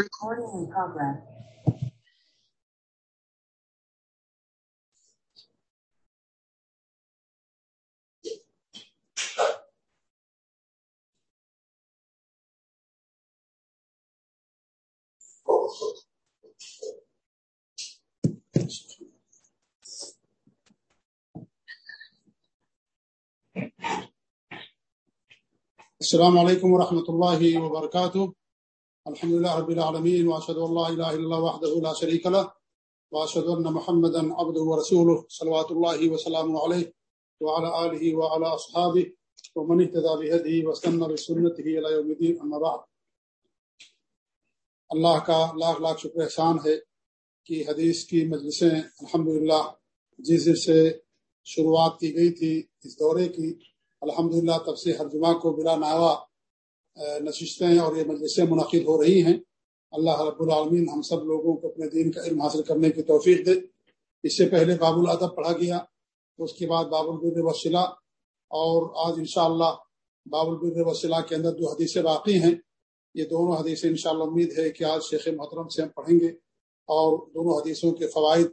Recording in progress. السلام علیکم ورحمۃ اللہ وبرکاتہ الحمد لله رب العالمين واشهد ان لا اله الا الله وحده لا شريك له واشهد ان محمدا عبده ورسوله صلوات الله وسلامه عليه، وعلى اله وعلى اصحابه ومن اهتدى بهديه واستنى بسنته الى يوم الدين اما بعد. اللہ کا لاکھ لاکھ شکر احسان ہے کہ حدیث کی مجلسیں الحمدللہ جس دن سے شروعات کی گئی تھی، اس دورے کی، الحمدللہ تب سے ہر جمعہ کو بلا ناوا نشستیں اور یہ مجلسیں منعقد ہو رہی ہیں۔ اللہ رب العالمین ہم سب لوگوں کو اپنے دین کا علم حاصل کرنے کی توفیق دے۔ اس سے پہلے باب الادب پڑھا گیا اس کے بعد باب البر وسیلہ اور آج انشاءاللہ باب البر وسیلہ کے اندر جو حدیثیں باقی ہیں۔ یہ دونوں حدیثیں انشاءاللہ امید ہے کہ آج شیخ محترم سے ہم پڑھیں گے۔ اور دونوں حدیثوں کے فوائد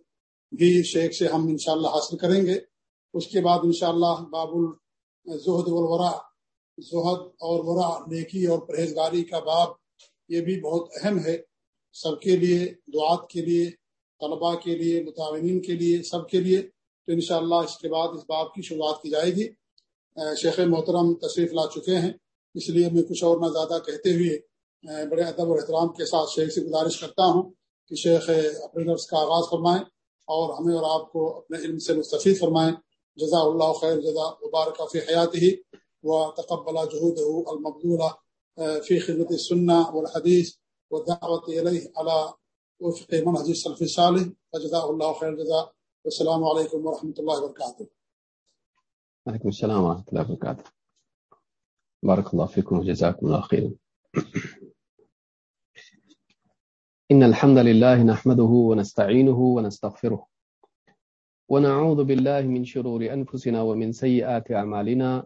بھی شیخ سے ہم انشاءاللہ حاصل کریں گے۔ اس کے بعد انشاءاللہ باب ال زہد والورا زہد اور ورا نیکی اور پرہیزگاری کا باب یہ بھی بہت اہم ہے۔ سب کے لیے، دعات کے لیے، طلباء کے لیے متعین کے لیے، سب کے لیے۔ تو انشاءاللہ اس کے بعد اس باب کی شروعات کی جائے گی۔ شیخ محترم تشریف لا چکے ہیں۔ اس لیے میں کچھ اور نہ زیادہ کہتے ہوئے بڑے ادب اور احترام کے ساتھ شیخ سے گزارش کرتا ہوں کہ شیخ اپنے نفس کا آغاز فرمائیں اور ہمیں اور آپ کو اپنے علم سے مستفید فرمائیں۔ جزا اللہ خیر جزا مبارک فی حیاته۔ وتقبل جهوده المبذولة في خدمة السنة والحديث والدعوة إليه على وفق منهج السلف الصالح، فجزاه الله خير جزاء والسلام عليكم ورحمة الله وبركاته. وعليكم السلام ورحمة الله وبركاته. بارك الله فيكم وجزاكم الله خيرا. إن الحمد لله نحمده ونستعينه ونستغفره. ونعوذ بالله من شرور أنفسنا ومن سيئات أعمالنا.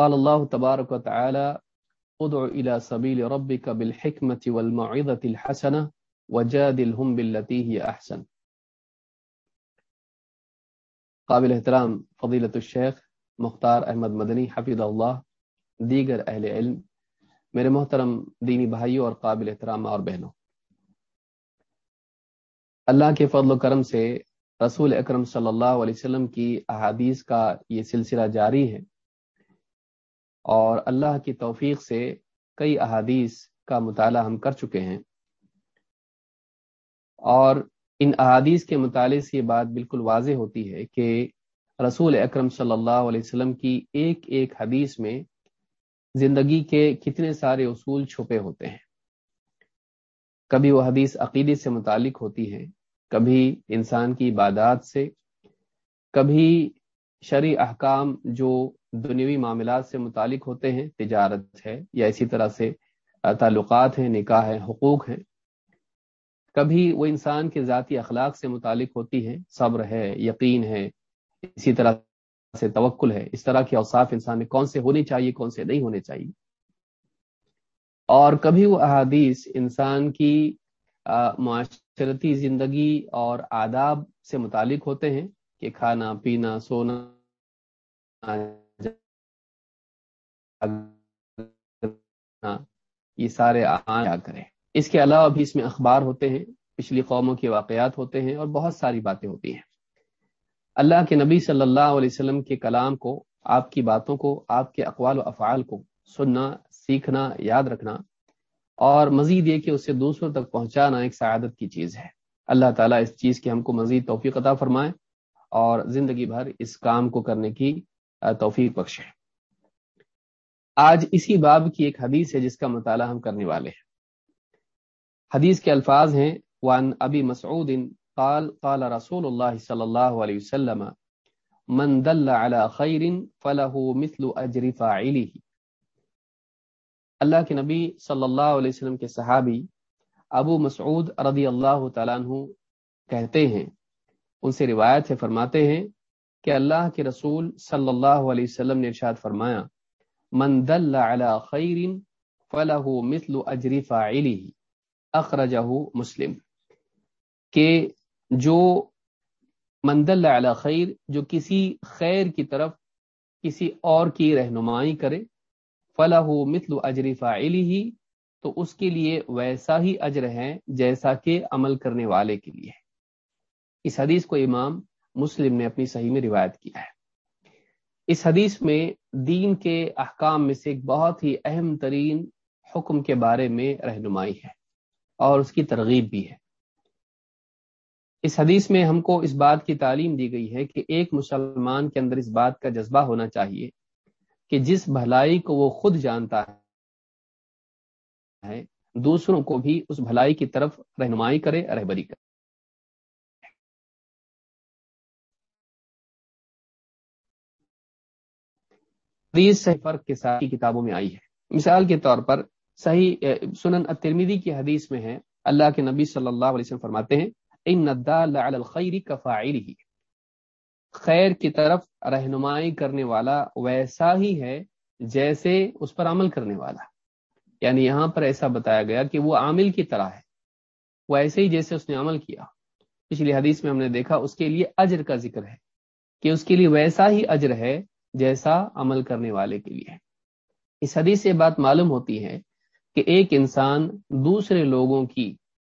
قال الله تبارك وتعالى ادع إلى سبيل ربك بالحكمة والموعظة الحسنة وجادلهم بالتي هي أحسن قابل احترام فضیلت الشیخ مختار احمد مدنی حفیظ اللہ، دیگر اہل علم، میرے محترم دینی بھائیوں اور قابل احترام اور بہنوں، اللہ کے فضل و کرم سے رسول اکرم صلی اللہ علیہ وسلم کی احادیث کا یہ سلسلہ جاری ہے اور اللہ کی توفیق سے کئی احادیث کا مطالعہ ہم کر چکے ہیں۔ اور ان احادیث کے مطالعے سے یہ بات بالکل واضح ہوتی ہے کہ رسول اکرم صلی اللہ علیہ وسلم کی ایک ایک حدیث میں زندگی کے کتنے سارے اصول چھپے ہوتے ہیں۔ کبھی وہ حدیث عقیدے سے متعلق ہوتی ہے، کبھی انسان کی عبادات سے، کبھی شرع احکام جو دنیوی معاملات سے متعلق ہوتے ہیں، تجارت ہے یا اسی طرح سے تعلقات ہیں، نکاح ہے حقوق ہیں، کبھی وہ انسان کے ذاتی اخلاق سے متعلق ہوتی ہیں، صبر ہے، یقین ہے، اسی طرح سے توکل ہے، اس طرح کے اوصاف انسان میں کون سے ہونے چاہیے، کون سے نہیں ہونے چاہیے۔ اور کبھی وہ احادیث انسان کی معاشرتی زندگی اور آداب سے متعلق ہوتے ہیں کہ کھانا، پینا، سونا یہ سارے آیا کریں۔ اس کے علاوہ بھی اس میں اخبار ہوتے ہیں، پچھلی قوموں کے واقعات ہوتے ہیں اور بہت ساری باتیں ہوتی ہیں۔ اللہ کے نبی صلی اللہ علیہ وسلم کے کلام کو، آپ کی باتوں کو، آپ کے اقوال و افعال کو سننا، سیکھنا، یاد رکھنا اور مزید یہ کہ اسے دوسروں تک پہنچانا ایک سعادت کی چیز ہے۔ اللہ تعالیٰ اس چیز کی ہم کو مزید توفیق عطا فرمائے۔ اور زندگی بھر اس کام کو کرنے کی توفیق بخشے۔ آج اسی باب کی ایک حدیث ہے جس کا مطالعہ ہم کرنے والے ہیں۔ حدیث کے الفاظ ہیں وان ابی مسعود قال قال رسول اللہ صلی اللہ علیہ وسلم، من دل على خیر فله مثل اجر فاعله. اللہ کے نبی صلی اللہ علیہ وسلم کے صحابی ابو مسعود رضی اللہ تعالیٰ عنہ کہتے ہیں ان سے روایت سے فرماتے ہیں کہ اللہ کے رسول صلی اللہ علیہ وسلم نے ارشاد فرمایا، من دل على خیر فله مثل اجر فاعله اخرجہ مسلم. کہ جو مندل علی خیر، جو کسی خیر کی طرف، کسی اور کی رہنمائی کرے فلاح مثل اجری فعلی ہی تو اس کے لیے ویسا ہی اجر ہے جیسا کہ عمل کرنے والے کے لیے۔ اس حدیث کو امام مسلم نے اپنی صحیح میں روایت کیا ہے۔ اس حدیث میں دین کے احکام میں سے ایک بہت ہی اہم ترین حکم کے بارے میں رہنمائی ہے اور اس کی ترغیب بھی ہے۔ اس حدیث میں ہم کو اس بات کی تعلیم دی گئی ہے کہ ایک مسلمان کے اندر اس بات کا جذبہ ہونا چاہیے کہ جس بھلائی کو وہ خود جانتا ہے، دوسروں کو بھی اس بھلائی کی طرف رہنمائی کرے، رہبری کرے۔ حدیث صحیح فرق کے ساتھ کتابوں میں آئی ہے۔ مثال کے طور پر صحیح سنن الترمیدی کی حدیث میں ہے، اللہ کے نبی صلی اللہ علیہ وسلم فرماتے ہیں، ان الخیر ہی خیر کی طرف رہنمائی کرنے والا ویسا ہی ہے جیسے اس پر عمل کرنے والا۔ یعنی یہاں پر ایسا بتایا گیا کہ وہ عامل کی طرح ہے۔ وہ ایسے ہی جیسے اس نے عمل کیا۔ پچھلی حدیث میں ہم نے دیکھا، اس کے لیے اجر کا ذکر ہے۔ کہ اس کے لیے ویسا ہی اجر ہے جیسا عمل کرنے والے کے لیے۔ اس حدیث سے بات معلوم ہوتی ہے کہ ایک انسان دوسرے لوگوں کی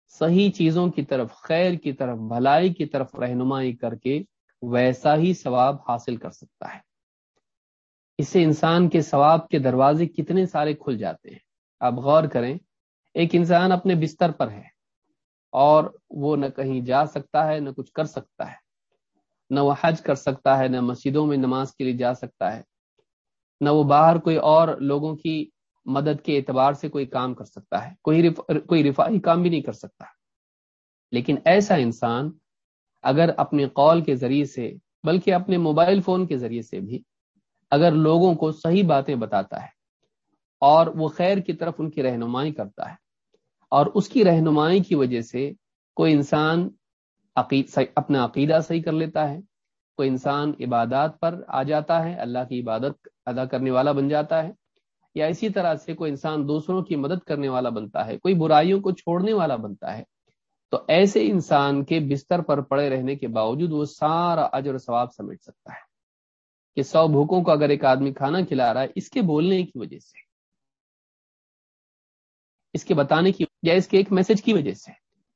صحیح چیزوں کی طرف، خیر کی طرف، بھلائی کی طرف رہنمائی کر کے ویسا ہی ثواب حاصل کر سکتا ہے۔ اس سے انسان کے ثواب کے دروازے کتنے سارے کھل جاتے ہیں۔ آپ غور کریں، ایک انسان اپنے بستر پر ہے اور وہ نہ کہیں جا سکتا ہے، نہ کچھ کر سکتا ہے۔ نہ وہ حج کر سکتا ہے، نہ مسجدوں میں نماز کے لیے جا سکتا ہے۔ نہ وہ باہر کوئی اور لوگوں کی مدد کے اعتبار سے کوئی کام کر سکتا ہے۔ کوئی رف... کوئی رفاہی کام بھی نہیں کر سکتا۔ لیکن ایسا انسان اگر اپنے قول کے ذریعے سے، بلکہ اپنے موبائل فون کے ذریعے سے بھی اگر لوگوں کو صحیح باتیں بتاتا ہے اور وہ خیر کی طرف ان کی رہنمائی کرتا ہے اور اس کی رہنمائی کی وجہ سے کوئی انسان اپنا عقیدہ صحیح کر لیتا ہے۔ کوئی انسان عبادات پر آ جاتا ہے، اللہ کی عبادت ادا کرنے والا بن جاتا ہے، یا اسی طرح سے کوئی انسان دوسروں کی مدد کرنے والا بنتا ہے، کوئی برائیوں کو چھوڑنے والا بنتا ہے۔ تو ایسے انسان کے بستر پر پڑے رہنے کے باوجود وہ سارا اجر ثواب سمیٹ سکتا ہے۔ کہ سو بھوکوں کو اگر ایک آدمی کھانا کھلا رہا ہے، اس کے بولنے کی وجہ سے، اس کے بتانے کی یا اس کے ایک میسج کی وجہ سے،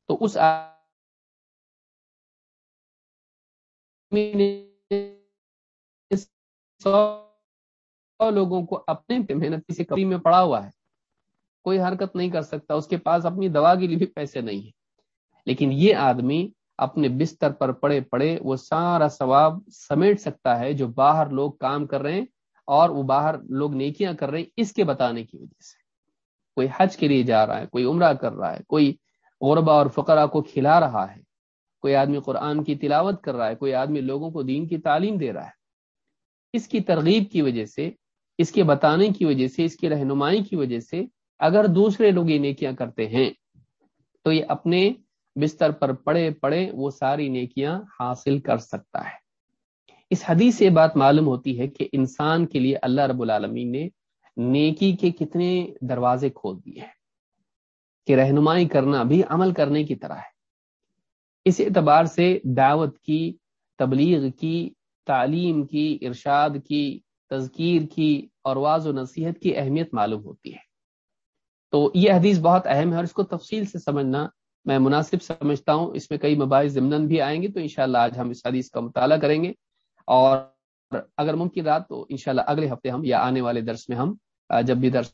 تو اس سو لوگوں کو اپنے محنت سے کبھی میں پڑا ہوا ہے۔ کوئی حرکت نہیں کر سکتا، اس کے پاس اپنی دوا کے لیے بھی پیسے نہیں ہیں۔ لیکن یہ آدمی اپنے بستر پر پڑے پڑے وہ سارا ثواب سمیٹ سکتا ہے جو باہر لوگ کام کر رہے ہیں اور وہ باہر لوگ نیکیاں کر رہے ہیں اس کے بتانے کی وجہ سے۔ کوئی حج کے لیے جا رہا ہے، کوئی عمرہ کر رہا ہے، کوئی غربا اور فقرا کو کھلا رہا ہے۔ کوئی آدمی قرآن کی تلاوت کر رہا ہے، کوئی آدمی لوگوں کو دین کی تعلیم دے رہا ہے۔ اس کی ترغیب کی وجہ سے، اس کے بتانے کی وجہ سے، اس کی رہنمائی کی وجہ سے اگر دوسرے لوگ یہ نیکیاں کرتے ہیں، تو یہ اپنے بستر پر پڑے پڑے وہ ساری نیکیاں حاصل کر سکتا ہے۔ اس حدیث سے بات معلوم ہوتی ہے کہ انسان کے لیے اللہ رب العالمین نے نیکی کے کتنے دروازے کھول دیے ہیں۔ کہ رہنمائی کرنا بھی عمل کرنے کی طرح ہے۔ اس اعتبار سے دعوت کی، تبلیغ کی، تعلیم کی، ارشاد کی، تذکیر کی اور واض و نصیحت کی اہمیت معلوم ہوتی ہے۔ تو یہ حدیث بہت اہم ہے اور اس کو تفصیل سے سمجھنا میں مناسب سمجھتا ہوں۔ اس میں کئی مباحث ضمن بھی آئیں گے تو انشاءاللہ آج ہم اس حدیث کا مطالعہ کریں گے۔ اور اگر ممکن رات تو انشاءاللہ اگلے ہفتے ہم یا آنے والے درس میں ہم جب بھی درس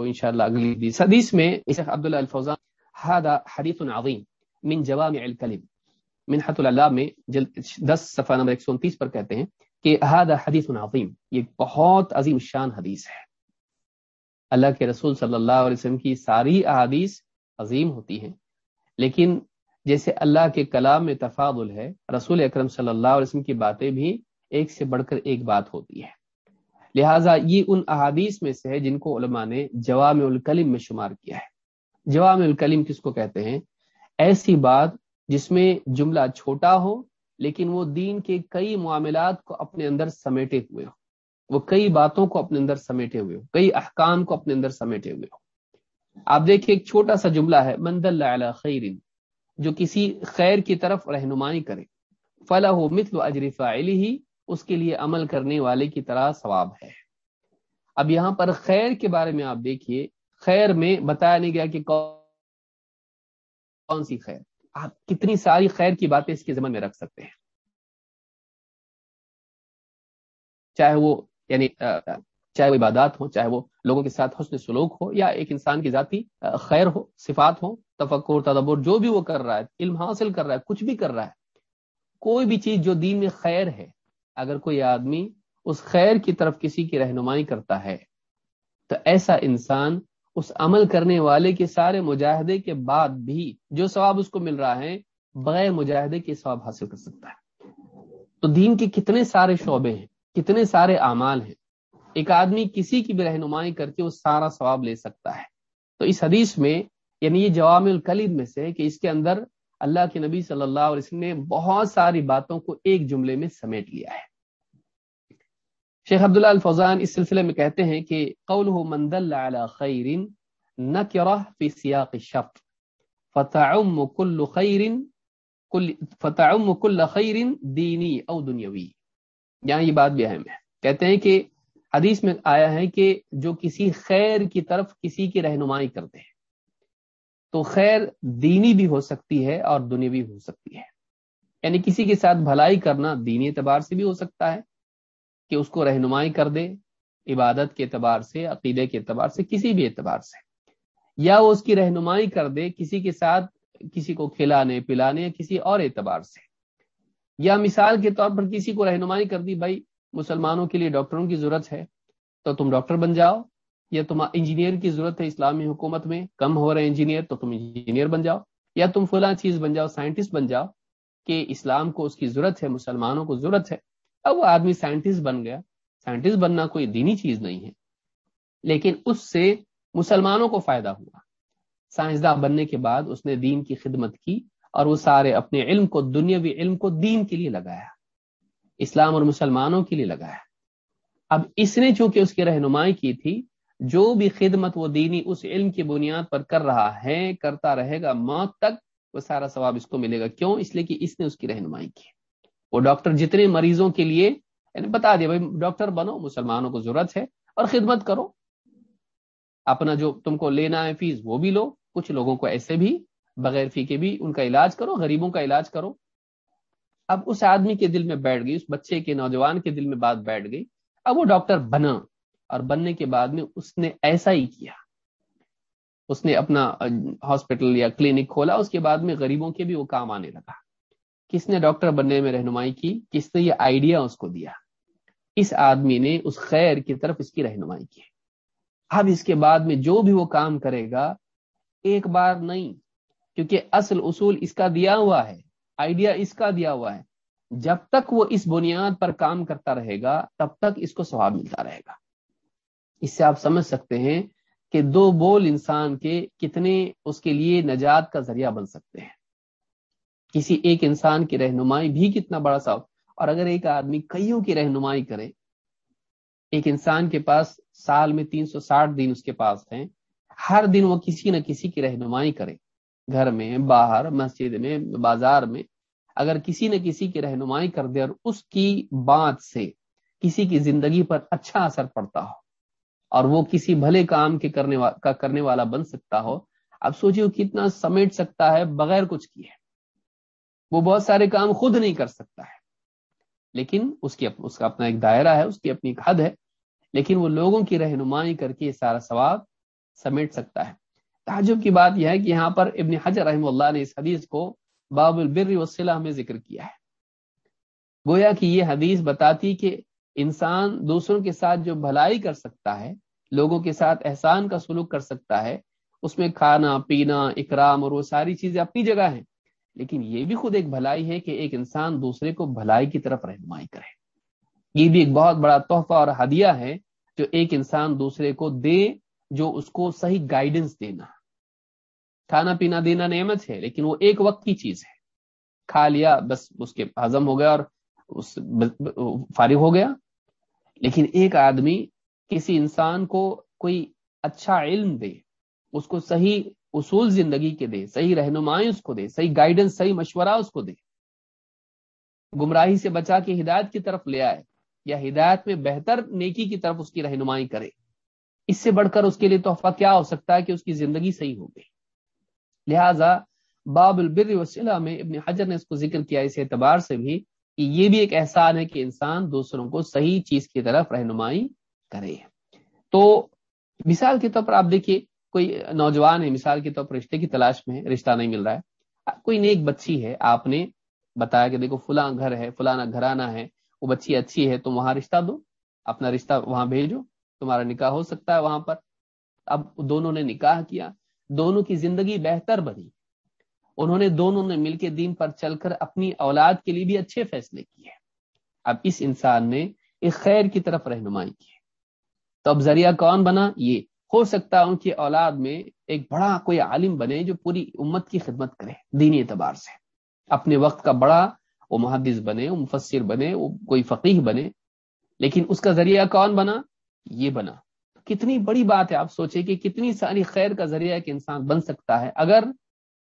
تو انشاءاللہ اگلی حدیث میں عبداللہ الفوزان هذا حدیث عظیم من جوامع الکلم منحت اللہ میں جلد دس صفحہ نمبر 129 پر کہتے ہیں کہ احاد حدیث عظیم یہ بہت عظیم شان حدیث ہے۔ اللہ کے رسول صلی اللہ علیہ وسلم کی ساری احادیث عظیم ہوتی ہیں۔ لیکن جیسے اللہ کے کلام میں تفاضل ہے، رسول اکرم صلی اللہ علیہ وسلم کی باتیں بھی ایک سے بڑھ کر ایک بات ہوتی ہے لہٰذا یہ ان احادیث میں سے ہے جن کو علماء نے جوام الکلم میں شمار کیا ہے۔ جوام الکلم کس کو کہتے ہیں؟ ایسی بات جس میں جملہ چھوٹا ہو لیکن وہ دین کے کئی معاملات کو اپنے اندر سمیٹے ہوئے ہو وہ کئی باتوں کو اپنے اندر سمیٹے ہوئے ہو کئی احکام کو اپنے اندر سمیٹے ہوئے ہو آپ دیکھیں ایک چھوٹا سا جملہ ہے مند اللہ خیر جو کسی خیر کی طرف رہنمائی کرے۔ فلاح و مثل اجرف ہی اس کے لیے عمل کرنے والے کی طرح ثواب ہے۔ اب یہاں پر خیر کے بارے میں آپ دیکھیے۔ خیر میں بتایا نہیں گیا کہ کون سی خیر۔ آپ کتنی ساری خیر کی باتیں اس کے ذمن میں رکھ سکتے ہیں۔ چاہے وہ یعنی چاہے وہ عبادات ہو چاہے وہ لوگوں کے ساتھ حسن سلوک ہو، یا ایک انسان کی ذاتی خیر ہو، صفات ہو تفکر، تدبر، جو بھی وہ کر رہا ہے، علم حاصل کر رہا ہے، کچھ بھی کر رہا ہے، کوئی بھی چیز جو دین میں خیر ہے اگر کوئی آدمی اس خیر کی طرف کسی کی رہنمائی کرتا ہے، تو ایسا انسان اس عمل کرنے والے کے سارے مجاہدے کے بعد بھی جو ثواب اس کو مل رہا ہے، بغیر مجاہدے کے ثواب حاصل کر سکتا ہے۔ تو دین کے کتنے سارے شعبے ہیں، کتنے سارے اعمال ہیں۔ ایک آدمی کسی کی بھی رہنمائی کر کے وہ سارا ثواب لے سکتا ہے۔ تو اس حدیث میں یعنی یہ جوام الکلید میں سے کہ اس کے اندر اللہ کے نبی صلی اللہ علیہ وسلم نے بہت ساری باتوں کو ایک جملے میں سمیٹ لیا ہے۔ شیخ عبداللہ الفوزان اس سلسلے میں کہتے ہیں کہ قول مند اللہ خیر نہ سیاق شف فتح کل خیرن فتح کل خیرن دینی او دنیاوی۔ یہاں یہ بات بھی اہم ہے۔ کہتے ہیں کہ حدیث میں آیا ہے کہ جو کسی خیر کی طرف کسی کی رہنمائی کرتے ہیں تو خیر دینی بھی ہو سکتی ہے اور دنیاوی بھی ہو سکتی ہے۔ یعنی کسی کے ساتھ بھلائی کرنا دینی اعتبار سے بھی ہو سکتا ہے کہ اس کو رہنمائی کر دے عبادت کے اعتبار سے، عقیدے کے اعتبار سے، کسی بھی اعتبار سے۔ یا وہ اس کی رہنمائی کر دے کسی کے ساتھ کسی کو کھلانے، پلانے یا کسی اور اعتبار سے۔ یا مثال کے طور پر کسی کو رہنمائی کر دی، بھائی مسلمانوں کے لیے ڈاکٹروں کی ضرورت ہے تو تم ڈاکٹر بن جاؤ۔ یا تم انجینئر کی ضرورت ہے اسلامی حکومت میں کم ہو رہے انجینئر تو تم انجینئر بن جاؤ، یا تم فلاں چیز بن جاؤ، سائنٹسٹ بن جاؤ کہ اسلام کو اس کی ضرورت ہے، مسلمانوں کو ضرورت ہے۔ اب وہ آدمی سائنٹسٹ بن گیا، سائنٹسٹ بننا کوئی دینی چیز نہیں ہے۔ لیکن اس سے مسلمانوں کو فائدہ ہوا۔ سائنسداں بننے کے بعد اس نے دین کی خدمت کی اور وہ سارے اپنے علم کو، دنیاوی علم کو دین کے لیے لگایا۔ اسلام اور مسلمانوں کے لیے لگایا۔ اب اس نے چونکہ اس کی رہنمائی کی تھی جو بھی خدمت وہ دینی اس علم کی بنیاد پر کر رہا ہے، کرتا رہے گا موت تک وہ سارا ثواب اس کو ملے گا۔ کیوں؟ اس لیے کہ اس نے اس کی رہنمائی کی۔ وہ ڈاکٹر جتنے مریضوں کے لیے یعنی بتا دیا بھائی، ڈاکٹر بنو، مسلمانوں کو ضرورت ہے اور خدمت کرو۔ اپنا جو تم کو لینا ہے فیس وہ بھی لو، کچھ لوگوں کو ایسے بھی، بغیر فی کے بھی ان کا علاج کرو، غریبوں کا علاج کرو۔ اب اس آدمی کے دل میں بیٹھ گئی، اس بچے کے، نوجوان کے دل میں بات بیٹھ گئی۔ اب وہ ڈاکٹر بنا۔ اور بننے کے بعد میں اس نے ایسا ہی کیا۔ اس نے اپنا ہاسپٹل یا کلینک کھولا، اس کے بعد میں غریبوں کے بھی وہ کام آنے لگا۔ کس نے ڈاکٹر بننے میں رہنمائی کی؟ کس نے یہ آئیڈیا اس کو دیا؟ اس آدمی نے اس خیر کی طرف اس کی رہنمائی کی۔ اب اس کے بعد میں جو بھی وہ کام کرے گا، ایک بار نہیں، کیونکہ اصل اصول اس کا دیا ہوا ہے۔ آئیڈیا اس کا دیا ہوا ہے۔ جب تک وہ اس بنیاد پر کام کرتا رہے گا، تب تک اس کو ثواب ملتا رہے گا۔ اس سے آپ سمجھ سکتے ہیں کہ دو بول انسان کے کتنے اس کے لیے نجات کا ذریعہ بن سکتے ہیں۔ کسی ایک انسان کی رہنمائی بھی کتنا بڑا سا اور اگر ایک آدمی کئیوں کی رہنمائی کرے، ایک انسان کے پاس سال میں تین سو ساٹھ دن اس کے پاس ہیں، ہر دن وہ کسی نہ کسی کی رہنمائی کرے۔ گھر میں، باہر، مسجد میں، بازار میں، اگر کسی نہ کسی کی رہنمائی کر دے اور اس کی بات سے کسی کی زندگی پر اچھا اثر پڑتا ہو۔ اور وہ کسی بھلے کام کے کرنے کا کرنے والا بن سکتا ہو۔ اب سوچیے کتنا سمیٹ سکتا ہے بغیر کچھ کیے۔ وہ بہت سارے کام خود نہیں کر سکتا ہے۔ لیکن اس کی اس کا اپنا ایک دائرہ ہے، اس کی اپنی ایک حد ہے۔ لیکن وہ لوگوں کی رہنمائی کر کے یہ سارا ثواب سمیٹ سکتا ہے۔ تعجب کی بات یہ ہے کہ یہاں پر ابن حجر رحم اللہ نے اس حدیث کو باب البر وسلح میں ذکر کیا ہے۔ گویا کہ یہ حدیث بتاتی کہ انسان دوسروں کے ساتھ جو بھلائی کر سکتا ہے، لوگوں کے ساتھ احسان کا سلوک کر سکتا ہے، اس میں کھانا، پینا، اکرام اور وہ ساری چیزیں اپنی جگہ ہیں۔ لیکن یہ بھی خود ایک بھلائی ہے کہ ایک انسان دوسرے کو بھلائی کی طرف رہنمائی کرے۔ یہ بھی ایک بہت بڑا تحفہ اور ہدیہ ہے جو ایک انسان دوسرے کو دے، جو اس کو صحیح گائیڈنس دینا۔ کھانا پینا دینا نعمت ہے، لیکن وہ ایک وقت کی چیز ہے۔ کھا لیا، بس اس کے ہضم ہو گیا اور اس فارغ ہو گیا۔ لیکن ایک آدمی کسی انسان کو کوئی اچھا علم دے، اس کو صحیح اصول زندگی کے دے، صحیح رہنمائی اس کو دے، صحیح گائیڈنس صحیح مشورہ اس کو دے۔ گمراہی سے بچا کے ہدایت کی طرف لے آئے، یا ہدایت میں بہتر نیکی کی طرف اس کی رہنمائی کرے۔ اس سے بڑھ کر اس کے لیے تحفہ کیا ہو سکتا ہے کہ اس کی زندگی صحیح ہو گئی؟ لہذا باب البر وسیلہ میں ابن حجر نے اس کو ذکر کیا، اس اعتبار سے بھی کہ یہ بھی ایک احسان ہے کہ انسان دوسروں کو صحیح چیز کی طرف رہنمائی کرے۔ تو مثال کے طور پر آپ دیکھیے، کوئی نوجوان ہے، مثال کے طور پر رشتے کی تلاش میں رشتہ نہیں مل رہا ہے۔ کوئی نیک بچی ہے، آپ نے بتایا کہ دیکھو فلاں گھر ہے، فلانا گھرانہ ہے، وہ بچی اچھی ہے، تم وہاں رشتہ دو، اپنا رشتہ وہاں بھیجو، تمہارا نکاح ہو سکتا ہے وہاں پر۔ اب دونوں نے نکاح کیا، دونوں کی زندگی بہتر بنی انہوں نے دونوں نے مل کے دین پر چل کر اپنی اولاد کے لیے بھی اچھے فیصلے کیے۔ اب اس انسان نے ایک خیر کی طرف رہنمائی کی۔ تو اب ذریعہ کون بنا؟ یہ ہو سکتا ان کی اولاد میں ایک بڑا کوئی عالم بنے جو پوری امت کی خدمت کرے دینی اعتبار سے۔ اپنے وقت کا بڑا وہ محدث بنے، وہ مفسر بنے، وہ کوئی فقیح بنے۔ لیکن اس کا ذریعہ کون بنا؟ یہ بنا۔ کتنی بڑی بات ہے، آپ سوچیں کہ کتنی ساری خیر کا ذریعہ ایک انسان بن سکتا ہے۔ اگر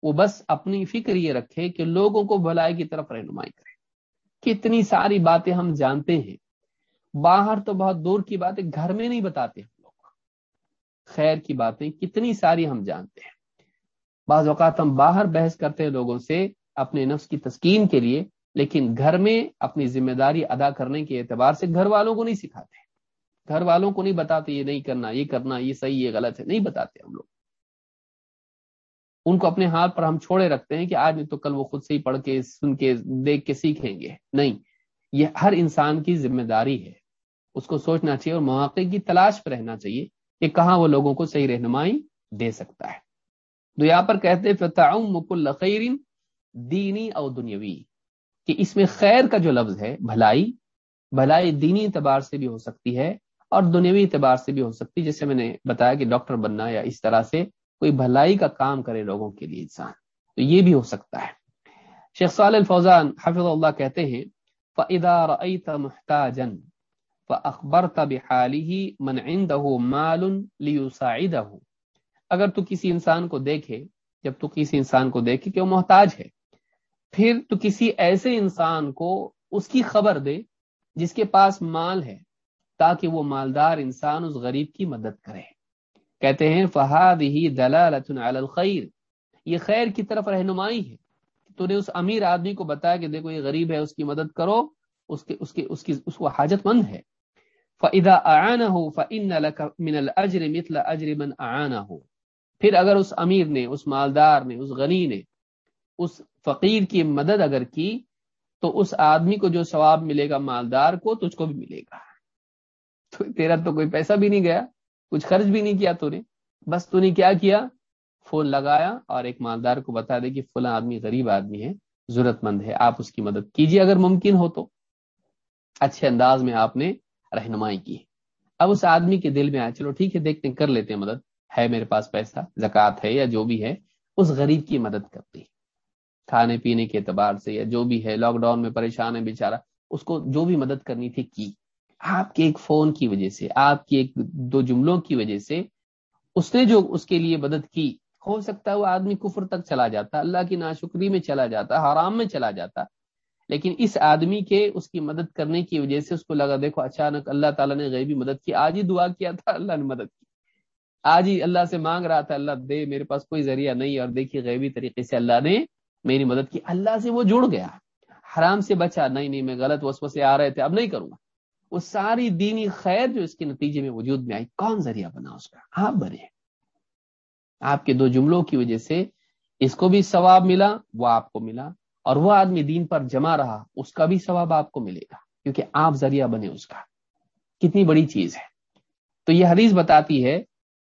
وہ بس اپنی فکر یہ رکھے کہ لوگوں کو بھلائی کی طرف رہنمائی کرے۔ کتنی ساری باتیں ہم جانتے ہیں۔ باہر تو بہت دور کی باتیں، گھر میں نہیں بتاتے ہم لوگ۔ خیر کی باتیں کتنی ساری ہم جانتے ہیں۔ بعض اوقات ہم باہر بحث کرتے ہیں لوگوں سے اپنے نفس کی تسکین کے لیے، لیکن گھر میں اپنی ذمہ داری ادا کرنے کے اعتبار سے گھر والوں کو نہیں سکھاتے۔ گھر والوں کو نہیں بتاتے، یہ نہیں کرنا، یہ کرنا، یہ صحیح، یہ غلط ہے، نہیں بتاتے ہم لوگ۔ ان کو اپنے ہاتھ پر ہم چھوڑے رکھتے ہیں کہ آج نہیں تو کل وہ خود سے ہی پڑھ کے، سن کے، دیکھ کے سیکھیں گے۔ نہیں، یہ ہر انسان کی ذمہ داری ہے۔ اس کو سوچنا چاہیے اور مواقع کی تلاش پہ رہنا چاہیے کہ کہاں وہ لوگوں کو صحیح رہنمائی دے سکتا ہے۔ تو یہاں پر کہتے فتح خیرین دینی اور دنیاوی کہ اس میں خیر کا جو لفظ ہے، بھلائی بھلائی دینی اعتبار سے بھی ہو سکتی ہے اور دنیوی اعتبار سے بھی ہو سکتی ہے۔ جیسے میں نے بتایا کہ ڈاکٹر بننا یا اس طرح سے کوئی بھلائی کا کام کرے لوگوں کے لیے انسان۔ تو یہ بھی ہو سکتا ہے۔ شیخ صال الفوزان حفظ اللہ کہتے ہیں فعدا محتاجن اخبر تب حالی من مال اگر تو کسی انسان کو دیکھے، جب تو کسی انسان کو دیکھے کہ وہ محتاج ہے، پھر تو کسی ایسے انسان کو اس کی خبر دے جس کے پاس مال ہے، تاکہ وہ مالدار انسان اس غریب کی مدد کرے۔ کہتے ہیں فہاد ہی دلالت الخیر یہ خیر کی طرف رہنمائی ہے تو نے اس امیر آدمی کو بتایا کہ دیکھو یہ غریب ہے، اس کی مدد کرو، اس کے اس کے، اس کی، اس کو حاجت مند ہے۔ فعدا آنا ہو فن من الجر مثل اجر من آنا ہو پھر اگر اس امیر نے، اس مالدار نے، اس غنی نے، اس فقیر کی مدد اگر کی، تو اس آدمی کو جو ثواب ملے گا مالدار کو، تجھ کو بھی ملے گا۔ تو تیرا تو کوئی پیسہ بھی نہیں گیا۔ کچھ خرچ بھی نہیں کیا تو نے۔ بس تو نے کیا کیا؟ فون لگایا اور ایک مالدار کو بتا دے کہ فلاں آدمی غریب آدمی ہے ضرورت مند ہے، آپ اس کی مدد کیجیے اگر ممکن ہو تو۔ اچھے انداز میں آپ نے رہنمائی کی۔ اب اس آدمی کے دل میں آئے چلو ٹھیک ہے، دیکھتے ہیں، کر لیتے ہیں مدد۔ ہے میرے پاس پیسہ، زکوٰۃ ہے یا جو بھی ہے، اس غریب کی مدد کرتی کھانے پینے کے اعتبار سے یا جو بھی ہے، لاک ڈاؤن میں پریشان ہے، بیچارہ، اس کو جو بھی مدد کرنی تھی، کی۔ آپ کے ایک فون کی وجہ سے، آپ کی ایک دو جملوں کی وجہ سے اس نے جو اس کے لیے مدد کی، ہو سکتا ہے وہ آدمی کفر تک چلا جاتا، اللہ کی ناشکری میں چلا جاتا، حرام میں چلا جاتا، لیکن اس آدمی کے اس کی مدد کرنے کی وجہ سے اس کو لگا دیکھو اچانک اللہ تعالیٰ نے غیبی مدد کی، آج ہی دعا کیا تھا، اللہ نے مدد کی۔ آج ہی اللہ سے مانگ رہا تھا، اللہ دے، میرے پاس کوئی ذریعہ نہیں اور دیکھیے غیبی طریقے سے اللہ نے میری مدد کی۔ اللہ سے وہ جڑ گیا، حرام سے بچا، نہیں نہیں، میں غلط وسو سے آ رہے تھے، اب نہیں کروں گا۔ وہ ساری دینی خیر جو اس کے نتیجے میں وجود میں آئی، کون ذریعہ بنا اس کا؟ آپ بنے۔ آپ کے دو جملوں کی وجہ سے اس کو بھی ثواب ملا، وہ آپ کو ملا، اور وہ آدمی دین پر جمع رہا، اس کا بھی ثواب آپ کو ملے گا، کیونکہ آپ ذریعہ بنے اس کا۔ کتنی بڑی چیز ہے۔ تو یہ حدیث بتاتی ہے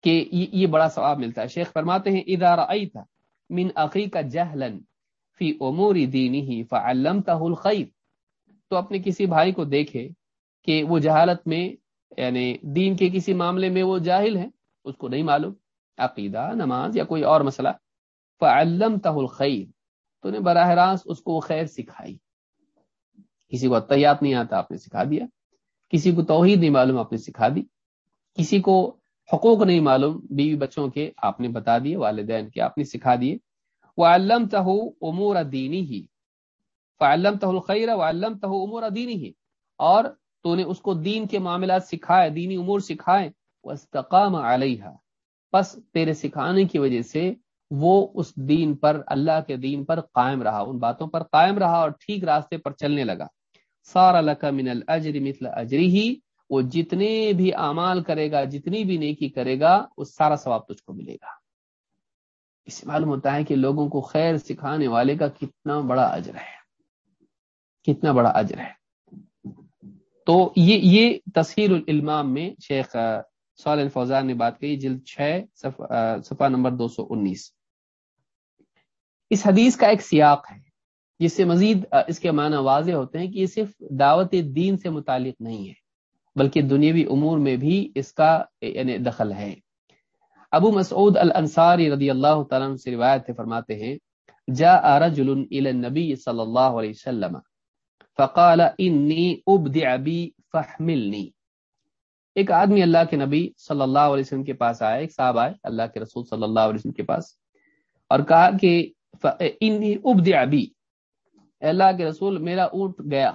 کہ یہ بڑا ثواب ملتا ہے۔ شیخ فرماتے ہیں ادارہ تھا من عقی کا جہلن فی اموری دینی ہی الخیر تو اپنے کسی بھائی کو دیکھے کہ وہ جہالت میں یعنی دین کے کسی معاملے میں وہ جاہل ہے اس کو نہیں معلوم۔ عقیدہ، نماز یا کوئی اور مسئلہ۔ فعلم الخیر، تو نے براہ راست اس کو وہ خیر سکھائی۔ کسی کو اتیات نہیں آتا، آپ نے سکھا دیا۔ کسی کو توحید نہیں معلوم، آپ نے سکھا دی۔ کسی کو حقوق نہیں معلوم، بیوی بچوں کے آپ نے بتا دیے، والدین کے آپ نے سکھا دیے۔ وہ علم تہ امور دینی ہی فعلم تہ الخیر علم تہ امور دینی ہی اور تو نے اس کو دین کے معاملات سکھائے، دینی امور سکھائے وہ علیہ بس تیرے سکھانے کی وجہ سے وہ اس دین پر، اللہ کے دین پر قائم رہا، ان باتوں پر قائم رہا اور ٹھیک راستے پر چلنے لگا۔ سارا لکا من الجر مثل اجری ہی وہ جتنے بھی اعمال کرے گا، جتنی بھی نیکی کرے گا وہ سارا ثواب تجھ کو ملے گا۔ اس سے معلوم ہوتا ہے کہ لوگوں کو خیر سکھانے والے کا کتنا بڑا اجر ہے۔ کتنا بڑا اجر ہے۔ تو یہ یہ تصہیر العلمام میں شیخ سال الفوزان نے بات کہی، جلد چھ صفحہ نمبر دو سو انیس۔ اس حدیث کا ایک سیاق ہے، جس سے مزید اس کے معنی واضح ہوتے ہیں کہ یہ صرف دعوت دین سے متعلق نہیں ہے، بلکہ دنیاوی امور میں بھی اس کا یعنی دخل ہے۔ ابو مسعود الانصاری رضی اللہ تعالیٰ سے روایت فرماتے ہیں جا رجل الى النبی صلی اللہ علیہ وسلم فقال انی ابدع بی فحملنی ایک آدمی اللہ کے نبی صلی اللہ علیہ وسلم کے پاس آئے، ایک صاحب آئے، اللہ کے رسول صلی اللہ علیہ وسلم کے پاس، اور کہا کہ انی ابدع بی اللہ کے رسول، میرا اونٹ گیا۔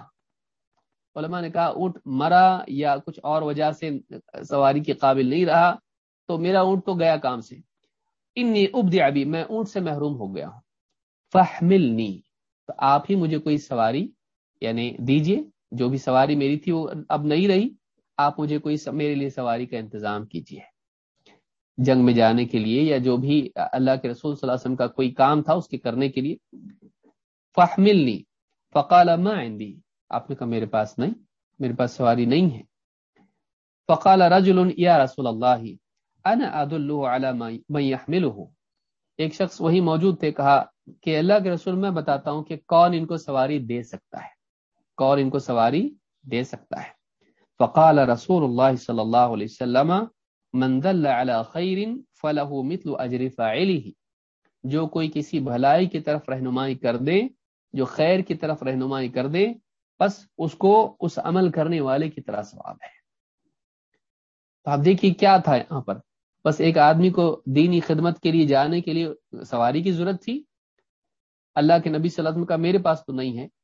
علماء نے کہا، اونٹ مرا یا کچھ اور وجہ سے سواری کے قابل نہیں رہا، تو میرا اونٹ تو گیا کام سے۔ انی ابد ابھی میں اونٹ سے محروم ہو گیا ہوں۔ فہملنی تو آپ ہی مجھے کوئی سواری یعنی دیجیے، جو بھی سواری میری تھی وہ اب نہیں رہی، آپ مجھے کوئی میرے لیے سواری کا انتظام کیجیے جنگ میں جانے کے لیے یا جو بھی اللہ کے رسول صلی اللہ علیہ وسلم کا کوئی کام تھا اس کے کرنے کے لیے فہملنی فقال ما عندي، آپ نے کہا میرے پاس نہیں، میرے پاس سواری نہیں ہے۔ فقال رجل یا رسول اللہ انا على من يحمله۔ ایک شخص وہی موجود تھے، کہا کہ اللہ کے رسول، میں بتاتا ہوں کہ کون ان کو سواری دے سکتا ہے۔ کون ان کو سواری دے سکتا ہے۔ فقال رسول اللہ صلی اللہ علیہ وسلم، من دل على خیر فله مثل اجر فاعله جو کوئی کسی بھلائی کی طرف رہنمائی کر دے، جو خیر کی طرف رہنمائی کر دے، بس اس کو اس عمل کرنے والے کی طرح ثواب ہے۔ تو آپ دیکھیے کیا تھا یہاں پر۔ بس ایک آدمی کو دینی خدمت کے لیے جانے کے لیے سواری کی ضرورت تھی۔ اللہ کے نبی صلی اللہ علیہ وسلم کا میرے پاس تو نہیں ہے۔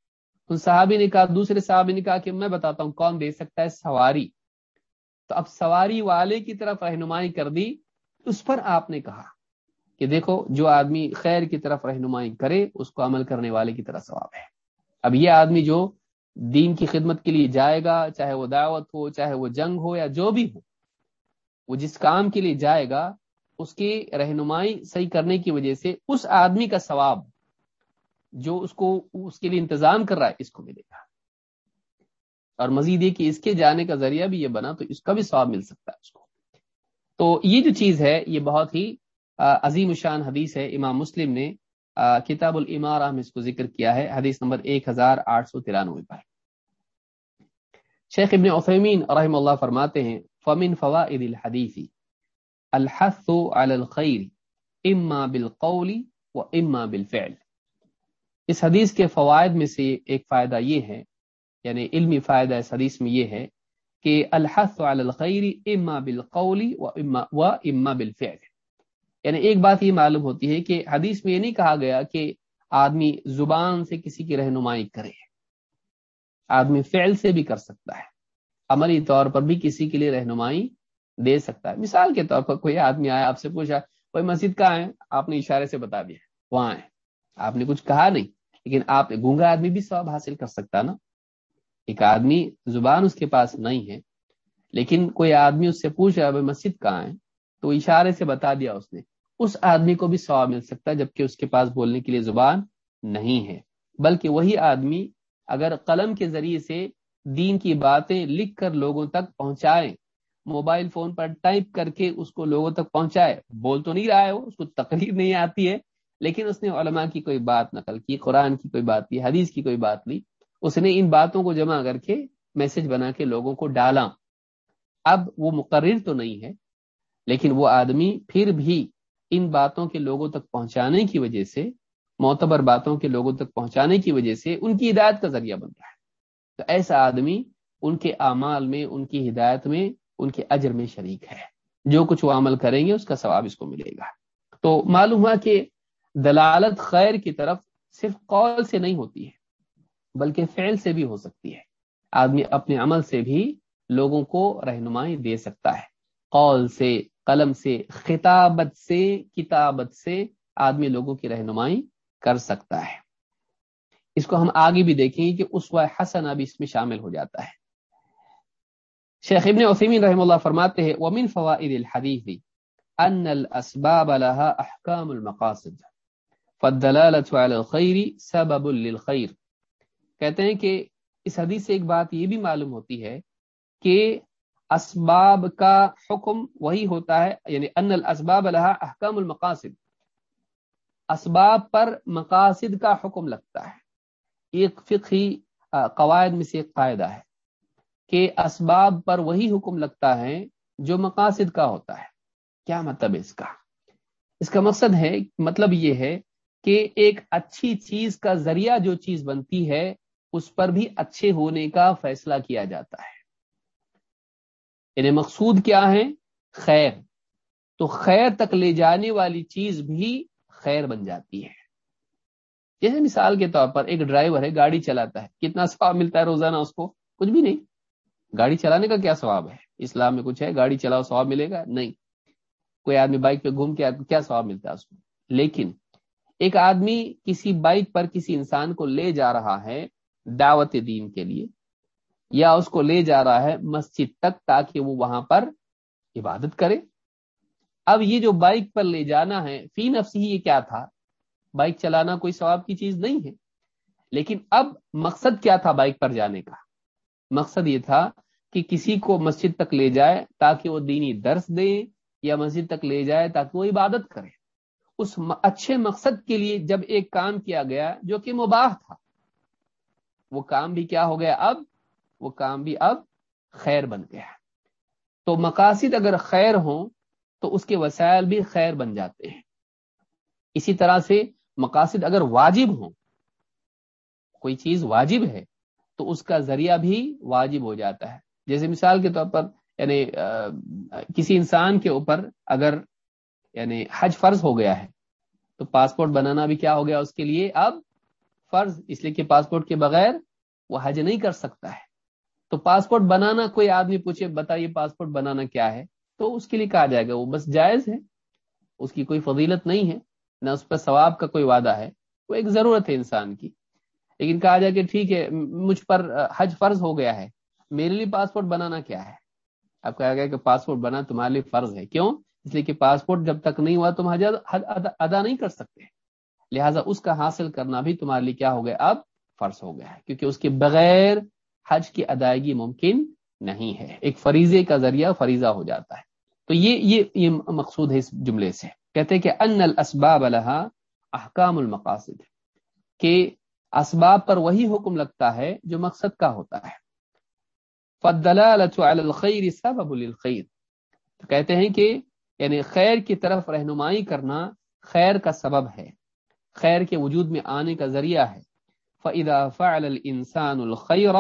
ان صحابی نے کہا، دوسرے صحابی نے کہا کہ میں بتاتا ہوں، کون دے سکتا ہے سواری؟ تو اب سواری والے کی طرف رہنمائی کر دی، اس پر آپ نے کہا کہ دیکھو، جو آدمی خیر کی طرف رہنمائی کرے، اس کو عمل کرنے والے کی طرح ثواب ہے۔ اب یہ آدمی جو دین کی خدمت کے لیے جائے گا، چاہے وہ دعوت ہو، چاہے وہ جنگ ہو یا جو بھی ہو، وہ جس کام کے لیے جائے گا، اس کی رہنمائی صحیح کرنے کی وجہ سے اس آدمی کا ثواب جو اس کو اس کے لیے انتظام کر رہا ہے، اس کو ملے گا۔ اور مزید یہ کہ اس کے جانے کا ذریعہ بھی یہ بنا تو اس کا بھی ثواب مل سکتا ہے اس کو۔ تو یہ جو چیز ہے، یہ بہت ہی عظیم شان حدیث ہے۔ امام مسلم نے کتاب العمارہ میں اس کو ذکر کیا ہے، حدیث نمبر ایک ہزار آٹھ سو ترانوے پر۔ شیخ ابن عثیمین رحم اللہ فرماتے ہیں، فمن فوائد الحدیث الحث على الخیر اما بالقول و اما بالفعل۔ اس حدیث کے فوائد میں سے ایک فائدہ یہ ہے یعنی علمی فائدہ اس حدیث میں یہ ہے کہ الحث على الخیر اما بالقول و اما, و اما بالفعل۔ یعنی ایک بات یہ معلوم ہوتی ہے کہ حدیث میں یہ نہیں کہا گیا کہ آدمی زبان سے کسی کی رہنمائی کرے آدمی فعل سے بھی کر سکتا ہے عملی طور پر بھی کسی کے لیے رہنمائی دے سکتا ہے۔ مثال کے طور پر کوئی آدمی آیا آپ سے پوچھا کوئی مسجد کہاں ہے؟ آپ نے اشارے سے بتا دیا وہاں ہے۔ آپ نے کچھ کہا نہیں۔ لیکن آپ گونگا آدمی بھی ثواب حاصل کر سکتا نا؟ ایک آدمی زبان اس کے پاس نہیں ہے، لیکن کوئی آدمی اس سے پوچھ رہا ہے مسجد کہاں ہے؟ تو اشارے سے بتا دیا اس نے۔ اس آدمی کو بھی ثواب مل سکتا ہے، جبکہ اس کے پاس بولنے کے لیے زبان نہیں ہے۔ بلکہ وہی آدمی اگر قلم کے ذریعے سے دین کی باتیں لکھ کر لوگوں تک پہنچائے، موبائل فون پر ٹائپ کر کے اس کو لوگوں تک پہنچائے، بول تو نہیں رہا ہے وہ، اس کو تقریر نہیں آتی ہے۔ لیکن اس نے علماء کی کوئی بات نقل کی، قرآن کی کوئی بات لی حدیث کی کوئی بات لی اس نے ان باتوں کو جمع کر کے میسج بنا کے لوگوں کو ڈالا۔ اب وہ مقرر تو نہیں ہے، لیکن وہ آدمی پھر بھی ان باتوں کے لوگوں تک پہنچانے کی وجہ سے، معتبر باتوں کے لوگوں تک پہنچانے کی وجہ سے ان کی ہدایت کا ذریعہ بن رہا ہے۔ تو ایسا آدمی ان کے اعمال میں، ان کی ہدایت میں، ان کے اجر میں شریک ہے۔ جو کچھ وہ عمل کریں گے، اس کا ثواب اس کو ملے گا۔ تو معلوم ہوا کہ دلالت خیر کی طرف صرف قول سے نہیں ہوتی ہے، بلکہ فعل سے بھی ہو سکتی ہے۔ آدمی اپنے عمل سے بھی لوگوں کو رہنمائی دے سکتا ہے۔ قول سے، قلم سے، خطابت سے، کتابت سے آدمی لوگوں کی رہنمائی کر سکتا ہے۔ اس کو ہم آگے بھی دیکھیں گے کہ اس حسن ابھی اس میں شامل ہو جاتا ہے۔ شیخ ابن عثیمین رحم اللہ فرماتے ہیں، ومن فوائد الحدیث ان الاسباب لها احکام المقاصد۔ فالدلالة على الخیر سبب للخیر کہتے ہیں کہ اس حدیث سے ایک بات یہ بھی معلوم ہوتی ہے کہ اسباب کا حکم وہی ہوتا ہے یعنی ان الاسباب لها احکام المقاصد۔ اسباب پر مقاصد کا حکم لگتا ہے۔ ایک فقہی قواعد میں سے ایک قاعدہ ہے کہ اسباب پر وہی حکم لگتا ہے جو مقاصد کا ہوتا ہے۔ کیا مطلب اس کا؟ اس کا مقصد ہے مطلب یہ ہے کہ ایک اچھی چیز کا ذریعہ جو چیز بنتی ہے، اس پر بھی اچھے ہونے کا فیصلہ کیا جاتا ہے۔ یعنی مقصود کیا ہے؟ خیر۔ تو خیر تک لے جانے والی چیز بھی خیر بن جاتی ہے۔ جیسے مثال کے طور پر ایک ڈرائیور ہے، گاڑی چلاتا ہے۔ کتنا سواب ملتا ہے روزانہ اس کو؟ کچھ بھی نہیں۔ گاڑی چلانے کا کیا ثواب ہے؟ اسلام میں کچھ ہے، گاڑی چلاؤ ثواب ملے گا؟ نہیں۔ کوئی آدمی بائک پہ گھوم کے کیا ثواب ملتا ہے اس کو؟ لیکن ایک آدمی کسی بائک پر کسی انسان کو لے جا رہا ہے دعوت دین کے لیے، یا اس کو لے جا رہا ہے مسجد تک تاکہ وہ وہاں پر عبادت کرے۔ اب یہ جو بائک پر لے جانا ہے، فی نفس ہی یہ کیا تھا؟ بائک چلانا کوئی ثواب کی چیز نہیں ہے۔ لیکن اب مقصد کیا تھا بائک پر جانے کا؟ مقصد یہ تھا کہ کسی کو مسجد تک لے جائے تاکہ وہ دینی درس دے، یا مسجد تک لے جائے تاکہ وہ عبادت کرے۔ اس اچھے مقصد کے لیے جب ایک کام کیا گیا جو کہ مباح تھا۔ وہ کام بھی کیا ہو گیا اب، وہ کام بھی اب خیر بن گیا۔ تو مقاصد اگر خیر ہوں تو اس کے وسائل بھی خیر بن جاتے ہیں۔ اسی طرح سے مقاصد اگر واجب ہوں، کوئی چیز واجب ہے تو اس کا ذریعہ بھی واجب ہو جاتا ہے۔ جیسے مثال کے طور پر یعنی کسی انسان کے اوپر اگر یعنی حج فرض ہو گیا ہے۔ تو پاسپورٹ بنانا بھی کیا ہو گیا اس کے لیے؟ اب فرض، اس لیے کہ پاسپورٹ کے بغیر وہ حج نہیں کر سکتا ہے۔ تو پاسپورٹ بنانا کوئی آدمی پوچھے، بتائیے پاسپورٹ بنانا کیا ہے؟ تو اس کے لیے کہا جائے گا، وہ بس جائز ہے۔ اس کی کوئی فضیلت نہیں ہے، نہ اس پر ثواب کا کوئی وعدہ ہے۔ وہ ایک ضرورت ہے انسان کی۔ لیکن کہا جائے کہ ٹھیک ہے، مجھ پر حج فرض ہو گیا ہے۔ میرے لیے پاسپورٹ بنانا کیا ہے؟ اب کہا گیا کہ پاسپورٹ بنا تمہارے لیے فرض ہے۔ کیوں؟ اس لیے کہ پاسپورٹ جب تک نہیں ہوا تم حج ادا نہیں کر سکتے۔ لہٰذا اس کا حاصل کرنا بھی تمہارے لیے کیا ہو گیا؟ اب فرض ہو گیا ہے، کیونکہ اس کے بغیر حج کی ادائیگی ممکن نہیں ہے۔ ایک فریضے کا ذریعہ فریضہ ہو جاتا ہے۔ تو یہ یہ یہ مقصود ہے اس جملے سے۔ کہتے کہ ان الاسباب لها احکام المقاصد، کہ اسباب پر وہی حکم لگتا ہے جو مقصد کا ہوتا ہے۔ الخیر سبب للخیر تو کہتے ہیں کہ یعنی خیر کی طرف رہنمائی کرنا خیر کا سبب ہے۔ خیر کے وجود میں آنے کا ذریعہ ہے۔ فَإِذَا فَعَلَ الْإِنسَانُ الْخَيْرَ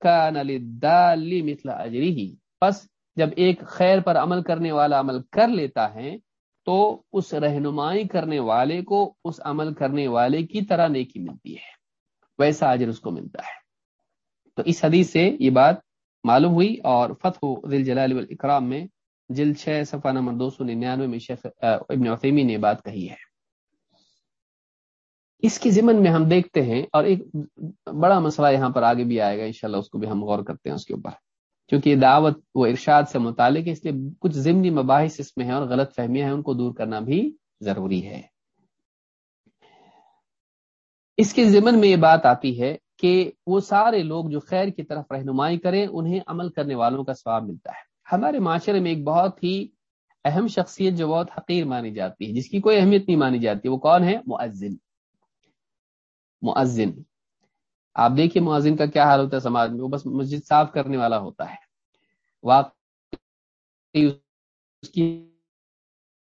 كَانَ لِلدَّالِ مِثْلَ أَجْرِهِ۔ پس جب ایک خیر پر عمل کرنے والا عمل کر لیتا ہے، تو اس رہنمائی کرنے والے کو اس عمل کرنے والے کی طرح نیکی ملتی ہے۔ ویسا اجر اس کو ملتا ہے۔ تو اس حدیث سے یہ بات معلوم ہوئی اور فتح دل جلال والاکرام میں جلد چھ، صفحہ نمبر دو سو ننانوے میں شیخ ابن عثیمی نے بات کہی ہے۔ اس کی ضمن میں ہم دیکھتے ہیں اور ایک بڑا مسئلہ یہاں پر آگے بھی آئے گا، انشاءاللہ اس کو بھی ہم غور کرتے ہیں اس کے اوپر۔ کیونکہ یہ دعوت وہ ارشاد سے متعلق ہے، اس لیے کچھ ضمنی مباحث اس میں ہیں اور غلط فہمیاں ہیں، ان کو دور کرنا بھی ضروری ہے۔ اس کے ضمن میں یہ بات آتی ہے کہ وہ سارے لوگ جو خیر کی طرف رہنمائی کریں، انہیں عمل کرنے والوں کا ثواب ملتا ہے۔ ہمارے معاشرے میں ایک بہت ہی اہم شخصیت جو بہت حقیر مانی جاتی ہے، جس کی کوئی اہمیت نہیں مانی جاتی، وہ کون ہے؟ معذن معذن آپ دیکھیے معذن کا کیا حال ہوتا ہے سماج میں، وہ بس مسجد صاف کرنے والا ہوتا ہے۔ واقعی اس کی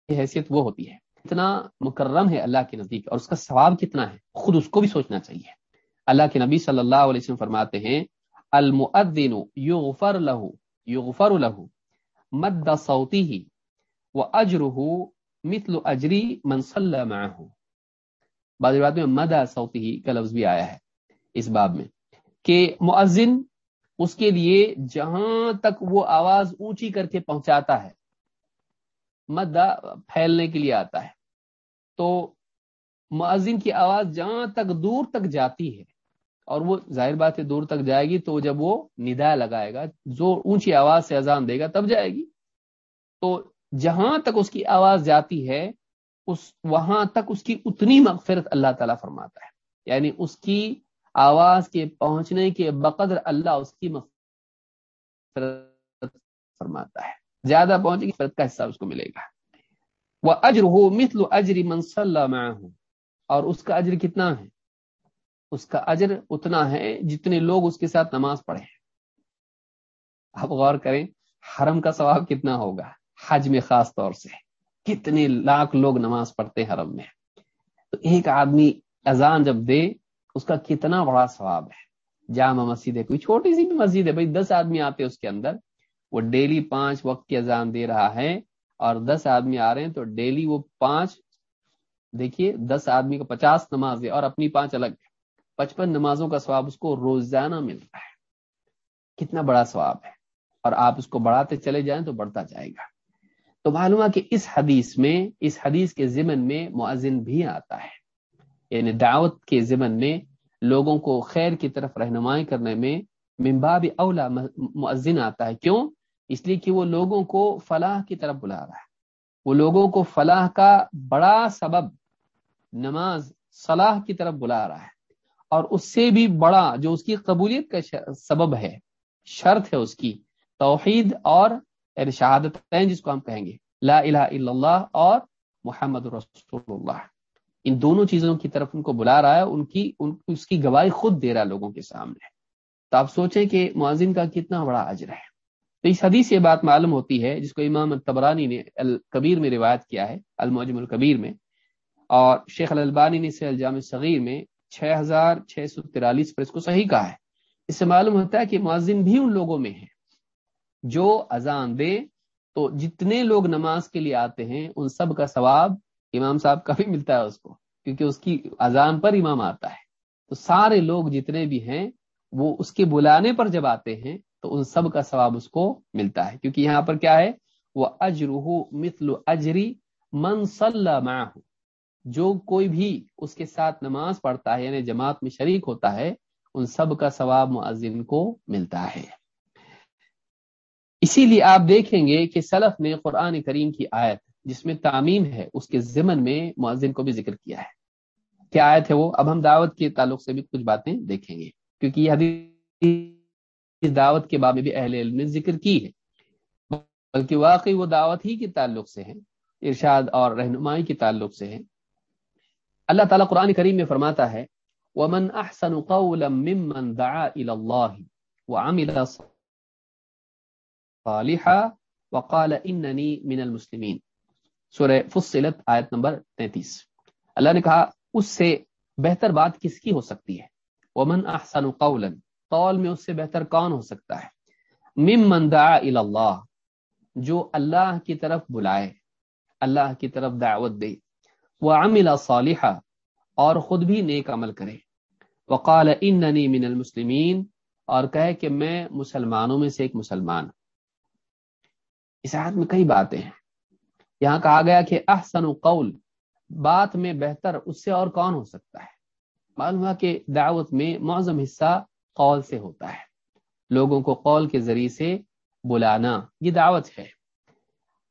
حیثیت وہ ہوتی ہے۔ اتنا مکرم ہے اللہ کے نزدیک، اور اس کا ثواب کتنا ہے، خود اس کو بھی سوچنا چاہیے۔ اللہ کے نبی صلی اللہ علیہ وسلم فرماتے ہیں، المؤذن یغفر له یغفر له مد صوته واجره مثل اجری من صلى معه. بعض بات میں مدہ صوتی ہی کا لفظ بھی آیا ہے اس باب میں کہ مؤذن اس کے لیے جہاں تک وہ آواز اونچی کر کے پہنچاتا ہے مدہ پھیلنے کے لیے آتا ہے۔ تو مؤذن کی آواز جہاں تک دور تک جاتی ہے اور وہ ظاہر بات ہے دور تک جائے گی تو جب وہ ندا لگائے گا جو اونچی آواز سے اذان دے گا، تب جائے گی۔ تو جہاں تک اس کی آواز جاتی ہے، اس وہاں تک اس کی اتنی مغفرت اللہ تعالیٰ فرماتا ہے۔ یعنی اس کی آواز کے پہنچنے کے بقدر اللہ اس کی مغفرت فرماتا ہے۔ زیادہ پہنچے گی فرت کا حصہ اس کو ملے گا۔ وہ اجر ہو مثل اجری منصل اور اس کا اجر کتنا ہے؟ اس کا اجر اتنا ہے جتنے لوگ اس کے ساتھ نماز پڑھے آپ غور کریں، حرم کا ثواب کتنا ہوگا؟ حج میں خاص طور سے۔ کتنے لاکھ لوگ نماز پڑھتے حرم میں۔ تو ایک آدمی اذان جب دے، اس کا کتنا بڑا ثواب ہے۔ جامع مسجد ہے، کوئی چھوٹی سی بھی مسجد ہے، بھائی دس آدمی آتے اس کے اندر۔ وہ ڈیلی پانچ وقت کی اذان دے رہا ہے اور دس آدمی آ رہے ہیں تو ڈیلی وہ پانچ، دیکھیے، دس آدمی کو پچاس نماز ہے اور اپنی پانچ الگ۔ پچپن نمازوں کا ثواب اس کو روزانہ مل رہا ہے۔ کتنا بڑا ثواب ہے۔ اور آپ اس کو بڑھاتے چلے جائیں تو بڑھتا جائے گا۔ تو معلوم ہے کہ اس حدیث میں، اس حدیث کے ضمن میں معذن بھی آتا ہے۔ یعنی دعوت کے ضمن میں لوگوں کو خیر کی طرف رہنمائی کرنے میں ممباب اولا معذن آتا ہے۔ کیوں؟ اس لیے کہ وہ لوگوں کو فلاح کی طرف بلا رہا ہے۔ وہ لوگوں کو فلاح کا بڑا سبب نماز صلاح کی طرف بلا رہا ہے۔ اور اس سے بھی بڑا جو اس کی قبولیت کا سبب ہے، شرط ہے اس کی توحید اور شہادت جس کو ہم کہیں گے۔ لا الہ الا اللہ اور محمد رسول اللہ۔ ان دونوں چیزوں کی طرف ان کو بلا رہا ہے، ان کی، ان اس کی گواہی خود دے رہا ہے لوگوں کے سامنے۔ تو آپ سوچیں کہ معذن کا کتنا بڑا اجر ہے۔ تو اس حدیث یہ بات معلوم ہوتی ہے، جس کو امام تبرانی نے الکبیر میں روایت کیا ہے، المعجم الکبیر میں، اور شیخ البانی نے اسے الجام صغیر میں چھ ہزار چھ سو ترالیس پر اس کو صحیح کہا ہے۔ اس سے معلوم ہوتا ہے کہ معذن بھی ان لوگوں میں ہے جو اذان دے تو جتنے لوگ نماز کے لیے آتے ہیں، ان سب کا ثواب امام صاحب کا بھی ملتا ہے اس کو، کیونکہ اس کی اذان پر امام آتا ہے۔ تو سارے لوگ جتنے بھی ہیں، وہ اس کے بلانے پر جب آتے ہیں، تو ان سب کا ثواب اس کو ملتا ہے۔ کیونکہ یہاں پر کیا ہے؟ وہ اجرح مثل اجری منصل جو کوئی بھی اس کے ساتھ نماز پڑھتا ہے یعنی جماعت میں شریک ہوتا ہے، ان سب کا ثواب معذن کو ملتا ہے۔ اسی لیے آپ دیکھیں گے کہ سلف نے قرآن کریم کی آیت، جس میں تعمیم ہے، اس کے ضمن میں معذن کو بھی ذکر کیا ہے۔ کیا آیت ہے وہ؟ اب ہم دعوت کے تعلق سے بھی کچھ باتیں دیکھیں گے، کیونکہ یہ حدیث دعوت کے بارے میں بھی اہل علم نے ذکر کی ہے۔ بلکہ واقعی وہ دعوت ہی کے تعلق سے ہے ارشاد اور رہنمائی کے تعلق سے ہے اللہ تعالیٰ قرآن کریم میں فرماتا ہے، ومن احسن قولا ممن دعا الى الله وعمل صالحا وقال اننی من المسلمین سورہ فصلت آیت نمبر 33 اللہ نے کہا، اس سے بہتر بات کس کی ہو سکتی ہے؟ ومن احسن قولا۔ قول میں اس سے بہتر کون ہو سکتا ہے؟ ممن دعا الى اللہ جو اللہ کی طرف بلائے، اللہ کی طرف دعوت دے۔ وعمل صالحا، اور خود بھی نیک عمل کرے۔ وقال اننی من المسلمین، اور کہے کہ میں مسلمانوں میں سے ایک مسلمان اس آیت میں کئی باتیں ہیں۔ یہاں کہا گیا کہ احسن قول، بات میں بہتر اس سے اور کون ہو سکتا ہے؟ معلوم ہے کہ دعوت میں معظم حصہ قول سے ہوتا ہے۔ لوگوں کو قول کے ذریعے سے بلانا، یہ دعوت ہے۔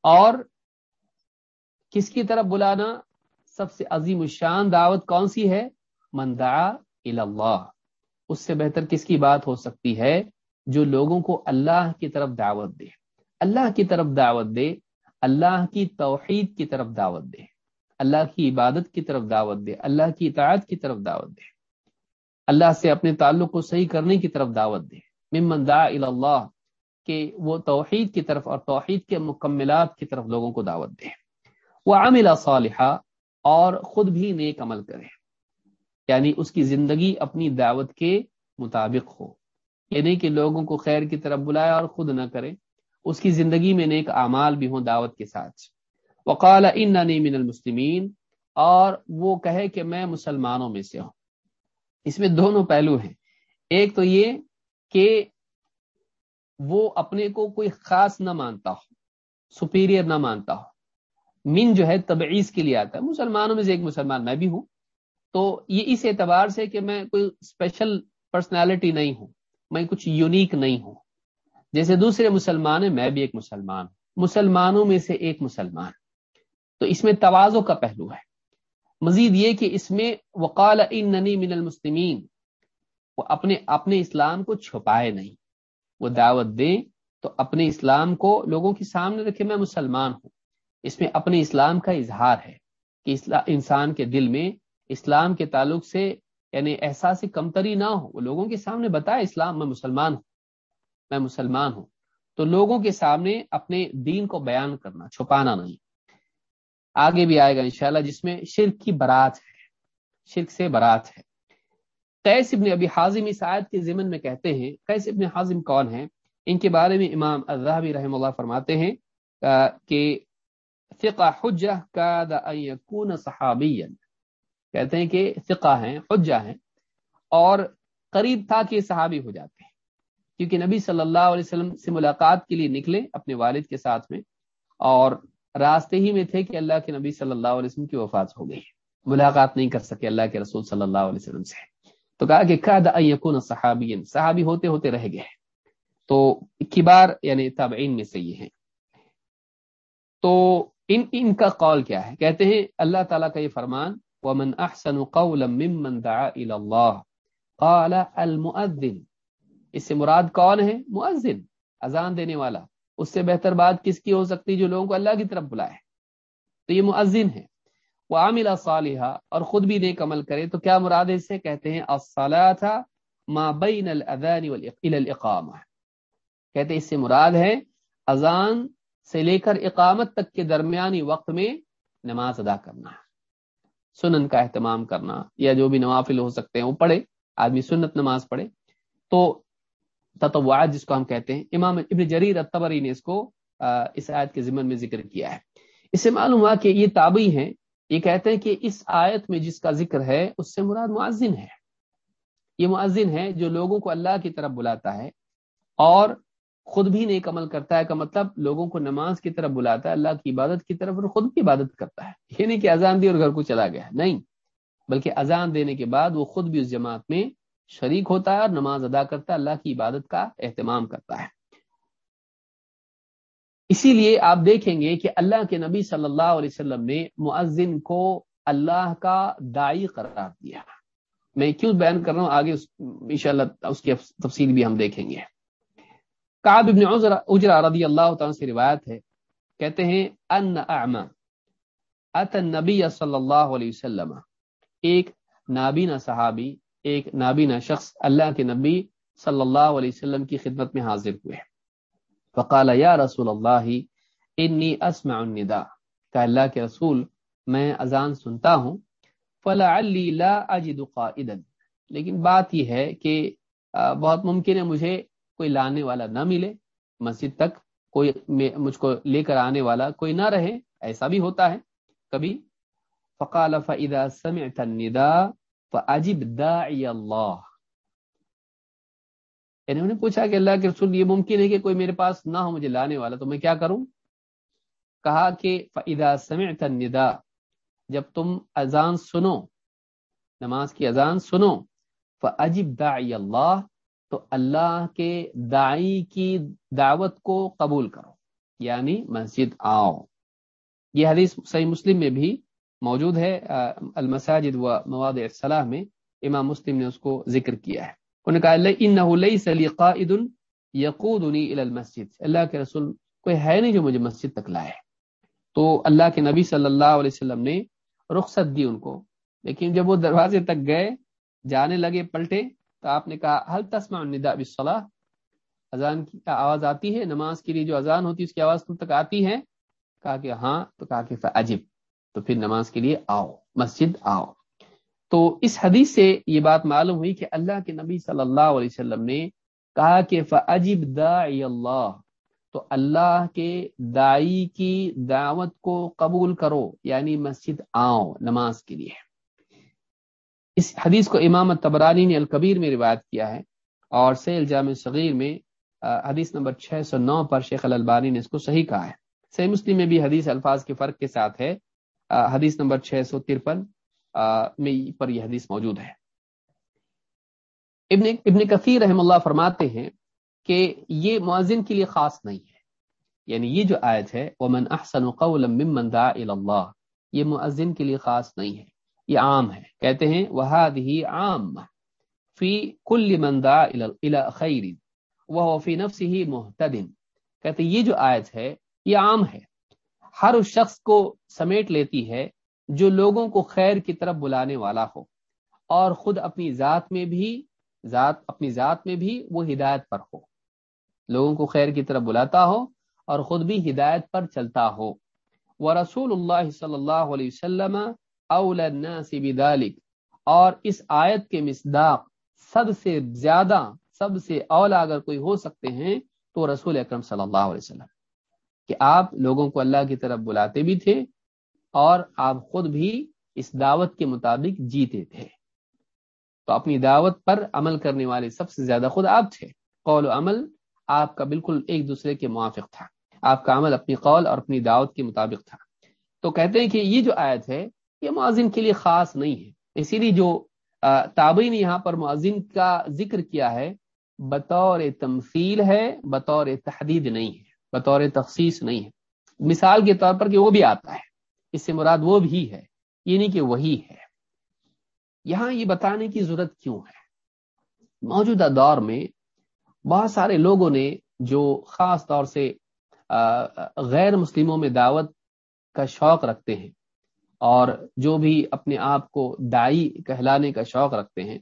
اور کس کی طرف بلانا؟ سب سے عظیم الشان دعوت کون سی ہے؟ مندعا اللہ اس سے بہتر کس کی بات ہو سکتی ہے؟ جو لوگوں کو اللہ کی طرف دعوت دے۔ اللہ کی طرف دعوت دے، اللہ کی توحید کی طرف دعوت دے۔ اللہ کی عبادت کی طرف دعوت دے، اللہ کی اطاعت کی طرف دعوت دے۔ اللہ سے اپنے تعلق کو صحیح کرنے کی طرف دعوت دے۔ ممن دعا اللہ کہ وہ توحید کی طرف اور توحید کے مکملات کی طرف لوگوں کو دعوت دے۔ وہ عاملہ صالحہ اور خود بھی نیک عمل کرے۔ یعنی اس کی زندگی اپنی دعوت کے مطابق ہو۔ یعنی کہ لوگوں کو خیر کی طرف بلائے اور خود نہ کرے۔ اس کی زندگی میں نیک اعمال بھی ہوں دعوت کے ساتھ۔ وقال ان من المسلمین، اور وہ کہے کہ میں مسلمانوں میں سے ہوں۔ اس میں دونوں پہلو ہیں۔ ایک تو یہ کہ وہ اپنے کو کوئی خاص نہ مانتا ہو، سپیریئر نہ مانتا ہو۔ من جو ہے تبعیض کے لیے آتا ہے۔ مسلمانوں میں سے ایک مسلمان میں بھی ہوں۔ تو یہ اس اعتبار سے کہ میں کوئی اسپیشل پرسنالٹی نہیں ہوں۔ میں کچھ یونیک نہیں ہوں۔ جیسے دوسرے مسلمان ہیں، میں بھی ایک مسلمان مسلمانوں میں سے ایک مسلمان۔ تو اس میں توازوں کا پہلو ہے۔ مزید یہ کہ اس میں وقال اننی من المسلمین۔ وہ اپنے اپنے اسلام کو چھپائے نہیں۔ وہ دعوت دیں تو اپنے اسلام کو لوگوں کے سامنے رکھے، میں مسلمان ہوں۔ اس میں اپنے اسلام کا اظہار ہے کہ انسان کے دل میں اسلام کے تعلق سے یعنی احساس کمتری نہ ہو۔ وہ لوگوں کے سامنے بتائے اسلام، میں مسلمان ہوں۔ میں مسلمان ہوں۔ تو لوگوں کے سامنے اپنے دین کو بیان کرنا، چھپانا نہیں۔ آگے بھی آئے گا انشاءاللہ، جس میں شرک کی برات ہے۔ شرک سے برات ہے۔ قیس ابن ابی حازم اس آیت کے ضمن میں کہتے ہیں، قیس ابن حازم کون ہیں؟ ان کے بارے میں امام الظہبی رحم اللہ فرماتے ہیں کہ فقہ حجہ کا دا صحابی کہتے ہیں کہ فقہ ہیں حجہ ہیں، اور قریب تھا کہ صحابی ہو جاتے ہیں۔ کیونکہ نبی صلی اللہ علیہ وسلم سے ملاقات کے لیے نکلے اپنے والد کے ساتھ میں، اور راستے ہی میں تھے کہ اللہ کے نبی صلی اللہ علیہ وسلم کی وفات ہو گئی۔ ملاقات نہیں کر سکے اللہ کے رسول صلی اللہ علیہ وسلم سے۔ تو کہا کہ یقون صحابی صحابی ہوتے ہوتے رہ گئے۔ تو کبار یعنی تابعین میں سے یہ ہیں۔ تو ان ان کا قول کیا ہے؟ کہتے ہیں، اللہ تعالیٰ کا یہ فرمان، ومن احسن قولا ممن دعا الى اللہ قال المؤذن۔ اس سے مراد کون ہے؟ مؤذن، اذان دینے والا۔ اس سے بہتر بات کس کی ہو سکتی جو لوگوں کو اللہ کی طرف بلائے؟ تو یہ مؤذن ہے۔ وہ عاملہ صالحہ اور خود بھی نیک عمل کرے۔ تو کیا مراد اس سے؟ کہتے ہیں ما بین الاقامہ کہتے ہیں، اس سے مراد ہے، اذان سے لے کر اقامت تک کے درمیانی وقت میں نماز ادا کرنا، سنن کا اہتمام کرنا، یا جو بھی نوافل ہو سکتے ہیں وہ پڑھے، آدمی سنت نماز پڑھے۔ تو تطوعات جس کو ہم کہتے ہیں، امام ابن جریر الطبری نے اس کو اس آیت کے ضمن میں ذکر کیا ہے۔ اس سے معلوم ہوا کہ یہ تابعی ہیں۔ یہ کہتے ہیں کہ اس آیت میں جس کا ذکر ہے، اس سے مراد معذن ہے۔ یہ معذن ہے جو لوگوں کو اللہ کی طرف بلاتا ہے اور خود بھی نیک عمل کرتا ہے، کا مطلب لوگوں کو نماز کی طرف بلاتا ہے، اللہ کی عبادت کی طرف اور خود بھی عبادت کرتا ہے۔ یہ نہیں کہ اذان دی اور گھر کو چلا گیا نہیں۔ بلکہ اذان دینے کے بعد وہ خود بھی اس جماعت میں شریک ہوتا ہے اور نماز ادا کرتا ہے، اللہ کی عبادت کا اہتمام کرتا ہے۔ اسی لیے آپ دیکھیں گے کہ اللہ کے نبی صلی اللہ علیہ وسلم نے معذن کو اللہ کا دائی قرار دیا۔ میں کیوں بیان کر رہا ہوں؟ آگے انشاءاللہ اس کی تفصیل بھی ہم دیکھیں گے۔ کعب ابن اجرا رضی اللہ تعالیٰ سے روایت ہے۔ کہتے ہیں، ان اعما ات نبی صلی اللہ علیہ وسلم۔ ایک نابینا صحابی، ایک نابینا شخص اللہ کے نبی صلی اللہ علیہ وسلم کی خدمت میں حاضر ہوئے۔ فقال، یا رسول اللہ، انی اسمع الندا کہ اللہ کے رسول، میں اذان سنتا ہوں۔ فلعلی لا اجد قائدا۔ لیکن بات یہ ہے کہ بہت ممکن ہے مجھے کوئی لانے والا نہ ملے، مسجد تک کوئی مجھ کو لے کر آنے والا کوئی نہ رہے، ایسا بھی ہوتا ہے۔ کبھی فقال فاذا سمعت النداء فاجب داعی اللہ یعنی انہوں نے پوچھا کہ اللہ کے رسول، یہ ممکن ہے کہ کوئی میرے پاس نہ ہو، مجھے لانے والا، تو میں کیا کروں؟ کہا کہ فَإِذَا سَمِعْتَ النِّدَا جب تم اذان سنو، نماز کی اذان سنو، فَأَجِبْ دَعِيَ اللہ تو اللہ کے دائی کی دعوت کو قبول کرو یعنی مسجد آؤ۔ یہ حدیث صحیح مسلم میں بھی موجود ہے۔ المساجد و مواد الصلاح میں امام مسلم نے اس کو ذکر کیا ہے۔ انہوں نے کہا سلیقہ المسجد۔ اللہ کے رسول کوئی ہے نہیں جو مجھے مسجد تک لائے۔ تو اللہ کے نبی صلی اللہ علیہ وسلم نے رخصت دی ان کو۔ لیکن جب وہ دروازے تک گئے، جانے لگے، پلٹے تو آپ نے کہا حل تسما الندا بصلاح اذان کی آواز آتی ہے، نماز کے لیے جو اذان ہوتی ہے، اس کی آواز تم تک آتی ہے؟ کہا کہ ہاں تو کہا کہ عجب تو پھر نماز کے لیے آؤ، مسجد آؤ۔ تو اس حدیث سے یہ بات معلوم ہوئی کہ اللہ کے نبی صلی اللہ علیہ وسلم نے کہا کہ فعجب داعی اللہ، تو اللہ کے دائی کی دعوت کو قبول کرو یعنی مسجد آؤ نماز کے لیے۔ اس حدیث کو امام تبرانی نے الکبیر میں روایت کیا ہے اور سیل جامع صغیر میں حدیث نمبر 609 پر شیخ الالبانی نے اس کو صحیح کہا ہے۔ سی مسلم میں بھی حدیث الفاظ کے فرق کے ساتھ ہے۔ حدیث نمبر 653 میں پر یہ حدیث موجود ہے۔ ابن ابن کثیر رحم اللہ فرماتے ہیں کہ یہ معذن کے لیے خاص نہیں ہے۔ یعنی یہ جو آیت ہے، ومن احسن قولا ممن دعا اللہ یہ معذن کے لیے خاص نہیں ہے۔ یہ عام ہے۔ کہتے ہیں وہادہی عام فی کل من دعا الى خیر وہ فی نفسه محتدن کہتے ہیں، یہ جو آیت ہے، یہ عام ہے۔ ہر اس شخص کو سمیٹ لیتی ہے جو لوگوں کو خیر کی طرف بلانے والا ہو، اور خود اپنی ذات میں بھی ذات اپنی ذات میں بھی وہ ہدایت پر ہو۔ لوگوں کو خیر کی طرف بلاتا ہو اور خود بھی ہدایت پر چلتا ہو۔ وہ رسول اللہ صلی اللہ علیہ وسلم اور اس آیت کے مصداق سب سے زیادہ، سب سے اولا اگر کوئی ہو سکتے ہیں تو رسول اکرم صلی اللہ علیہ وسلم۔ کہ آپ لوگوں کو اللہ کی طرف بلاتے بھی تھے اور آپ خود بھی اس دعوت کے مطابق جیتے تھے۔ تو اپنی دعوت پر عمل کرنے والے سب سے زیادہ خود آپ تھے۔ قول و عمل آپ کا بالکل ایک دوسرے کے موافق تھا۔ آپ کا عمل اپنی قول اور اپنی دعوت کے مطابق تھا۔ تو کہتے ہیں کہ یہ جو آیت ہے یہ معذن کے لیے خاص نہیں ہے۔ اسی لیے جو تابعی نے یہاں پر معذن کا ذکر کیا ہے، بطور تمثیل ہے، بطور تحدید نہیں ہے، بطور تخصیص نہیں ہے۔ مثال کے طور پر کہ وہ بھی آتا ہے، اس سے مراد وہ بھی ہے یہ نہیں کہ وہی ہے۔ یہاں یہ بتانے کی ضرورت کیوں ہے؟ موجودہ دور میں بہت سارے لوگوں نے جو خاص طور سے غیر مسلموں میں دعوت کا شوق رکھتے ہیں اور جو بھی اپنے آپ کو دائی کہلانے کا شوق رکھتے ہیں۔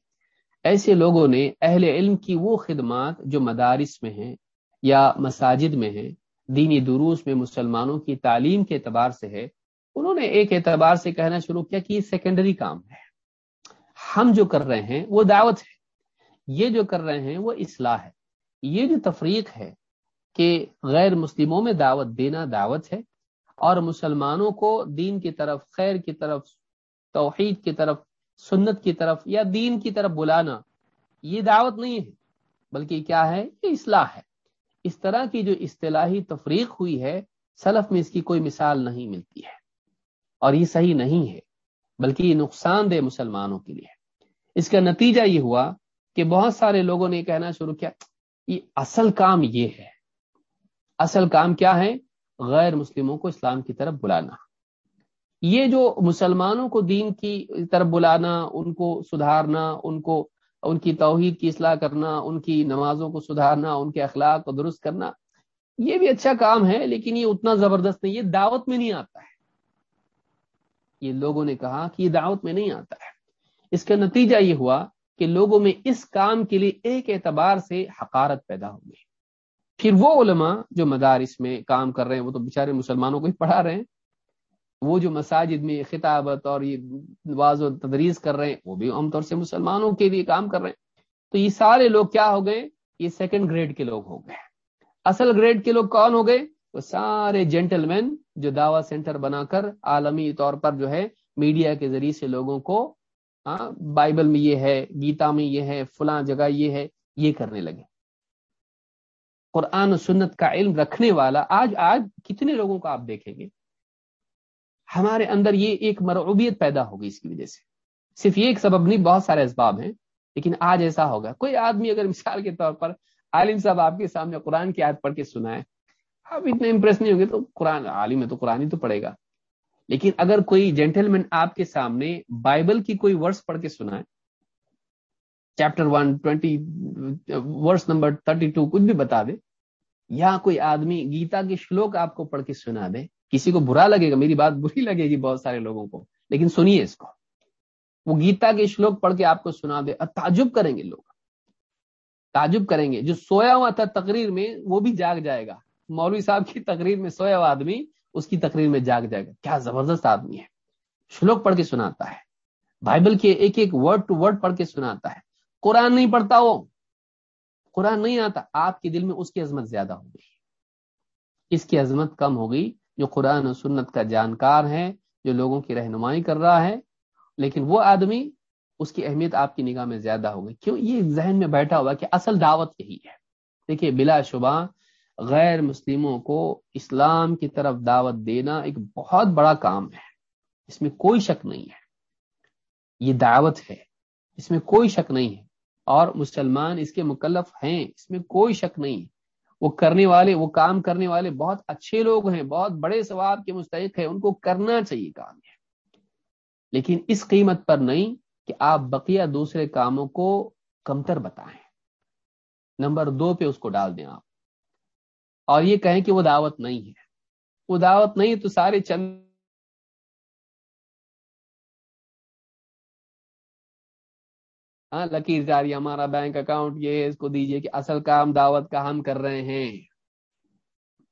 ایسے لوگوں نے اہل علم کی وہ خدمات جو مدارس میں ہیں یا مساجد میں ہیں، دینی دروس میں مسلمانوں کی تعلیم کے اعتبار سے ہے، انہوں نے ایک اعتبار سے کہنا شروع کیا کہ یہ سیکنڈری کام ہے۔ ہم جو کر رہے ہیں وہ دعوت ہے۔ یہ جو کر رہے ہیں وہ اصلاح ہے۔ یہ جو تفریق ہے کہ غیر مسلموں میں دعوت دینا دعوت ہے اور مسلمانوں کو دین کی طرف، خیر کی طرف، توحید کی طرف، سنت کی طرف یا دین کی طرف بلانا، یہ دعوت نہیں ہے، بلکہ کیا ہے؟ یہ اصلاح ہے۔ اس طرح کی جو اصطلاحی تفریق ہوئی ہے، سلف میں اس کی کوئی مثال نہیں ملتی ہے۔ اور یہ صحیح نہیں ہے، بلکہ یہ نقصان دہ مسلمانوں کے لیے اس کا نتیجہ یہ ہوا کہ بہت سارے لوگوں نے کہنا شروع کیا، یہ اصل کام یہ ہے۔ اصل کام کیا ہے؟ غیر مسلموں کو اسلام کی طرف بلانا۔ یہ جو مسلمانوں کو دین کی طرف بلانا، ان کو سدھارنا، ان کو، ان کی توحید کی اصلاح کرنا، ان کی نمازوں کو سدھارنا، ان کے اخلاق کو درست کرنا، یہ بھی اچھا کام ہے، لیکن یہ اتنا زبردست نہیں، یہ دعوت میں نہیں آتا ہے۔ یہ لوگوں نے کہا کہ یہ دعوت میں نہیں آتا ہے۔ اس کا نتیجہ یہ ہوا کہ لوگوں میں اس کام کے لیے ایک اعتبار سے حقارت پیدا ہو گئی۔ پھر وہ علماء جو مدارس میں کام کر رہے ہیں، وہ تو بیچارے مسلمانوں کو ہی پڑھا رہے ہیں۔ وہ جو مساجد میں خطابت اور یہ واض و تدریس کر رہے ہیں، وہ بھی عام طور سے مسلمانوں کے لیے کام کر رہے ہیں۔ تو یہ سارے لوگ کیا ہو گئے؟ یہ سیکنڈ گریڈ کے لوگ ہو گئے۔ اصل گریڈ کے لوگ کون ہو گئے؟ وہ سارے جینٹل مین جو دعوی سینٹر بنا کر عالمی طور پر جو ہے میڈیا کے ذریعے سے لوگوں کو ہاں بائبل میں یہ ہے، گیتا میں یہ ہے، فلاں جگہ یہ ہے، یہ کرنے لگے۔ قرآن و سنت کا علم رکھنے والا، آج آج کتنے لوگوں کو آپ دیکھیں گے؟ ہمارے اندر یہ ایک مرعوبیت پیدا ہوگی اس کی وجہ سے۔ صرف یہ ایک سبب نہیں، بہت سارے اسباب ہیں، لیکن آج ایسا ہوگا۔ کوئی آدمی اگر مثال کے طور پر عالم صاحب آپ کے سامنے قرآن کی آیت پڑھ کے سنائے، آپ اتنے امپریس نہیں ہوں گے تو قرآن، عالم ہے تو قرآن ہی تو پڑے گا۔ لیکن اگر کوئی جینٹل مین آپ کے سامنے بائبل کی کوئی ورڈس پڑھ کے سنائے chapter one twenty verse number thirty two کچھ بھی بتا دے۔ یا کوئی آدمی گیتا کے شلوک آپ کو پڑھ کے سنا دے۔ کسی کو برا لگے گا، میری بات بری لگے گی بہت سارے لوگوں کو۔ لیکن سنیے اس کو۔ وہ گیتا کے شلوک پڑھ کے آپ کو سنا دے۔ اور تعجب کریں گے لوگ۔ تعجب کریں گے۔ جو سویا ہوا تھا تقریر میں، وہ بھی جاگ جائے گا۔ مولوی صاحب کی تقریر میں سویا ہوا آدمی، اس کی تقریر میں جاگ جائے گا۔ کیا زبردست آدمی ہے۔ شلوک پڑھ کے سناتا ہے۔ بائبل کے ایک ایک ورڈ ٹو ورڈ پڑھ کے سناتا ہے۔ قرآن نہیں پڑھتا وہ۔ قرآن نہیں آتا۔ آپ کے دل میں اس کی عظمت زیادہ ہو گئی۔ اس کی عظمت کم ہو گئی۔ جو قرآن و سنت کا جانکار ہے، جو لوگوں کی رہنمائی کر رہا ہے، لیکن وہ آدمی، اس کی اہمیت آپ کی نگاہ میں زیادہ ہو گئی۔ کیوں؟ یہ ذہن میں بیٹھا ہوا کہ اصل دعوت یہی ہے۔ دیکھیے، بلا شبہ غیر مسلموں کو اسلام کی طرف دعوت دینا ایک بہت بڑا کام ہے۔ اس میں کوئی شک نہیں ہے۔ یہ دعوت ہے۔ اس میں کوئی شک نہیں ہے۔ اور مسلمان اس کے مکلف ہیں، اس میں کوئی شک نہیں۔ وہ کرنے والے، وہ کام کرنے والے بہت اچھے لوگ ہیں، بہت بڑے ثواب کے مستحق ہیں، ان کو کرنا چاہیے کام۔ ہے لیکن اس قیمت پر نہیں کہ آپ بقیہ دوسرے کاموں کو کمتر بتائیں۔ نمبر دو پہ اس کو ڈال دیں آپ۔ اور یہ کہیں کہ وہ دعوت نہیں ہے۔ وہ دعوت نہیں تو سارے چند ہاں لکیر جاری، ہمارا بینک اکاؤنٹ یہ اس کو دیجیے کہ اصل کام دعوت کا ہم کر رہے ہیں۔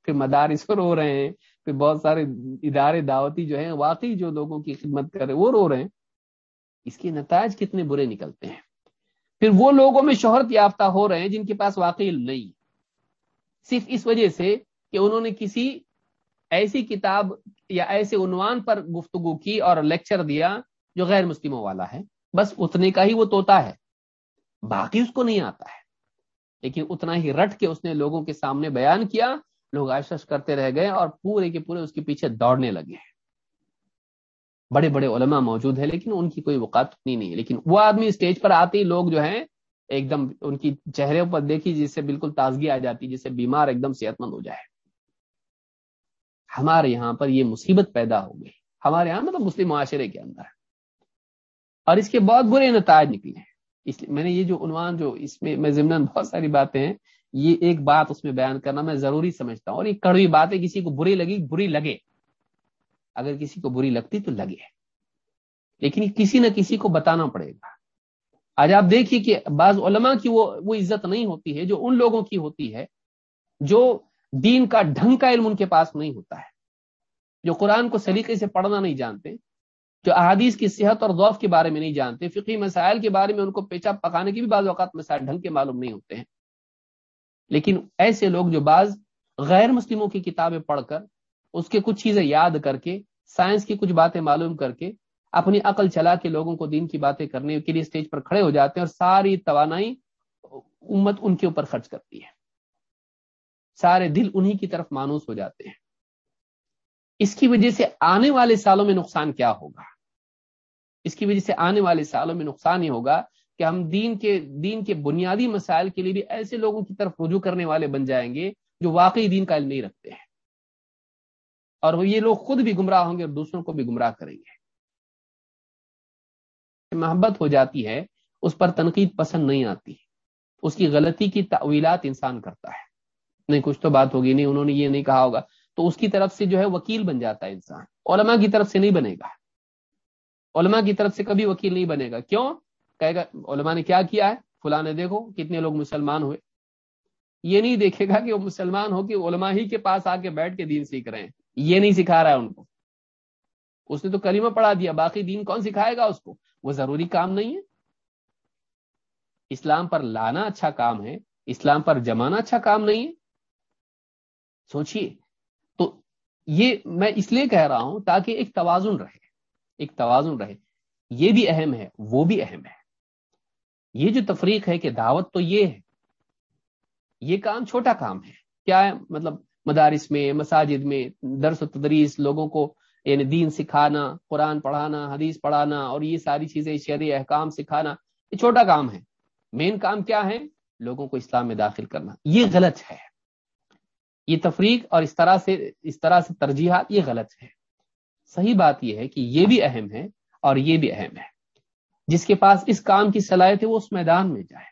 پھر مدارس رو رہے ہیں، پھر بہت سارے ادارے دعوتی جو ہیں، واقعی جو لوگوں کی خدمت کر رہے وہ رو رہے ہیں۔ اس کے نتائج کتنے برے نکلتے ہیں۔ پھر وہ لوگوں میں شہرت یافتہ ہو رہے ہیں جن کے پاس واقعی نہیں۔ صرف اس وجہ سے کہ انہوں نے کسی ایسی کتاب یا ایسے عنوان پر گفتگو کی اور لیکچر دیا جو غیر مسلموں والا ہے۔ بس اتنے کا ہی وہ توتا ہے۔ باقی اس کو نہیں آتا ہے۔ لیکن اتنا ہی رٹ کے اس نے لوگوں کے سامنے بیان کیا، لوگ آشش کرتے رہ گئے اور پورے کے پورے اس کے پیچھے دوڑنے لگے۔ ہیں بڑے بڑے علماء موجود ہیں، لیکن ان کی کوئی وقات اتنی نہیں ہے۔ لیکن وہ آدمی اسٹیج پر آتے ہی لوگ جو ہیں، ایک دم ان کی چہرے پر دیکھی، جس سے بالکل تازگی آ جاتی، جس سے بیمار ایک دم صحت مند ہو جائے۔ ہمارے یہاں پر یہ مصیبت پیدا ہو گئی۔ ہمارے یہاں مطلب مسلم معاشرے کے اندر۔ اور اس کے بہت برے نتائج نکلے ہیں۔ اس لیے میں نے یہ جو عنوان جو اس میں میں ضمن بہت ساری باتیں ہیں، یہ ایک بات اس میں بیان کرنا میں ضروری سمجھتا ہوں۔ اور یہ کڑوی بات ہے، کسی کو بری لگی بری لگے۔ اگر کسی کو بری لگتی تو لگے۔ لیکن کسی نہ کسی کو بتانا پڑے گا۔ آج آپ دیکھیے کہ بعض علماء کی وہ وہ عزت نہیں ہوتی ہے، جو ان لوگوں کی ہوتی ہے، جو دین کا ڈھنگ کا علم ان کے پاس نہیں ہوتا ہے، جو قرآن کو سلیقے سے پڑھنا نہیں جانتے جو احادیث کی صحت اور ضعف کے بارے میں نہیں جانتے فقی مسائل کے بارے میں ان کو پیچا پکانے کی بھی بعض اوقات مسائل ڈھنگ کے معلوم نہیں ہوتے ہیں۔ لیکن ایسے لوگ جو بعض غیر مسلموں کی کتابیں پڑھ کر، اس کے کچھ چیزیں یاد کر کے، سائنس کی کچھ باتیں معلوم کر کے، اپنی عقل چلا کے لوگوں کو دین کی باتیں کرنے کے لیے اسٹیج پر کھڑے ہو جاتے ہیں اور ساری توانائی امت ان کے اوپر خرچ کرتی ہے۔ سارے دل انہی کی طرف مانوس ہو جاتے ہیں۔ اس کی وجہ سے آنے والے سالوں میں نقصان کیا ہوگا؟ اس کی وجہ سے آنے والے سالوں میں نقصان ہی ہوگا کہ ہم دین کے دین کے بنیادی مسائل کے لیے بھی ایسے لوگوں کی طرف رجوع کرنے والے بن جائیں گے جو واقعی دین کا علم نہیں رکھتے ہیں۔ اور وہ یہ لوگ خود بھی گمراہ ہوں گے اور دوسروں کو بھی گمراہ کریں گے۔ محبت ہو جاتی ہے، اس پر تنقید پسند نہیں آتی۔ اس کی غلطی کی تعویلات انسان کرتا ہے۔ نہیں، کچھ تو بات ہوگی۔ نہیں، انہوں نے یہ نہیں کہا ہوگا۔ تو اس کی طرف سے جو ہے وکیل بن جاتا ہے انسان۔ علماء کی طرف سے نہیں بنے گا۔ علماء کی طرف سے کبھی وکیل نہیں بنے گا۔ کیوں؟ کہے گا، علماء نے کیا کیا ہے؟ فلاں نے دیکھو کتنے لوگ مسلمان ہوئے۔ یہ نہیں دیکھے گا کہ وہ مسلمان ہو کہ علماء ہی کے پاس آ کے بیٹھ کے دین سیکھ رہے ہیں۔ یہ نہیں سکھا رہا ہے ان کو۔ اس نے تو کریمہ پڑھا دیا۔ باقی دین کون سکھائے گا اس کو؟ وہ ضروری کام نہیں ہے۔ اسلام پر لانا اچھا کام ہے۔ اسلام پر جمانا اچھا کام نہیں ہے۔ سوچئے۔ تو یہ میں اس لیے کہہ رہا ہوں تاکہ ایک توازن رہے۔ ایک توازن رہے۔ یہ بھی اہم ہے، وہ بھی اہم ہے۔ یہ جو تفریق ہے کہ دعوت تو یہ ہے، یہ کام چھوٹا کام ہے۔ کیا ہے؟ مطلب مدارس میں، مساجد میں، درس و تدریس، لوگوں کو یعنی دین سکھانا، قرآن پڑھانا، حدیث پڑھانا اور یہ ساری چیزیں شرعی احکام سکھانا، یہ چھوٹا کام ہے۔ مین کام کیا ہے؟ لوگوں کو اسلام میں داخل کرنا۔ یہ غلط ہے۔ یہ تفریق اور اس طرح سے، اس طرح سے ترجیحات یہ غلط ہے۔ صحیح بات یہ ہے کہ یہ بھی اہم ہے اور یہ بھی اہم ہے۔ جس کے پاس اس کام کی صلاحیت ہے وہ اس میدان میں جائے۔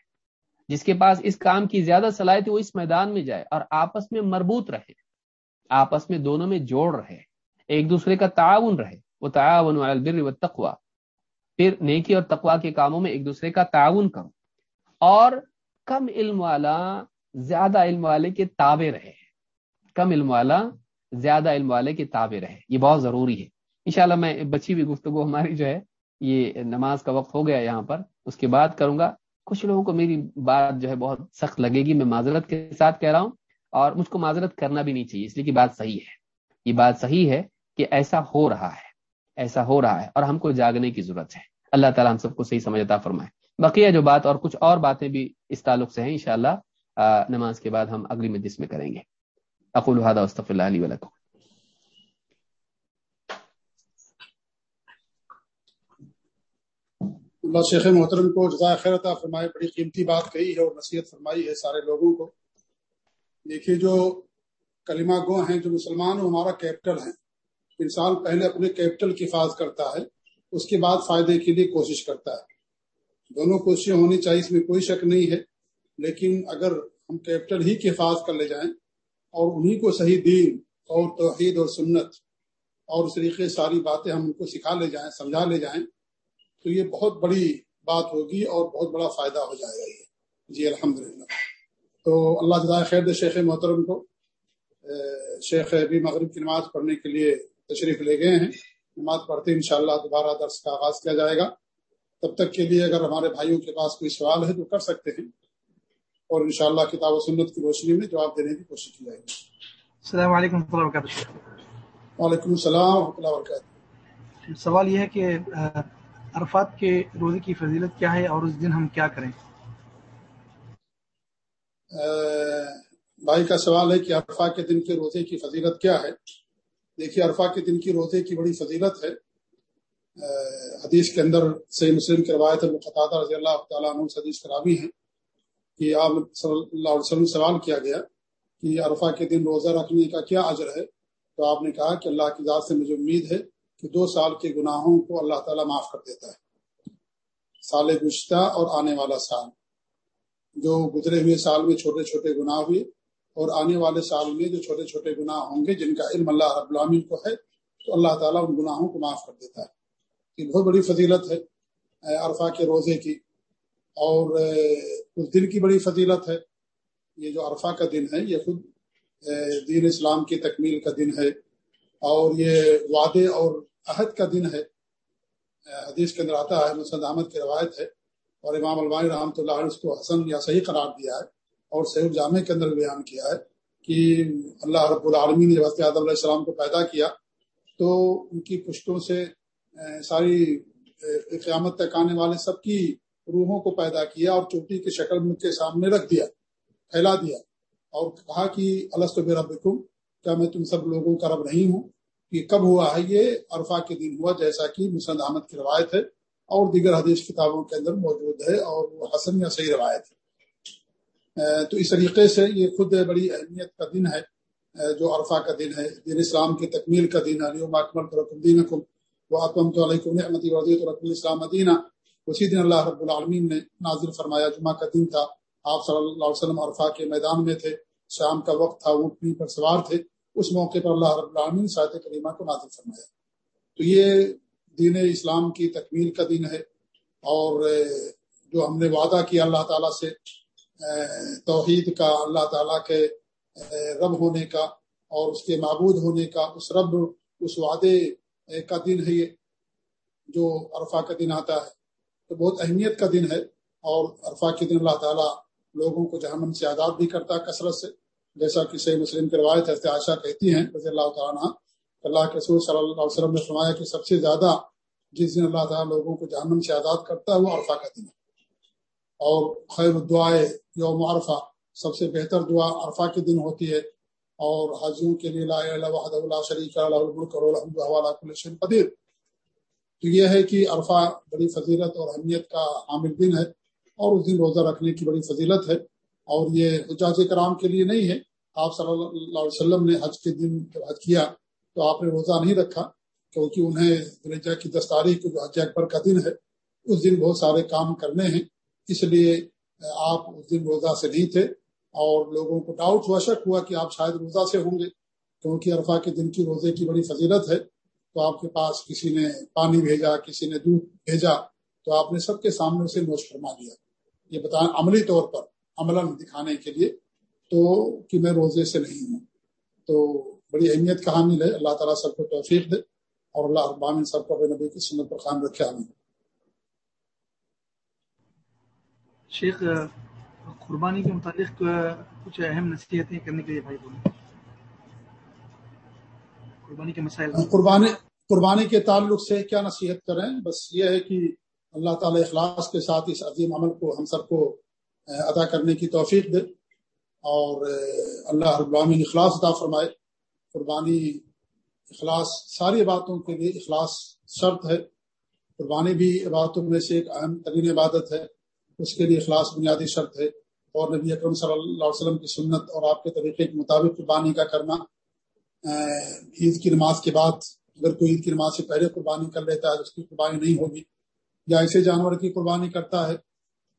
جس کے پاس اس کام کی زیادہ صلاحیت ہے وہ اس میدان میں جائے اور آپس میں مربوط رہے۔ آپس میں دونوں میں جوڑ رہے۔ ایک دوسرے کا تعاون رہے۔ وہ تعاون البر و تقوا پھر نیکی اور تقوا کے کاموں میں ایک دوسرے کا تعاون کرو۔ اور کم علم والا، زیادہ علم والے کے تابع رہے۔ کم علم والا زیادہ علم والے کے تابع رہے، یہ بہت ضروری ہے۔ انشاءاللہ میں بچی ہوئی گفتگو ہماری جو ہے، یہ نماز کا وقت ہو گیا یہاں پر، اس کے بعد کروں گا۔ کچھ لوگوں کو میری بات جو ہے بہت سخت لگے گی، میں معذرت کے ساتھ کہہ رہا ہوں، اور مجھ کو معذرت کرنا بھی نہیں چاہیے، اس لیے کہ بات صحیح ہے۔ یہ بات صحیح ہے کہ ایسا ہو رہا ہے، ایسا ہو رہا ہے، اور ہم کو جاگنے کی ضرورت ہے۔ اللہ تعالیٰ ہم سب کو صحیح سمجھتا فرمائے۔ بقیہ جو بات اور کچھ اور باتیں بھی اس تعلق سے ہیں، انشاءاللہ نماز کے بعد ہم اگلی مجلس میں کریں گے۔ اقول هذا واستغفر الله لي ولكم. اللہ شیخ محترم کو جزائے خیر عطا فرمائے، بڑی قیمتی بات کہی ہے اور نصیحت فرمائی ہے سارے لوگوں کو۔ دیکھیے جو کلمہ گو ہیں، جو مسلمان وہ ہمارا کیپٹل ہے انسان پہلے اپنے کیپٹل کی حفاظت کرتا ہے، اس کے بعد فائدے کے لیے کوشش کرتا ہے۔ دونوں کوششیں ہونی چاہیے، اس میں کوئی شک نہیں ہے، لیکن اگر ہم کیپٹل ہی کی حفاظت کر لے جائیں اور انہی کو صحیح دین اور توحید اور سنت اور اس طریقے ساری باتیں ہم ان کو سکھا لے جائیں، سمجھا لے جائیں، تو یہ بہت بڑی بات ہوگی اور بہت بڑا فائدہ ہو جائے گا یہ۔ جی الحمد تو اللہ جزائے خیر شیخ محترم کو۔ شیخ ابھی مغرب کی نماز پڑھنے کے لیے تشریف لے گئے ہیں۔ نماز پڑھتے ان شاء اللہ دوبارہ درس کا آغاز کیا جائے گا۔ تب تک کے لیے اگر ہمارے بھائیوں کے پاس کوئی سوال ہے تو کر سکتے ہیں۔ اور انشاءاللہ کتاب و سنت کی روشنی میں جواب دینے کی کوشش کی جائے گی۔ السلام علیکم و اللہ وبرکاتہ۔ وعلیکم السلام و اللہ وبرکاتہ۔ سوال یہ ہے کہ عرفات کے روزے کی فضیلت کیا ہے اور اس دن ہم کیا کریں؟ بھائی کا سوال ہے کہ عرفہ کے دن کے روزے کی فضیلت کیا ہے؟ دیکھیے عرفہ کے دن کی روزے کی بڑی فضیلت ہے۔ حدیث کے اندر صحیح مسلم کی روایت القطع رضی اللہ تعالیٰ عنہ حدیث خرابی ہیں۔ کہ آپ صلی اللہ علیہ وسلم سوال کیا گیا کہ عرفہ کے دن روزہ رکھنے کا کیا اجر ہے؟ تو آپ نے کہا کہ اللہ کی ذات سے مجھے امید ہے کہ دو سال کے گناہوں کو اللہ تعالیٰ معاف کر دیتا ہے۔ سال گشتہ اور آنے والا سال، جو گزرے ہوئے سال میں چھوٹے چھوٹے گناہ ہوئے اور آنے والے سال میں جو چھوٹے چھوٹے گناہ ہوں گے، جن کا علم اللہ رب العالمین کو ہے، تو اللہ تعالیٰ ان گناہوں کو معاف کر دیتا ہے۔ یہ بہت بڑی فضیلت ہے عرفہ کے روزے کی۔ اور اس دن کی بڑی فضیلت ہے، یہ جو عرفہ کا دن ہے، یہ خود دین اسلام کی تکمیل کا دن ہے، اور یہ وعدے اور عہد کا دن ہے۔ حدیث کے اندر آتا ہے مسد احمد کی روایت ہے، اور امام البانی رحمۃ اللہ علیہ اس کو حسن یا صحیح قرار دیا ہے، اور سیف جامع کے اندر بیان کیا ہے کہ اللہ رب العالمین نے جب علیہ السلام کو پیدا کیا، تو ان کی پشتوں سے ساری قیامت تک آنے والے سب کی روحوں کو پیدا کیا اور چوٹی کی شکل ان کے سامنے رکھ دیا، پھیلا دیا۔ اور کہا کہ اللہ رب کیا میں تم سب لوگوں کا رب نہیں ہوں؟ یہ کب ہوا ہے یہ؟ عرفہ کے دن ہوا جیسا کہ مسند احمد کی روایت ہے اور دیگر حدیث کتابوں کے اندر موجود ہے اور وہ حسن یا صحیح روایت ہے۔ تو اس طریقے سے یہ خود بڑی اہمیت کا دن ہے جو عرفہ کا دن ہے۔ دین اسلام کی تکمیل کا دن ہے۔ اکمل وہ تو علیکم نعمتی وردیت رقم الاسلام دینہ اسی دن اللہ رب العالمین نے نازل فرمایا، جمعہ کا دن تھا۔ آپ صلی اللہ علیہ وسلم عرفہ کے میدان میں تھے۔ شام کا وقت تھا اونٹنی پر سوار تھے۔ اس موقع پر اللہ رب العالمین ساحت کریمہ کو نازل فرمایا۔ تو یہ دین اسلام کی تکمیل کا دن ہے۔ اور جو ہم نے وعدہ کیا اللہ تعالیٰ سے توحید کا، اللہ تعالیٰ کے رب ہونے کا اور اس کے معبود ہونے کا، اس رب، اس وعدے کا دن ہے یہ۔ جو عرفہ کا دن آتا ہے۔ تو بہت اہمیت کا دن ہے اور عرفہ کے دن اللہ تعالیٰ لوگوں کو جہنم سے آزاد بھی کرتا ہے کثرت سے، جیسا کہ صحیح مسلم کی روایت حضرت عائشہ کہتی ہیں رضی اللہ تعالیٰ اللہ کے رسول صلی اللہ علیہ وسلم نے فرمایا کہ سب سے زیادہ جس دن اللہ تعالیٰ لوگوں کو جہنم سے آزاد کرتا ہے وہ عرفہ کا دن ہے۔ اور خیر دعائے یوم عرفہ، سب سے بہتر دعا عرفہ کے دن ہوتی ہے اور حاضیوں کے لیے اللہ شریف قدیر۔ تو یہ ہے کہ عرفہ بڑی فضیلت اور اہمیت کا عامر دن ہے اور اس دن روزہ رکھنے کی بڑی فضیلت ہے اور یہ حجاج کرام کے لیے نہیں ہے۔ آپ صلی اللہ علیہ وسلم نے حج کے دن جب حج کیا تو آپ نے روزہ نہیں رکھا کیونکہ انہیں کی دس تاریخ کو جو حج اکبر کا دن ہے، اس دن بہت سارے کام کرنے ہیں۔ اس لیے آپ اس دن روزہ سے نہیں تھے اور لوگوں کو ڈاؤٹ ہوا، شک ہوا کہ آپ شاید روزہ سے ہوں گے کیونکہ عرفہ کے دن کی روزے کی بڑی فضیلت ہے۔ تو آپ کے پاس کسی نے پانی بھیجا، کسی نے دودھ بھیجا، تو آپ نے سب کے سامنے اسے نوش فرما دیا۔ یہ بتائیں عملی طور پر عمل دکھانے کے لیے تو کہ میں روزے سے نہیں ہوں۔ تو بڑی اہمیت کا حامل ہے۔ اللہ تعالیٰ سب کو توفیق دے اور اللہ ابامن سب کو نبی کی سنت پر قائم رکھے، آمین۔ شیخ، قربانی کے متعلق کچھ اہم نصیحتیں کرنے کے لیے بھائی بولیں۔ قربانی کے مسائل قربانی قربانی کے تعلق سے کیا نصیحت کریں؟ بس یہ ہے کہ اللہ تعالی اخلاص کے ساتھ اس عظیم عمل کو ہم سب کو ادا کرنے کی توفیق دے اور اللہ رب العالمین اخلاص ادا فرمائے۔ قربانی، اخلاص ساری باتوں کے لیے اخلاص شرط ہے۔ قربانی بھی عبادتوں میں سے ایک اہم ترین عبادت ہے۔ اس کے لیے اخلاص بنیادی شرط ہے۔ اور نبی اکرم صلی اللہ علیہ وسلم کی سنت اور آپ کے طریقے کے مطابق قربانی کا کرنا عید کی نماز کے بعد اگر کوئی عید کی نماز سے پہلے قربانی کر لیتا ہے تو اس کی قربانی نہیں ہوگی، یا ایسے جانور کی قربانی کرتا ہے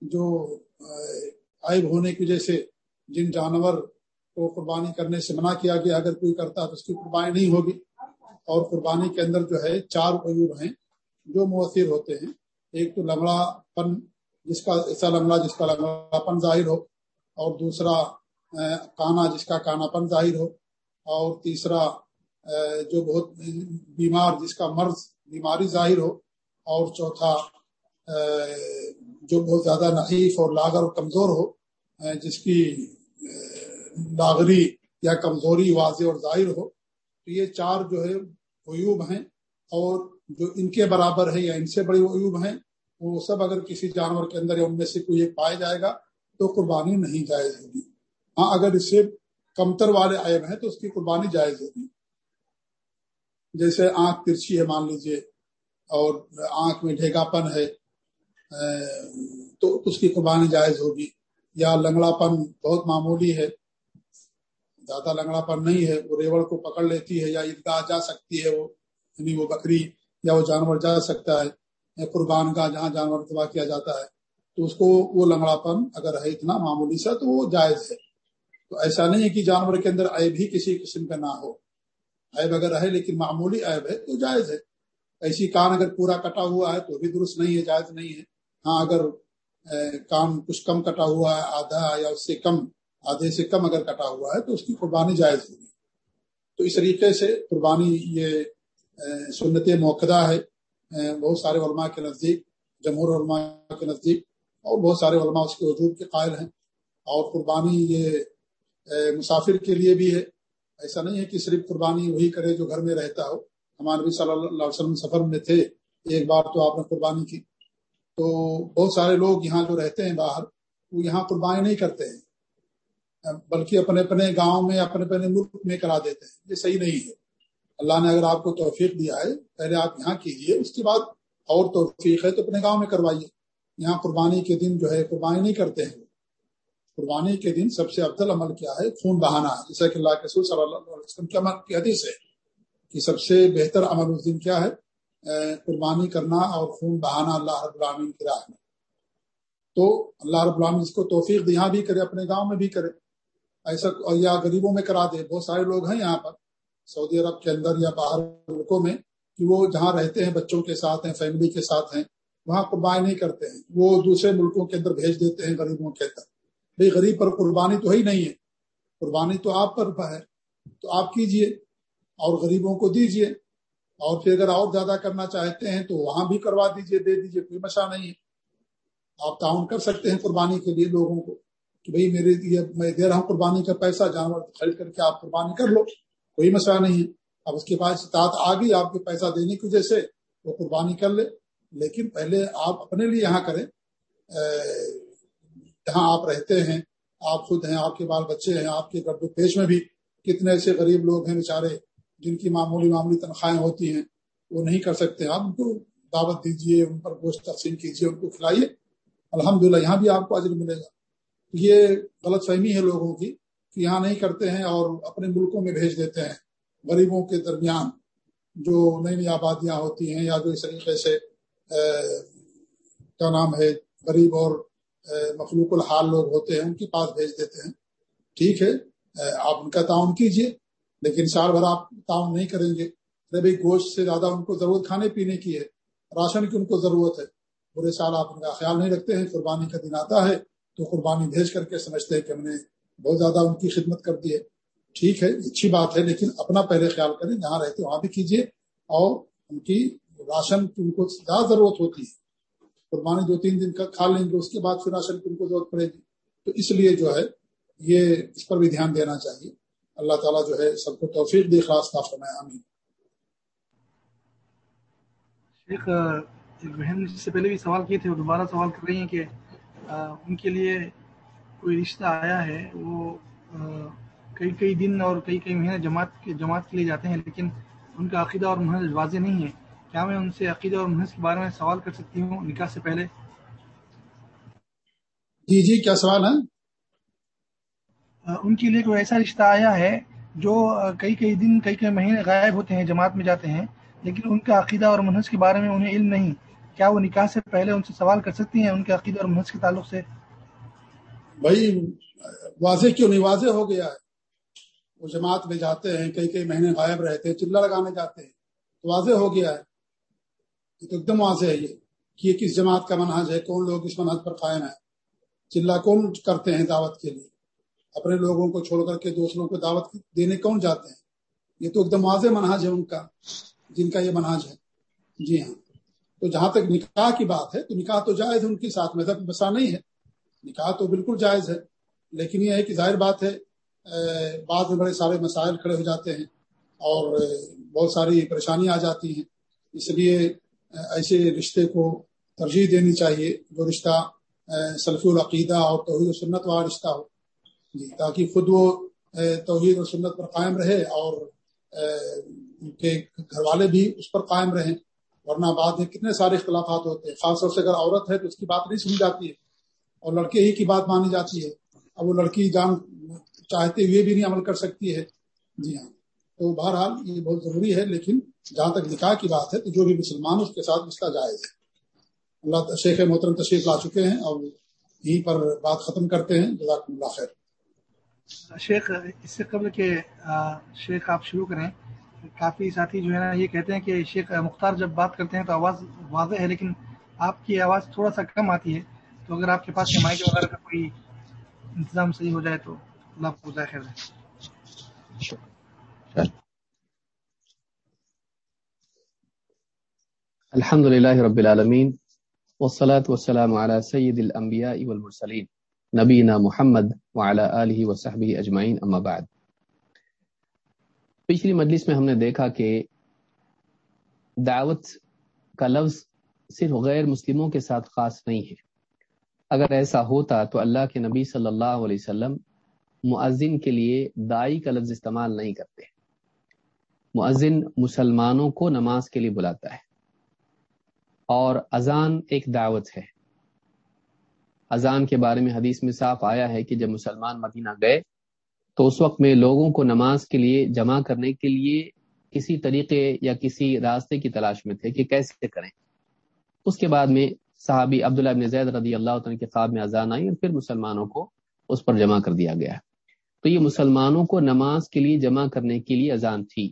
جو عائب ہونے کی وجہ سے جن جانور کو قربانی کرنے سے منع کیا گیا، اگر کوئی کرتا ہے تو اس کی قربانی نہیں ہوگی۔ اور قربانی کے اندر جو ہے چار عیوب ہیں جو مؤثر ہوتے ہیں۔ ایک تو لنگڑا پن، جس کا ایسا لنگڑا جس کا لنگڑا پن ظاہر ہو، اور دوسرا کانا جس کا کانا پن ظاہر ہو۔ اور تیسرا جو بہت بیمار، جس کا مرض، بیماری ظاہر ہو، اور چوتھا جو بہت زیادہ نحیف اور لاغر اور کمزور ہو جس کی لاغری یا کمزوری واضح اور ظاہر ہو، تو یہ چار جو ہے عیوب ہیں، اور جو ان کے برابر ہے یا ان سے بڑے عیوب ہیں، وہ سب اگر کسی جانور کے اندر یا ان میں سے کوئی ایک پایا جائے گا، تو قربانی نہیں جائز ہوگی ہاں اگر اس سے کمتر والے عیب ہیں تو اس کی قربانی جائز ہوگی۔ جیسے آنکھ ترچھی ہے مان لیجیے، اور آنکھ میں ڈھیگا پن ہے، تو اس کی قربانی جائز ہوگی۔ یا لنگڑا پن بہت معمولی ہے، زیادہ لنگڑا پن نہیں ہے، وہ ریوڑ کو پکڑ لیتی ہے یا عیدگاہ جا سکتی ہے، وہ یعنی وہ بکری یا وہ جانور جا سکتا ہے، یا قربان کا جہاں جانور تباہ کیا جاتا ہے، تو اس کو وہ لنگڑا پن اگر ہے اتنا معمولی سا تو وہ جائز ہے۔ تو ایسا نہیں ہے کہ جانور کے اندر عیب ہی کسی قسم کا نہ ہو۔ عیب اگر ہے لیکن معمولی عیب ہے تو جائز ہے۔ ایسی کان اگر پورا کٹا ہوا ہے تو بھی درست نہیں ہے، جائز نہیں ہے۔ ہاں اگر کان کچھ کم کٹا ہوا ہے، آدھا یا اس سے کم، آدھے سے کم اگر کٹا ہوا ہے تو اس کی قربانی جائز ہوگی۔ تو اس طریقے سے قربانی یہ سنت موقع ہے۔ بہت سارے علماء کے نزدیک، جمہور علماء کے نزدیک اور بہت سارے علماء اس کے وجود کے قائل ہیں۔ اور قربانی یہ مسافر کے لیے بھی ہے۔ ایسا نہیں ہے کہ صرف قربانی وہی کرے جو گھر میں رہتا ہو۔ ہمارے نبی صلی اللہ علیہ وسلم سفر میں تھے، ایک بار تو آپ نے قربانی کی۔ تو بہت سارے لوگ یہاں جو رہتے ہیں باہر، وہ یہاں قربانی نہیں کرتے ہیں۔ بلکہ اپنے اپنے گاؤں میں، اپنے اپنے ملک میں کرا دیتے ہیں۔ یہ صحیح نہیں ہے۔ اللہ نے اگر آپ کو توفیق دیا ہے، پہلے آپ یہاں کیجیے اس کے بعد اور توفیق ہے تو اپنے گاؤں میں کروائیے۔ یہاں قربانی کے دن جو ہے، قربانی نہیں کرتے ہیں۔ قربانی کے دن سب سے افضل عمل کیا ہے؟ خون بہانا. ہے جیسا کہ اللہ کے رسول صلی اللہ علیہ وسلم کی حدیث ہے کہ سب سے بہتر عمل اس دن کیا ہے؟ قربانی کرنا اور خون بہانا اللہ رب العالمین کی راہ میں۔ تو اللہ رب العالمین اس کو توفیق یہاں بھی کرے، اپنے گاؤں میں بھی کرے۔ ایسا یا غریبوں میں کرا دے۔ بہت سارے لوگ ہیں یہاں پر، سعودی عرب کے اندر یا باہر ملکوں میں، کہ وہ جہاں رہتے ہیں، بچوں کے ساتھ ہیں فیملی کے ساتھ ہیں، وہاں قربانی نہیں کرتے ہیں۔ وہ دوسرے ملکوں کے اندر بھیج دیتے ہیں غریبوں کے اندر۔ بھائی غریب پر قربانی تو ہی نہیں ہے۔ قربانی تو آپ پر ہے، تو آپ کیجیے اور غریبوں کو دیجیے۔ اور پھر اگر اور زیادہ کرنا چاہتے ہیں تو وہاں بھی کروا دیجیے، دے دیجیے، کوئی مسئلہ نہیں ہے۔ آپ تعاون کر سکتے ہیں قربانی کے لیے لوگوں کو کہ بھائی میرے میں دے رہا ہوں قربانی کا پیسہ، جانور خرید کر کے آپ قربانی کر لو، کوئی مسئلہ نہیں ہے۔ اب اس کے پاس اطاعت آ گئی آپ کے پیسہ دینے کی وجہ سے، وہ قربانی کر لے۔ لیکن پہلے آپ اپنے لیے یہاں کریں۔ جہاں آپ رہتے ہیں، آپ خود ہیں، آپ کے بال بچے ہیں، آپ کے گرد پیش میں بھی کتنے ایسے غریب لوگ ہیں بیچارے جن کی معمولی معمولی تنخواہیں ہوتی ہیں، وہ نہیں کر سکتے۔ آپ ان کو دعوت دیجیے ان پر گوشت تقسیم کیجیے ان کو کھلائیے۔ الحمد للہ یہاں بھی آپ کو عجر ملے گا۔ یہ غلط فہمی ہے لوگوں کی کہ یہاں نہیں کرتے ہیں اور اپنے ملکوں میں بھیج دیتے ہیں۔ غریبوں کے درمیان جو نئی نئی آبادیاں ہوتی ہیں یا جو اس طریقے سے کیا نام ہے، غریب اور مخلوق الحال لوگ ہوتے ہیں، ان کے پاس بھیج دیتے ہیں۔ ٹھیک ہے آپ ان کا تعاون کیجیے لیکن سال بھر آپ تعاون نہیں کریں گے۔ ارے بھائی، گوشت سے زیادہ ان کو ضرورت کھانے پینے کی ہے، راشن کی ان کو ضرورت ہے۔ برے سال آپ ان کا خیال نہیں رکھتے ہیں، قربانی کا دن آتا ہے تو قربانی بھیج کر کے سمجھتے ہیں کہ ہم نے بہت زیادہ ان کی خدمت کر دی ہے۔ ٹھیک ہے، اچھی بات ہے، لیکن اپنا پہلے خیال کریں، جہاں رہتے وہاں بھی کیجیے اور ان کی راشن کی ان کو زیادہ ضرورت ہوتی ہے۔ قربانی دو تین دن کا کھا لیں گے، اس کے بعد پھر راشن کی ان کو ضرورت پڑے گی۔ تو اس لیے جو ہے، یہ اس پر بھی دھیان دینا چاہیے۔ اللہ تعالیٰ جو ہے، سب کو توفیق دے خاص فرمائے، آمین۔ شیخ، ایک بہن سے پہلے بھی سوال کیے تھے، وہ دوبارہ سوال کر رہی ہیں کہ ان کے لیے کوئی رشتہ آیا ہے، وہ کئی کئی دن اور کئی کئی مہینے جماعت کے جماعت کے لیے جاتے ہیں، لیکن ان کا عقیدہ اور محض واضح نہیں ہے۔ کیا میں ان سے عقیدہ اور محض کے بارے میں سوال کر سکتی ہوں نکاح سے پہلے؟ جی جی کیا سوال ہے ان کے لیے کوئی ایسا رشتہ آیا ہے جو کئی کئی دن کئی کئی مہینے غائب ہوتے ہیں جماعت میں جاتے ہیں لیکن ان کا عقیدہ اور منحص کے بارے میں انہیں علم نہیں؟ کیا وہ نکاح سے پہلے ان سے سوال کر سکتی ہیں ان کے عقیدہ اور منحص کے تعلق سے؟ بھائی واضح کیوں نہیں؟ واضح ہو گیا ہے۔ وہ جماعت میں جاتے ہیں کئی کئی مہینے غائب رہتے ہیں چلا لگانے جاتے ہیں تو واضح ہو گیا ہے۔ ایک دم واضح ہے یہ کہ یہ کس جماعت کا منحج ہے، کون لوگ اس منحج پر قائم ہے چلا کون کرتے ہیں دعوت کے لیے؟ اپنے لوگوں کو چھوڑ کر کے دوسروں کو دعوت دینے کون جاتے ہیں؟ یہ تو ایک دم واضح منحج ہے ان کا، جن کا یہ مناج ہے۔ جی ہاں۔ تو جہاں تک نکاح کی بات ہے، تو نکاح تو جائز ہے ان کے ساتھ، مذہب بسا نہیں ہے۔ نکاح تو بالکل جائز ہے۔ لیکن یہ ہے کہ ظاہر بات ہے بعد میں بڑے سارے مسائل کھڑے ہو جاتے ہیں اور بہت ساری پریشانیاں آ جاتی ہیں۔ اس لیے ایسے رشتے کو ترجیح دینی چاہیے جو رشتہ سلفی العقیدہ اور توحید و سنت والا رشتہ ہو۔ جی تاکہ خود وہ توحید و سنت پر قائم رہے اور ان کے گھر والے بھی اس پر قائم رہیں۔ ورنہ بعد میں کتنے سارے اختلافات ہوتے ہیں۔ خاص طور سے اگر عورت ہے تو اس کی بات نہیں سنی جاتی ہے اور لڑکے ہی کی بات مانی جاتی ہے۔ اب وہ لڑکی جان چاہتے ہوئے بھی نہیں عمل کر سکتی ہے۔ جی ہاں۔ تو بہرحال یہ بہت ضروری ہے لیکن جہاں تک نکاح کی بات ہے تو جو بھی مسلمان اس کے ساتھ مسئلہ جائز ہے۔ اللہ شیخ محترم تشریف لا چکے ہیں اور یہیں پر بات ختم کرتے ہیں۔ جزاک اللہ خیر۔ شیخ اس سے قبل کہ شیخ آپ شروع کریں کافی ساتھی جو ہے نا یہ کہتے ہیں کہ شیخ مختار جب بات کرتے ہیں تو آواز واضح ہے لیکن آپ کی آواز تھوڑا سا کم آتی ہے۔ تو اگر آپ کے پاس مائک وغیرہ کا کوئی انتظام صحیح ہو جائے تو اللہ کو خیر الحمد للہ رب العالمین والصلاة والسلام على سید الانبیاء والمرسلین نبینا محمد وعلى آلہ وصحبہ اجمعین اما بعد. پچھلی مجلس میں ہم نے دیکھا کہ دعوت کا لفظ صرف غیر مسلموں کے ساتھ خاص نہیں ہے۔ اگر ایسا ہوتا تو اللہ کے نبی صلی اللہ علیہ وسلم معذن کے لیے دائی کا لفظ استعمال نہیں کرتے۔ معذن مسلمانوں کو نماز کے لیے بلاتا ہے۔ اور اذان ایک دعوت ہے۔ اذان کے بارے میں حدیث میں صاف آیا ہے کہ جب مسلمان مدینہ گئے تو اس وقت میں لوگوں کو نماز کے لیے جمع کرنے کے لیے کسی طریقے یا کسی راستے کی تلاش میں تھے کہ کیسے کریں۔ اس کے بعد میں صحابی عبداللہ ابن زید رضی اللہ عنہ کے خواب میں اذان آئی اور پھر مسلمانوں کو اس پر جمع کر دیا گیا۔ تو یہ مسلمانوں کو نماز کے لیے جمع کرنے کے لیے اذان تھی۔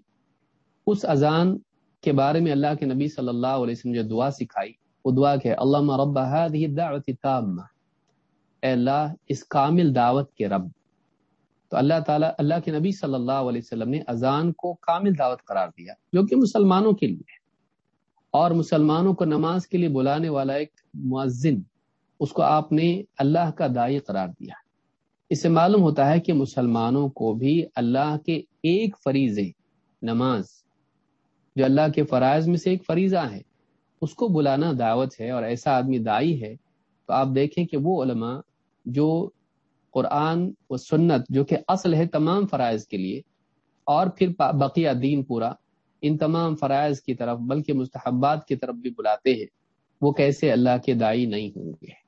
اس اذان کے بارے میں اللہ کے نبی صلی اللہ علیہ وسلم جو دعا سکھائی، وہ دعا کہ اللہ رب اے اللہ اس کامل دعوت کے رب۔ تو اللہ تعالیٰ، اللہ کے نبی صلی اللہ علیہ وسلم نے اذان کو کامل دعوت قرار دیا، جو کہ مسلمانوں کے لیے۔ اور مسلمانوں کو نماز کے لیے بلانے والا ایک معذن اس کو آپ نے اللہ کا دائی قرار دیا۔ اس سے معلوم ہوتا ہے کہ مسلمانوں کو بھی اللہ کے ایک فریض نماز جو اللہ کے فرائض میں سے ایک فریضہ ہے۔ اس کو بلانا دعوت ہے اور ایسا آدمی دائی ہے تو آپ دیکھیں کہ وہ علماء جو قرآن و سنت جو کہ اصل ہے تمام فرائض کے لیے اور پھر بقیہ دین پورا ان تمام فرائض کی طرف بلکہ مستحبات کی طرف بھی بلاتے ہیں، وہ کیسے اللہ کے دائی نہیں ہوں گے؟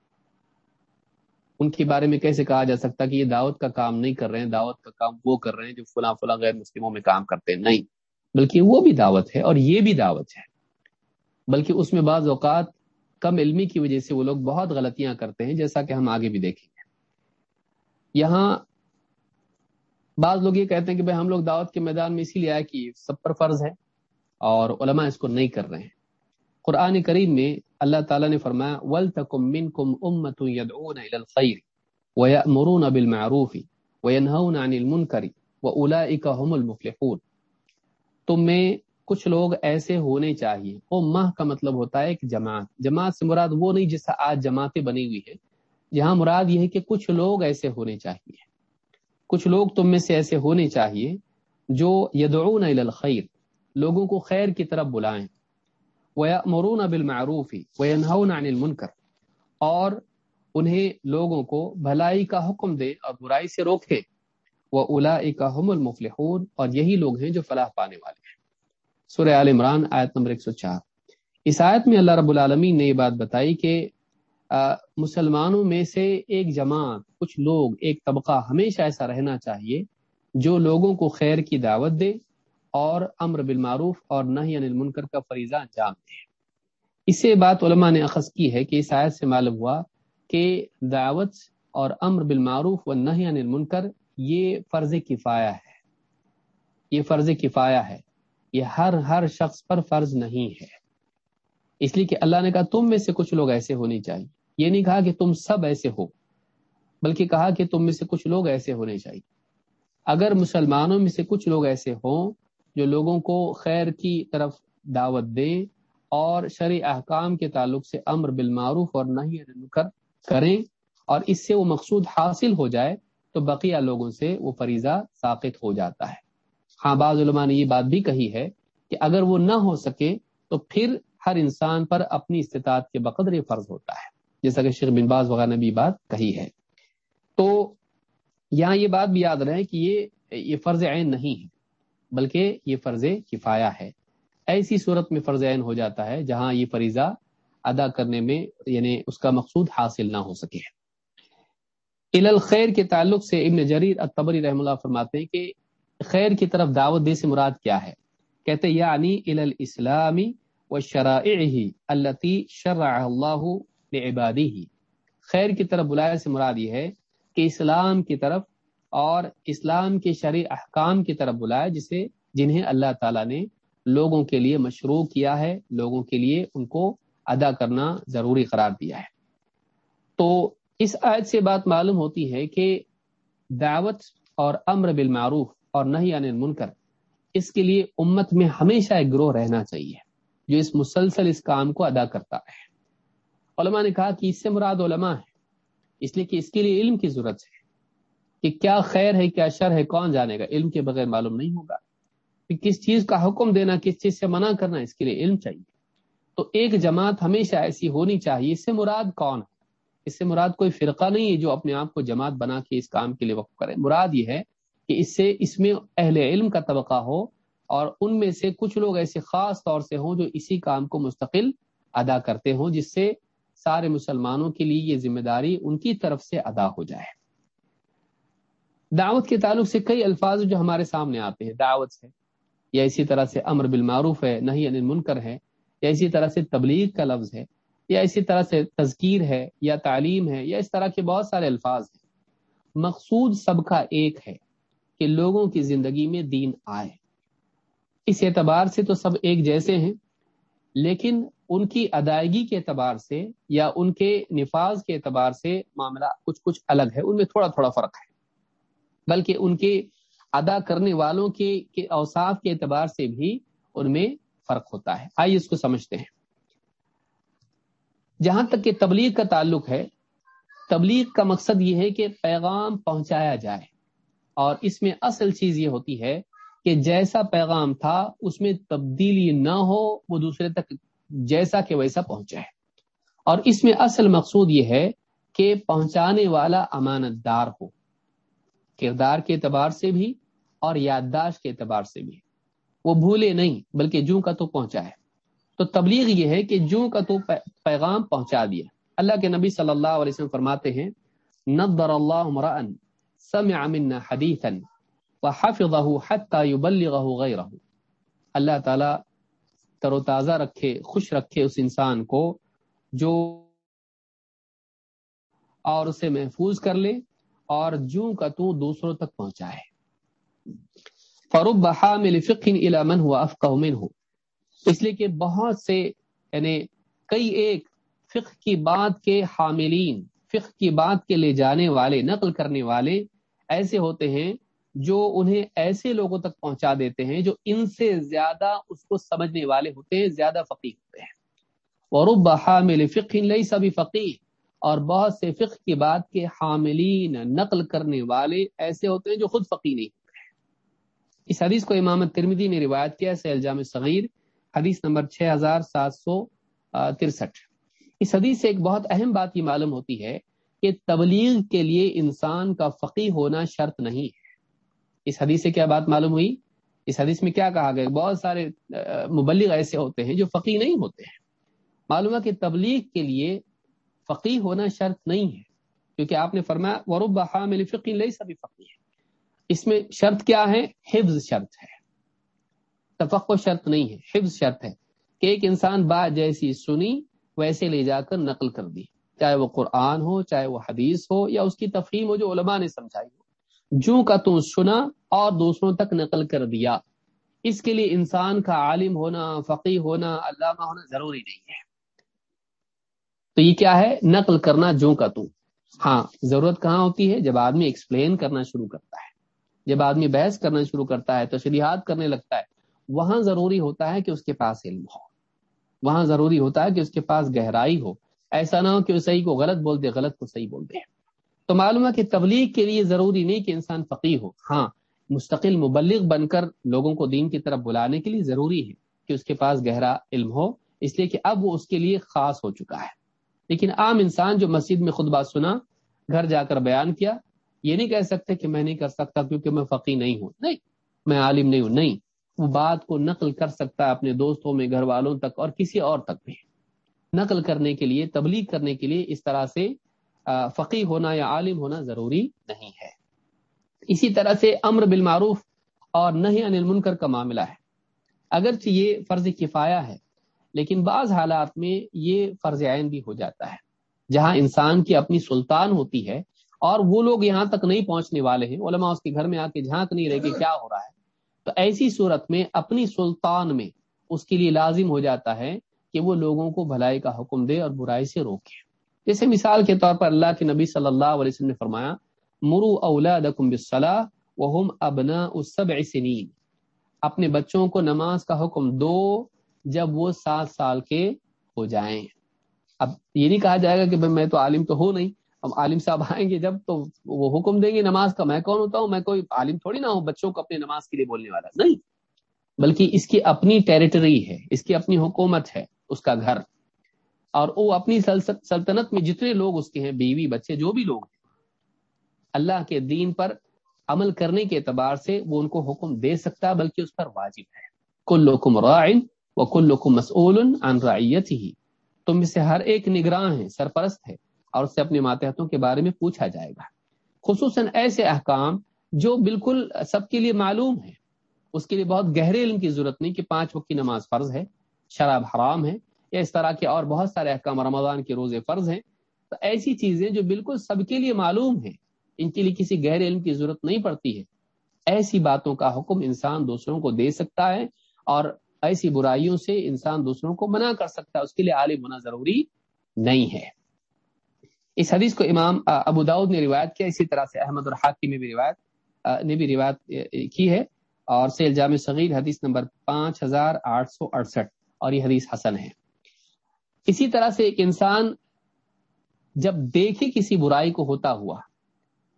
ان کے بارے میں کیسے کہا جا سکتا کہ یہ دعوت کا کام نہیں کر رہے ہیں، دعوت کا کام وہ کر رہے ہیں جو فلاں فلاں غیر مسلموں میں کام کرتے ہیں؟ نہیں۔ بلکہ وہ بھی دعوت ہے اور یہ بھی دعوت ہے۔ بلکہ اس میں بعض اوقات کم علمی کی وجہ سے وہ لوگ بہت غلطیاں کرتے ہیں، جیسا کہ ہم آگے بھی دیکھیں گے۔ یہاں بعض لوگ یہ کہتے ہیں کہ بھائی ہم لوگ دعوت کے میدان میں اسی لیے آئے کہ سب پر فرض ہے اور علماء اس کو نہیں کر رہے ہیں۔ قرآن کریم میں اللہ تعالیٰ نے فرمایا وَلْتَكُمْ مِنْكُمْ أُمَّةٌ يَدْعُونَ إِلَى الْخَيْرِ وَيَأْمُرُونَ بِالْمَعْرُوفِ وَيَنْهَوْنَ عَنِ الْمُنْكَرِ وَأُولَئِكَ هُمُ الْمُفْلِحُونَ۔ تم میں کچھ لوگ ایسے ہونے چاہیے۔ امہ کا مطلب ہوتا ہے ایک جماعت۔ جماعت سے مراد وہ نہیں جس آج جماعتیں بنی ہوئی ہیں۔ جہاں مراد یہ ہے کہ کچھ لوگ ایسے ہونے چاہیے۔ کچھ لوگ تم میں سے ایسے ہونے چاہیے جو یدعون الى الخیر، لوگوں کو خیر کی طرف بلائیں۔ وَيَأْمُرُونَ بِالْمَعْرُوفِ وَيَنْهَوْنَ عَنِ الْمُنْكَرِ اور انہیں لوگوں کو بھلائی کا حکم دے اور برائی سے روکے وہ وَأُولَئِكَ هُمُ الْمُفْلِحُونَ اور یہی لوگ ہیں جو فلاح پانے والے ہیں۔ سورہ آل عمران آیت نمبر 104 اس آیت میں اللہ رب العالمین نے یہ بات بتائی کہ مسلمانوں میں سے ایک جماعت، کچھ لوگ، ایک طبقہ ہمیشہ ایسا رہنا چاہیے جو لوگوں کو خیر کی دعوت دے اور امر بالمعروف اور نہ المنکر کا فریضہ انجام دے۔ اس سے بات علماء نے اخذ کی ہے کہ اس آیت سے معلوم ہوا کہ دعوت اور امر بالمعروف و نہ المنکر یہ فرض کفایا ہے۔ یہ فرض کفایا ہے۔ یہ ہر ہر شخص پر فرض نہیں ہے۔ اس لیے کہ اللہ نے کہا، تم میں سے کچھ لوگ ایسے ہونے چاہیے۔ یہ نہیں کہا کہ تم سب ایسے ہو، بلکہ کہا کہ تم میں سے کچھ لوگ ایسے ہونے چاہیے۔ اگر مسلمانوں میں سے کچھ لوگ ایسے ہوں جو لوگوں کو خیر کی طرف دعوت دیں اور شرع احکام کے تعلق سے امر بالمعروف اور نہیں کریں اور اس سے وہ مقصود حاصل ہو جائے تو بقیہ لوگوں سے وہ فریضہ ساقط ہو جاتا ہے۔ ہاں بعض علماء نے یہ بات بھی کہی ہے کہ اگر وہ نہ ہو سکے تو پھر ہر انسان پر اپنی استطاعت کے بقدر یہ فرض ہوتا ہے، جیسا کہ شیخ بن باز وغیرہ نے بھی بات کہی ہے۔ تو یہاں یہ بات بھی یاد رہے کہ یہ یہ فرض عین نہیں ہے، بلکہ یہ فرض کفایا ہے۔ ایسی صورت میں فرض عین ہو جاتا ہے جہاں یہ فریضہ ادا کرنے میں یعنی اس کا مقصود حاصل نہ ہو سکے۔ الخیر کے تعلق سے ابن جریر الطبری رحم اللہ فرماتے ہیں کہ خیر کی طرف دعوت دے سے مراد کیا ہے؟ کہتے یعنی الاسلامی و شرائعہ التي شرع اللہ لعباده خیر کی طرف بلایا سے مراد یہ ہے کہ اسلام کی طرف اور اسلام کے شرع احکام کی طرف بلایا جسے جنہیں اللہ تعالیٰ نے لوگوں کے لیے مشروع کیا ہے، لوگوں کے لیے ان کو ادا کرنا ضروری قرار دیا ہے۔ تو اس آیت سے بات معلوم ہوتی ہے کہ دعوت اور امر بالمعروف اور نہیں ان منکر اس کے لیے امت میں ہمیشہ ایک گروہ رہنا چاہیے جو اس مسلسل اس کام کو ادا کرتا ہے۔ علماء نے کہا کہ اس سے مراد علماء ہے اس لیے کہ اس کے لیے علم کی ضرورت ہے کہ کیا خیر ہے، کیا شر ہے، کون جانے گا، علم کے بغیر معلوم نہیں ہوگا۔ کہ کس چیز کا حکم دینا، کس چیز سے منع کرنا، اس کے لیے علم چاہیے۔ تو ایک جماعت ہمیشہ ایسی ہونی چاہیے، اس سے مراد کون ہے؟ اس سے مراد کوئی فرقہ نہیں ہے جو اپنے آپ کو جماعت بنا کے اس کام کے لیے وقف کرے۔ مراد یہ ہے کہ اس سے اس میں اہل علم کا طبقہ ہو اور ان میں سے کچھ لوگ ایسے خاص طور سے ہوں جو اسی کام کو مستقل ادا کرتے ہوں، جس سے سارے مسلمانوں کے لیے یہ ذمہ داری ان کی طرف سے ادا ہو جائے۔ دعوت کے تعلق سے کئی الفاظ جو ہمارے سامنے آتے ہیں۔ دعوت سے یا اسی طرح سے امر بالمعروف ہے نہیں انل منکر ہے، یا اسی طرح سے تبلیغ کا لفظ ہے۔ یا اسی طرح سے تذکیر ہے یا تعلیم ہے یا اس طرح کے بہت سارے الفاظ ہیں۔ مقصود سب کا ایک ہے کہ لوگوں کی زندگی میں دین آئے۔ اس اعتبار سے تو سب ایک جیسے ہیں، لیکن ان کی ادائیگی کے اعتبار سے یا ان کے نفاذ کے اعتبار سے معاملہ کچھ کچھ الگ ہے، ان میں تھوڑا تھوڑا فرق ہے۔ بلکہ ان کے ادا کرنے والوں کے اوصاف کے اعتبار سے بھی ان میں فرق ہوتا ہے۔ آئیے اس کو سمجھتے ہیں۔ جہاں تک کہ تبلیغ کا تعلق ہے، تبلیغ کا مقصد یہ ہے کہ پیغام پہنچایا جائے۔ اور اس میں اصل چیز یہ ہوتی ہے کہ جیسا پیغام تھا، اس میں تبدیلی نہ ہو، وہ دوسرے تک جیسا کہ ویسا پہنچا ہے اور اس میں اصل مقصود یہ ہے کہ پہنچانے والا امانت دار ہو، کردار کے اعتبار سے بھی اور یادداشت کے اعتبار سے بھی۔ وہ بھولے نہیں، بلکہ جو کا تو پہنچا ہے۔ تو تبلیغ یہ ہے کہ جو کا تو پیغام پہنچا دیا۔ اللہ کے نبی صلی اللہ علیہ وسلم فرماتے ہیں نظر اللہ مرأن سمع منا حدیثا وحفظه حتى يبلغه غيره۔ اللہ تعالی تر و تازہ رکھے، خوش رکھے اس انسان کو جو اور اسے محفوظ کر لے اور جو کا تو دوسروں تک پہنچائے۔ فروب حامل فقہ الى من ہوا افقہ من ہو اس لیے کہ بہت سے یعنی کئی ایک فقہ کی بات کے حاملین، فقہ کی بات کے لے جانے والے، نقل کرنے والے ایسے ہوتے ہیں جو انہیں ایسے لوگوں تک پہنچا دیتے ہیں جو ان سے زیادہ اس کو سمجھنے والے ہوتے ہیں، زیادہ فقیر ہوتے ہیں۔ اور حامل فقہ لئی سبھی فقیر اور بہت سے فقہ کی بات کے حاملین، نقل کرنے والے ایسے ہوتے ہیں جو خود فقی نہیں ہوتے ہیں۔ اس حدیث کو امام ترمیدی نے روایت کیا، سیل جامع صغیر۔ حدیث نمبر 6763 اس حدیث سے ایک بہت اہم بات یہ معلوم ہوتی ہے کہ تبلیغ کے لیے انسان کا فقی ہونا شرط نہیں ہے۔ اس حدیث سے کیا بات معلوم ہوئی؟ اس حدیث میں کیا کہا گیا؟ بہت سارے مبلغ ایسے ہوتے ہیں جو فقی نہیں ہوتے ہیں۔ معلوم ہے کہ تبلیغ کے لیے فقی ہونا شرط نہیں ہے، کیونکہ آپ نے فرمایا، ورب حامل فقی لئی سبھی فقی ہے اس میں شرط کیا ہے؟ حفظ شرط ہے۔ تفق شرط نہیں ہے، حفظ شرط ہے کہ ایک انسان بات جیسی سنی، ویسے لے جا کر نقل کر دی۔ چاہے وہ قرآن ہو، چاہے وہ حدیث ہو، یا اس کی تفہیم ہو جو علماء نے سمجھائی ہو۔ جو کا تو سنا اور دوسروں تک نقل کر دیا۔ اس کے لیے انسان کا عالم ہونا فقی ہونا، علامہ ہونا ضروری نہیں ہے۔ تو یہ کیا ہے؟ نقل کرنا جو کا تو۔ ہاں ضرورت کہاں ہوتی ہے؟ جب آدمی ایکسپلین کرنا شروع کرتا ہے۔ جب آدمی بحث کرنا شروع کرتا ہے، تشریحات کرنے لگتا ہے وہاں ضروری ہوتا ہے کہ اس کے پاس علم ہو۔ وہاں ضروری ہوتا ہے کہ اس کے پاس گہرائی ہو۔ ایسا نہ ہو کہ وہ صحیح کو غلط بول دے، غلط کو صحیح بول دے۔ تو معلوم ہے کہ تبلیغ کے لیے ضروری نہیں کہ انسان فقیر ہو۔ ہاں مستقل مبلغ بن کر لوگوں کو دین کی طرف بلانے کے لیے ضروری ہے کہ اس کے پاس گہرا علم ہو، اس لیے کہ اب وہ اس کے لیے خاص ہو چکا ہے۔ لیکن عام انسان جو مسجد میں خود بات سنا، گھر جا کر بیان کیا، یہ نہیں کہہ سکتے کہ میں نہیں کر سکتا کیونکہ میں فقی نہیں ہوں۔ نہیں، میں عالم نہیں ہوں۔ نہیں وہ بات کو نقل کر سکتا ہے اپنے دوستوں میں، گھر والوں تک اور کسی اور تک بھی۔ نقل کرنے کے لیے، تبلیغ کرنے کے لیے اس طرح سے فقی ہونا یا عالم ہونا ضروری نہیں ہے۔ اسی طرح سے امر بالمعروف اور نہیں انل منکر کا معاملہ ہے۔ اگرچہ یہ فرض کفایا ہے، لیکن بعض حالات میں یہ فرض عین بھی ہو جاتا ہے۔ جہاں انسان کی اپنی سلطان ہوتی ہے اور وہ لوگ یہاں تک نہیں پہنچنے والے ہیں، علماء اس کے گھر میں آ کے جھانک نہیں رہے کہ کیا ہو رہا ہے۔ تو ایسی صورت میں اپنی سلطان میں اس کے لیے لازم ہو جاتا ہے کہ وہ لوگوں کو بھلائی کا حکم دے اور برائی سے روکے۔ جیسے مثال کے طور پر اللہ کے نبی صلی اللہ علیہ وسلم نے فرمایا، مرو اولادکم بالصلاة وهم ابناء السبع سنین۔ اپنے بچوں کو نماز کا حکم دو جب وہ سات سال کے ہو جائیں۔ اب یہ نہیں کہا جائے گا کہ میں تو عالم تو ہو نہیں۔ عالم صاحب آئیں گے جب تو وہ حکم دیں گے نماز کا، میں کون ہوتا ہوں؟ میں کوئی عالم تھوڑی نہ ہوں، بچوں کو اپنی نماز کے لیے بولنے والا۔ نہیں، بلکہ اس کی اپنی ٹیریٹری ہے، اس کی اپنی حکومت ہے، اس کا گھر۔ اور وہ اپنی سلطنت میں جتنے لوگ اس کے ہیں، بیوی، بچے، جو بھی لوگ ہیں، اللہ کے دین پر عمل کرنے کے اعتبار سے وہ ان کو حکم دے سکتا ہے بلکہ اس پر واجب ہے۔ کل لکم رائن و کل لکم مسعول عن رعیت ہی تم میں سے ہر ایک نگراں ہے سرپرست ہے اور اس سے اپنے ماتحتوں کے بارے میں پوچھا جائے گا۔ خصوصاً ایسے احکام جو بالکل سب کے لیے معلوم ہے اس کے لیے بہت گہرے علم کی ضرورت نہیں کہ پانچ وقت کی نماز فرض ہے، شراب حرام ہے یا اس طرح کے اور بہت سارے احکام رمضان کے روزے فرض ہیں۔ تو ایسی چیزیں جو بالکل سب کے لیے معلوم ہیں، ان کے لیے کسی گہرے علم کی ضرورت نہیں پڑتی ہے۔ ایسی باتوں کا حکم انسان دوسروں کو دے سکتا ہے اور ایسی برائیوں سے انسان دوسروں کو منع کر سکتا ہے۔ اس کے لیے عالم ہونا ضروری نہیں ہے۔ اس حدیث کو امام ابو داود نے روایت کیا، اسی طرح سے احمد الحاقی میں بھی روایت نے بھی روایت کی ہے۔ اور سیل جامع صغیر، حدیث نمبر پانچ ہزار آٹھ سو اڑسٹھ۔ اور یہ حدیث حسن ہے۔ اسی طرح سے ایک انسان جب دیکھے کسی برائی کو ہوتا ہوا،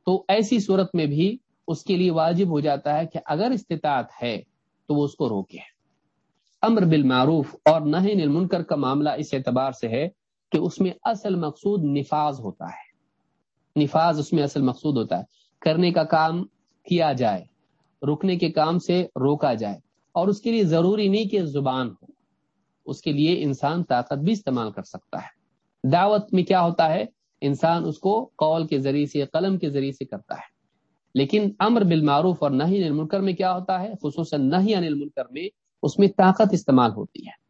تو ایسی صورت میں بھی اس کے لیے واجب ہو جاتا ہے کہ اگر استطاعت ہے، تو وہ اس کو روکے۔ امر بالمعروف اور نہ المنکر کا معاملہ اس اعتبار سے ہے کہ اس میں اصل مقصود نفاذ ہوتا ہے۔ نفاذ اس میں اصل مقصود ہوتا ہے۔ کرنے کا کام کیا جائے، رکنے کے کام سے روکا جائے۔ اور اس کے لیے ضروری نہیں کہ زبان ہو، اس کے لیے انسان طاقت بھی استعمال کر سکتا ہے۔ دعوت میں کیا ہوتا ہے؟ انسان اس کو قول کے ذریعے سے، قلم کے ذریعے سے کرتا ہے۔ لیکن امر بالمعروف اور نہیں المنکر میں کیا ہوتا ہے؟ خصوصاً نہیں انل میں اس میں طاقت استعمال ہوتی ہے۔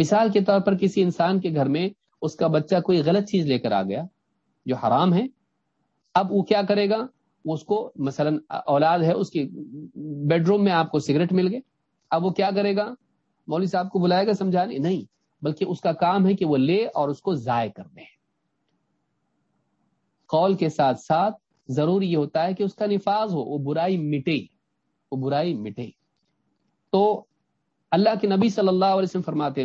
مثال کے طور پر کسی انسان کے گھر میں اس کا بچہ کوئی غلط چیز لے کر آ گیا جو حرام ہے، اب وہ کیا کرے گا؟ وہ اس کو مثلا اولاد ہے، اس کی بیڈ روم میں آپ کو سگریٹ مل گئے۔ اب وہ کیا کرے گا؟ مولوی صاحب کو بلائے گا سمجھانے نہیں، بلکہ اس کا کام ہے کہ وہ لے اور اس کو ضائع کر دے۔ قول کے ساتھ ساتھ ضروری یہ ہوتا ہے کہ اس کا نفاذ ہو، وہ برائی مٹے، وہ برائی مٹے۔ تو اللہ کے نبی صلی اللہ علیہ وسلم فرماتے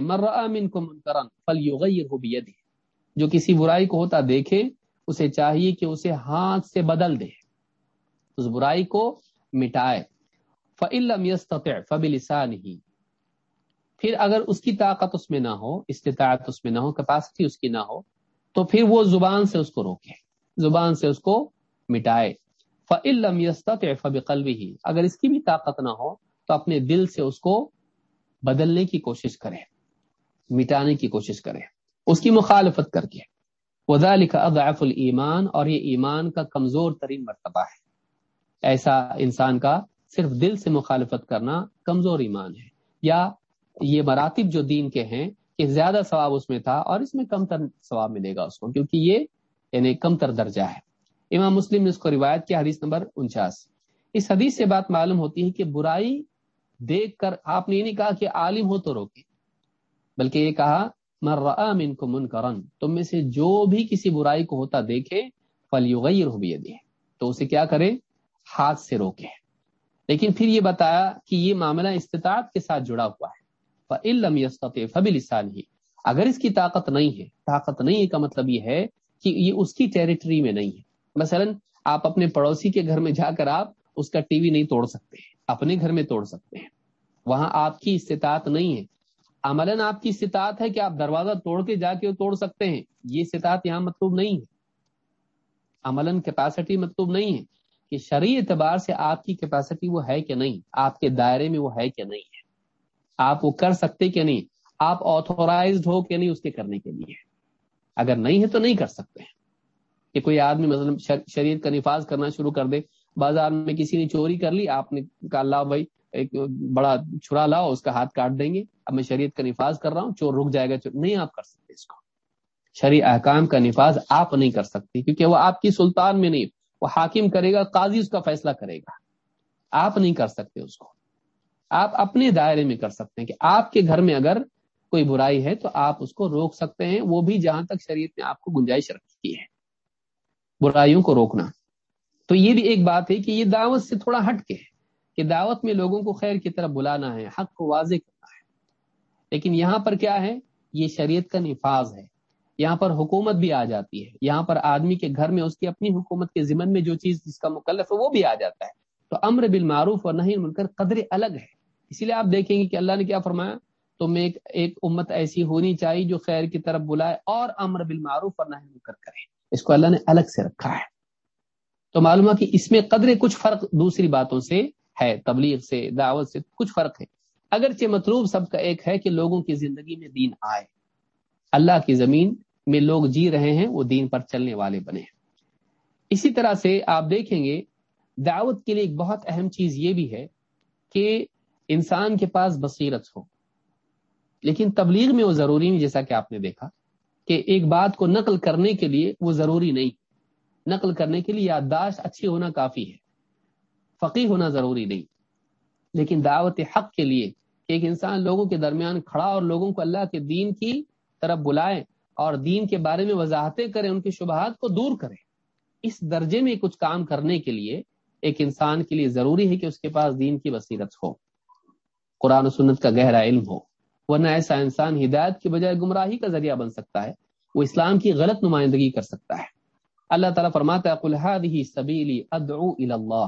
جو کسی برائی کو ہوتا دیکھے، اسے چاہیے کہ اسے ہاتھ سے بدل دے۔ اس برائی کو مٹائے۔ فعلم فبلسان ہی پھر اگر اس کی طاقت اس میں نہ ہو، استطاعت اس میں نہ ہو کیپیسٹی اس کی نہ ہو، تو پھر وہ زبان سے اس کو روکے۔ زبان سے اس کو مٹائے۔ فعلم یستطع فبقلبه۔ ہی اگر اس کی بھی طاقت نہ ہو، تو اپنے دل سے اس کو بدلنے کی کوشش کرے مٹانے کی کوشش کرے اس کی مخالفت کر کے۔ وذالک اضعف الایمان اور یہ ایمان کا کمزور ترین مرتبہ ہے۔ ایسا انسان کا صرف دل سے مخالفت کرنا کمزور ایمان ہے۔ یا یہ مراتب جو دین کے ہیں، کہ زیادہ ثواب اس میں تھا اور اس میں کم تر ثواب ملے گا اس کو، کیونکہ یہ یعنی کم تر درجہ ہے۔ امام مسلم نے اس کو روایت کیا حدیث نمبر انچاس۔ اس حدیث سے بات معلوم ہوتی ہے کہ برائی دیکھ کر آپ نے یہ نہیں کہا کہ عالم ہو تو روکے، بلکہ یہ کہا، من کو من کرن تم میں سے جو بھی کسی برائی کو ہوتا دیکھے فل ہو بھی تو اسے کیا کرے؟ ہاتھ سے روکے۔ لیکن پھر یہ بتایا کہ یہ معاملہ استطاعت کے ساتھ جڑا ہوا ہے۔ فبی لسان ہی اگر اس کی طاقت نہیں ہے، طاقت نہیں ہے کا مطلب یہ ہے کہ یہ اس کی ٹیریٹری میں نہیں ہے۔ مثلا آپ اپنے پڑوسی کے گھر میں جا کر آپ اس کا ٹی وی نہیں توڑ سکتے۔ اپنے گھر میں توڑ سکتے ہیں۔ وہاں آپ کی استطاعت نہیں ہے۔ عملاً آپ کی استطاعت ہے کہ آپ دروازہ توڑ کے جا کے توڑ سکتے ہیں۔ یہ استطاعت یہاں مطلوب نہیں ہے۔ عملاً کیپیسٹی مطلوب نہیں ہے کہ شرعی اعتبار سے آپ کی کیپیسٹی وہ ہے کہ نہیں، آپ کے دائرے میں وہ ہے کہ نہیں ہے۔ آپ وہ کر سکتے کہ نہیں، آپ آتھورائزڈ ہو کہ نہیں اس کے کرنے کے لیے۔ اگر نہیں ہے تو نہیں کر سکتے۔ کہ کوئی آدمی مثلا شریعت کا نفاذ کرنا شروع کر دے بازار میں کسی نے چوری کر لی، آپ نے کہا اللہ بھائی، ایک بڑا چھڑا لاؤ، اس کا ہاتھ کاٹ دیں گے۔ اب میں شریعت کا نفاذ کر رہا ہوں، چور رک جائے گا، چور نہیں آپ کر سکتے اس کو۔ شریع احکام کا نفاذ آپ نہیں کر سکتے، کیونکہ وہ آپ کی سلطان میں نہیں، وہ حاکم کرے گا، قاضی اس کا فیصلہ کرے گا۔ آپ نہیں کر سکتے اس کو۔ آپ اپنے دائرے میں کر سکتے ہیں کہ آپ کے گھر میں اگر کوئی برائی ہے تو آپ اس کو روک سکتے ہیں، وہ بھی جہاں تک شریعت نے آپ کو گنجائش رکھی ہے۔ برائیوں کو روکنا۔ تو یہ بھی ایک بات ہے کہ یہ دعوت سے تھوڑا ہٹ کے ہے کہ دعوت میں لوگوں کو خیر کی طرف بلانا ہے، حق کو واضح کرنا ہے۔ لیکن یہاں پر کیا ہے؟ یہ شریعت کا نفاذ ہے۔ یہاں پر حکومت بھی آ جاتی ہے۔ یہاں پر آدمی کے گھر میں اس کی اپنی حکومت کے ذمن میں جو چیز جس کا مکلف ہے وہ بھی آ جاتا ہے۔ تو امر بالمعروف اور نہیں مل کر قدر الگ ہے۔ اسی لیے آپ دیکھیں گے کہ اللہ نے کیا فرمایا؟ تم ایک ایک امت ایسی ہونی چاہیے جو خیر کی طرف بلائے اور امر بالمعروف اور نہیں مل کر کرے۔ اس کو اللہ نے الگ سے رکھا ہے۔ تو معلوم ہے کہ اس میں قدر کچھ فرق دوسری باتوں سے ہے، تبلیغ سے، دعوت سے کچھ فرق ہے۔ اگرچہ مطلوب سب کا ایک ہے کہ لوگوں کی زندگی میں دین آئے۔ اللہ کی زمین میں لوگ جی رہے ہیں، وہ دین پر چلنے والے بنے اسی طرح سے آپ دیکھیں گے، دعوت کے لیے ایک بہت اہم چیز یہ بھی ہے کہ انسان کے پاس بصیرت ہو۔ لیکن تبلیغ میں وہ ضروری نہیں، جیسا کہ آپ نے دیکھا کہ ایک بات کو نقل کرنے کے لیے وہ ضروری نہیں۔ نقل کرنے کے لیے یادداشت اچھی ہونا کافی ہے۔ فقی ہونا ضروری نہیں۔ لیکن دعوت حق کے لیے ایک انسان لوگوں کے درمیان کھڑا اور لوگوں کو اللہ کے دین کی طرف بلائے اور دین کے بارے میں وضاحتیں کرے، ان کی شبہات کو دور کرے۔ اس درجے میں کچھ کام کرنے کے لیے ایک انسان کے لیے ضروری ہے کہ اس کے پاس دین کی بصیرت ہو۔ قرآن و سنت کا گہرا علم ہو۔ ورنہ ایسا انسان ہدایت کی بجائے گمراہی کا ذریعہ بن سکتا ہے۔ وہ اسلام کی غلط نمائندگی کر سکتا ہے۔ اللہ تعالیٰ فرماتا ہے سبیلی ادعو اللہ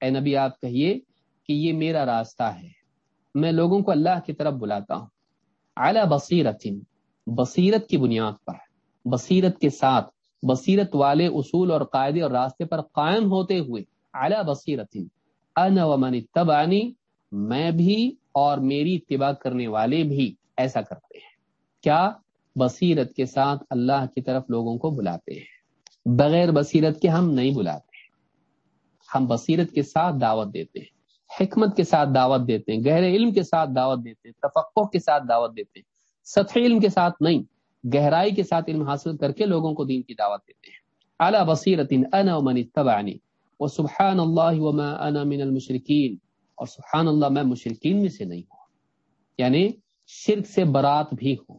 اے نبی، آپ کہیے کہ یہ میرا راستہ ہے۔ میں لوگوں کو اللہ کی طرف بلاتا ہوں۔ اعلی بصیرت بصیرت کی بنیاد پر۔ بصیرت کے ساتھ، بصیرت والے اصول اور قاعدے اور راستے پر قائم ہوتے ہوئے۔ اعلی بصیرت انا ومن تبانی میں بھی اور میری اتباع کرنے والے بھی ایسا کرتے ہیں۔ کیا؟ بصیرت کے ساتھ اللہ کی طرف لوگوں کو بلاتے ہیں۔ بغیر بصیرت کے ہم نہیں بلاتے ہم بصیرت کے ساتھ دعوت دیتے ہیں، حکمت کے ساتھ دعوت دیتے ہیں، گہرے علم کے ساتھ دعوت دیتے ہیں تفقع کے ساتھ دعوت دیتے ہیں۔ سطح علم کے ساتھ نہیں، گہرائی کے ساتھ علم حاصل کر کے لوگوں کو دین کی دعوت دیتے ہیں۔ اعلیٰ بصیرت انا ومن اتبعنی، و سبحان اللہ وما انا من المشرکین، اور سبحان اللہ میں مشرقین میں سے نہیں ہوں۔ یعنی شرک سے برات بھی ہوں۔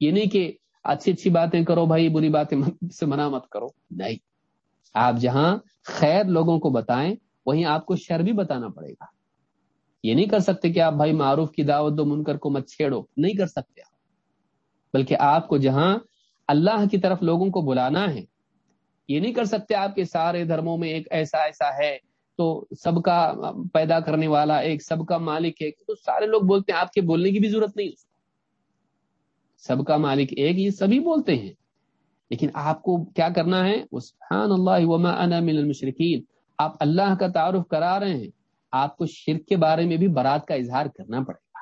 یہ نہیں کہ اچھی اچھی باتیں کرو بھائی، بری باتیں سے منع مت کرو۔ نہیں۔ آپ جہاں خیر لوگوں کو بتائیں، وہیں آپ کو شر بھی بتانا پڑے گا۔ یہ نہیں کر سکتے کہ آپ بھائی معروف کی دعوت دو، منکر کو مت چھیڑو۔ نہیں کر سکتے بلکہ آپ کو جہاں اللہ کی طرف لوگوں کو بلانا ہے، یہ نہیں کر سکتے آپ کے سارے دھرموں میں ایک ایسا ایسا ہے، تو سب کا پیدا کرنے والا ایک، سب کا مالک ہے تو سارے لوگ بولتے ہیں، آپ کے بولنے کی بھی ضرورت نہیں۔ سب کا مالک ایک یہ سبھی بولتے ہیں۔ لیکن آپ کو کیا کرنا ہے؟ سبحان اللہ وما انا من المشرکین آپ اللہ کا تعارف کرا رہے ہیں۔ آپ کو شرک کے بارے میں بھی برات کا اظہار کرنا پڑے گا۔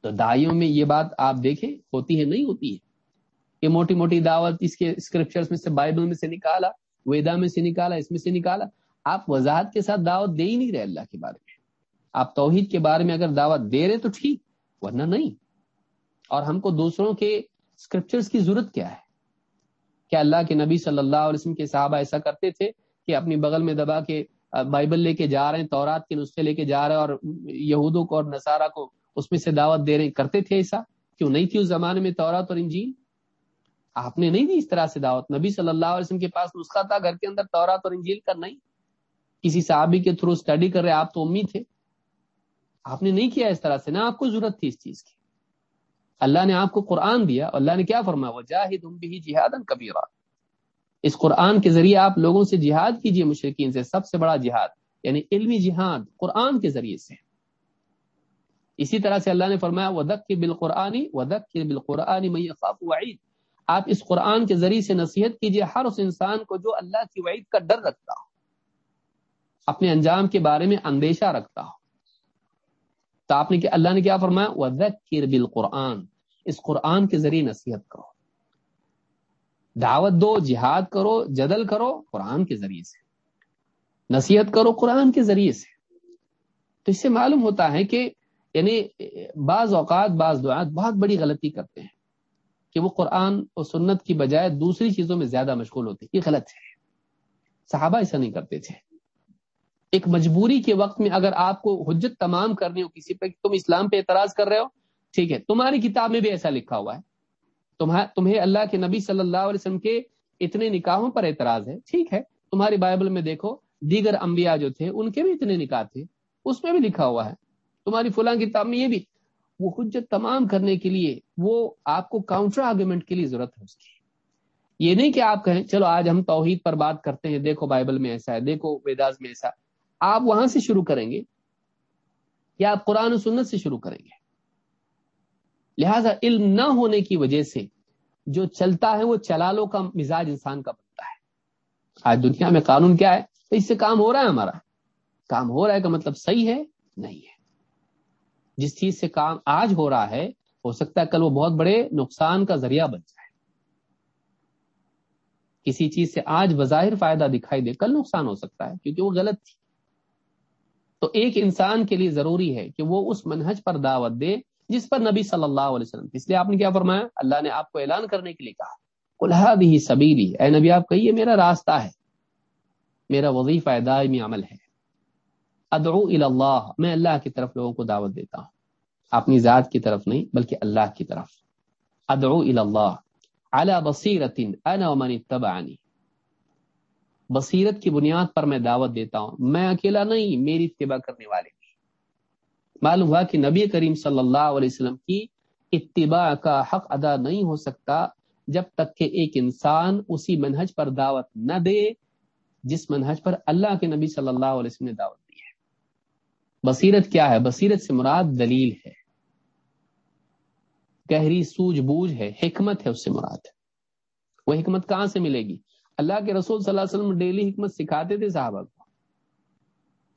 تو دائیوں میں یہ بات آپ دیکھیں، ہوتی ہے، نہیں ہوتی ہے۔ یہ موٹی موٹی دعوت اس کے اسکرپچر میں سے بائبل میں سے نکالا، ویدا میں سے نکالا، اس میں سے نکالا۔ آپ وضاحت کے ساتھ دعوت دے ہی نہیں رہے اللہ کے بارے میں۔ آپ توحید کے بارے میں اگر دعوت دے رہے تو ٹھیک، ورنہ نہیں۔ اور ہم کو دوسروں کے اسکرپچرز کی ضرورت کیا ہے؟ کیا اللہ کے نبی صلی اللہ علیہ وسلم کے صحابہ ایسا کرتے تھے کہ اپنی بغل میں دبا کے بائبل لے کے جا رہے ہیں، تورات کے نسخے لے کے جا رہے ہیں اور یہودوں کو اور نصارہ کو اس میں سے دعوت دے رہے ہیں؟ کرتے تھے ایسا؟ کیوں نہیں تھی اس زمانے میں تورات اور انجیل؟ آپ نے نہیں دی اس طرح سے دعوت۔ نبی صلی اللہ علیہ وسلم کے پاس نسخہ تھا گھر کے اندر تورات اور انجیل کا نہیں۔ کسی صحابی کے تھرو اسٹڈی کر رہے، آپ تو امید تھے۔ آپ نے نہیں کیا اس طرح سے، نہ آپ کو ضرورت تھی اس چیز کی۔ اللہ نے آپ کو قرآن دیا اللہ نے کیا فرمایا؟ وہ بھی جہاد کبیرہ اس قرآن کے ذریعے آپ لوگوں سے جہاد کیجیے مشرقین سے، سب سے بڑا جہاد یعنی علمی جہاد قرآن کے ذریعے سے۔ اسی طرح سے اللہ نے فرمایا ودک کے بالقرآنی ودک کے بالقرآنی میں وعید آپ اس قرآن کے ذریعے سے نصیحت کیجیے ہر اس انسان کو جو اللہ کی وعید کا ڈر رکھتا ہو، اپنے انجام کے بارے میں اندیشہ رکھتا ہو۔ تو آپ نے کیا اللہ نے کیا فرمایا؟ ودک بالقرآن۔ اس قرآن کے ذریعے نصیحت کرو۔ دعوت دو، جہاد کرو، جدل کرو، قرآن کے ذریعے سے۔ نصیحت کرو قرآن کے ذریعے سے۔ تو اس سے معلوم ہوتا ہے کہ یعنی بعض اوقات بعض دعات بہت بڑی غلطی کرتے ہیں کہ وہ قرآن اور سنت کی بجائے دوسری چیزوں میں زیادہ مشغول ہوتے یہ غلط ہے۔ صحابہ ایسا نہیں کرتے تھے۔ ایک مجبوری کے وقت میں اگر آپ کو حجت تمام کرنی ہو کسی پہ تم اسلام پہ اعتراض کر رہے ہو، ٹھیک ہے، تمہاری کتاب میں بھی ایسا لکھا ہوا ہے۔ تمہیں اللہ کے نبی صلی اللہ علیہ وسلم کے اتنے نکاحوں پر اعتراض ہے، ٹھیک ہے۔ تمہاری بائبل میں دیکھو، دیگر انبیاء جو تھے، ان کے بھی اتنے نکاح تھے، اس میں بھی لکھا ہوا ہے۔ تمہاری فلاں کتاب میں یہ بھی، وہ حجت تمام کرنے کے لیے، وہ آپ کو کاؤنٹر آرگومنٹ کے لیے ضرورت ہے اس کی۔ یہ نہیں کہ آپ کہیں، چلو آج ہم توحید پر بات کرتے ہیں، دیکھو بائبل میں ایسا ہے، دیکھو ویداز میں ایسا۔ آپ وہاں سے شروع کریں گے یا آپ قرآن و سنت سے شروع کریں گے۔ لہذا علم نہ ہونے کی وجہ سے جو چلتا ہے وہ چلالوں کا مزاج انسان کا بنتا ہے۔ آج دنیا میں قانون کیا ہے؟ تو اس سے کام ہو رہا ہے ہمارا۔ کام ہو رہا ہے کا مطلب صحیح ہے؟ نہیں ہے۔ جس چیز سے کام آج ہو رہا ہے، ہو سکتا ہے کل وہ بہت بڑے نقصان کا ذریعہ بن جائے۔ کسی چیز سے آج بظاہر فائدہ دکھائی دے، کل نقصان ہو سکتا ہے کیونکہ وہ غلط تھی۔ تو ایک انسان کے لیے ضروری ہے کہ وہ اس منہج پر دعوت دے جس پر نبی صلی اللہ علیہ وسلم اس لیے آپ نے کیا فرمایا؟ اللہ نے آپ کو اعلان کرنے کے لیے کہا کلحا بھی سبیری اے نبی، آپ کہیے، میرا راستہ ہے، میرا وظیفہ دائمی عمل ہے۔ ادعو اللہ، میں اللہ کی طرف لوگوں کو دعوت دیتا ہوں۔ اپنی ذات کی طرف نہیں، بلکہ اللہ کی طرف۔ ادعو اللہ، على بصیرت انا ومن اتبعنی بصیرت کی بنیاد پر میں دعوت دیتا ہوں۔ میں اکیلا نہیں، میری اتباع کرنے والے معلوم ہوا کہ نبی کریم صلی اللہ علیہ وسلم کی اتباع کا حق ادا نہیں ہو سکتا جب تک کہ ایک انسان اسی منہج پر دعوت نہ دے جس منہج پر اللہ کے نبی صلی اللہ علیہ وسلم نے دعوت دی ہے۔ بصیرت کیا ہے؟ بصیرت سے مراد دلیل ہے۔ گہری سوج بوجھ ہے، حکمت ہے اس سے مراد۔ وہ حکمت کہاں سے ملے گی؟ اللہ کے رسول صلی اللہ علیہ وسلم ڈیلی حکمت سکھاتے تھے صحابہ کو۔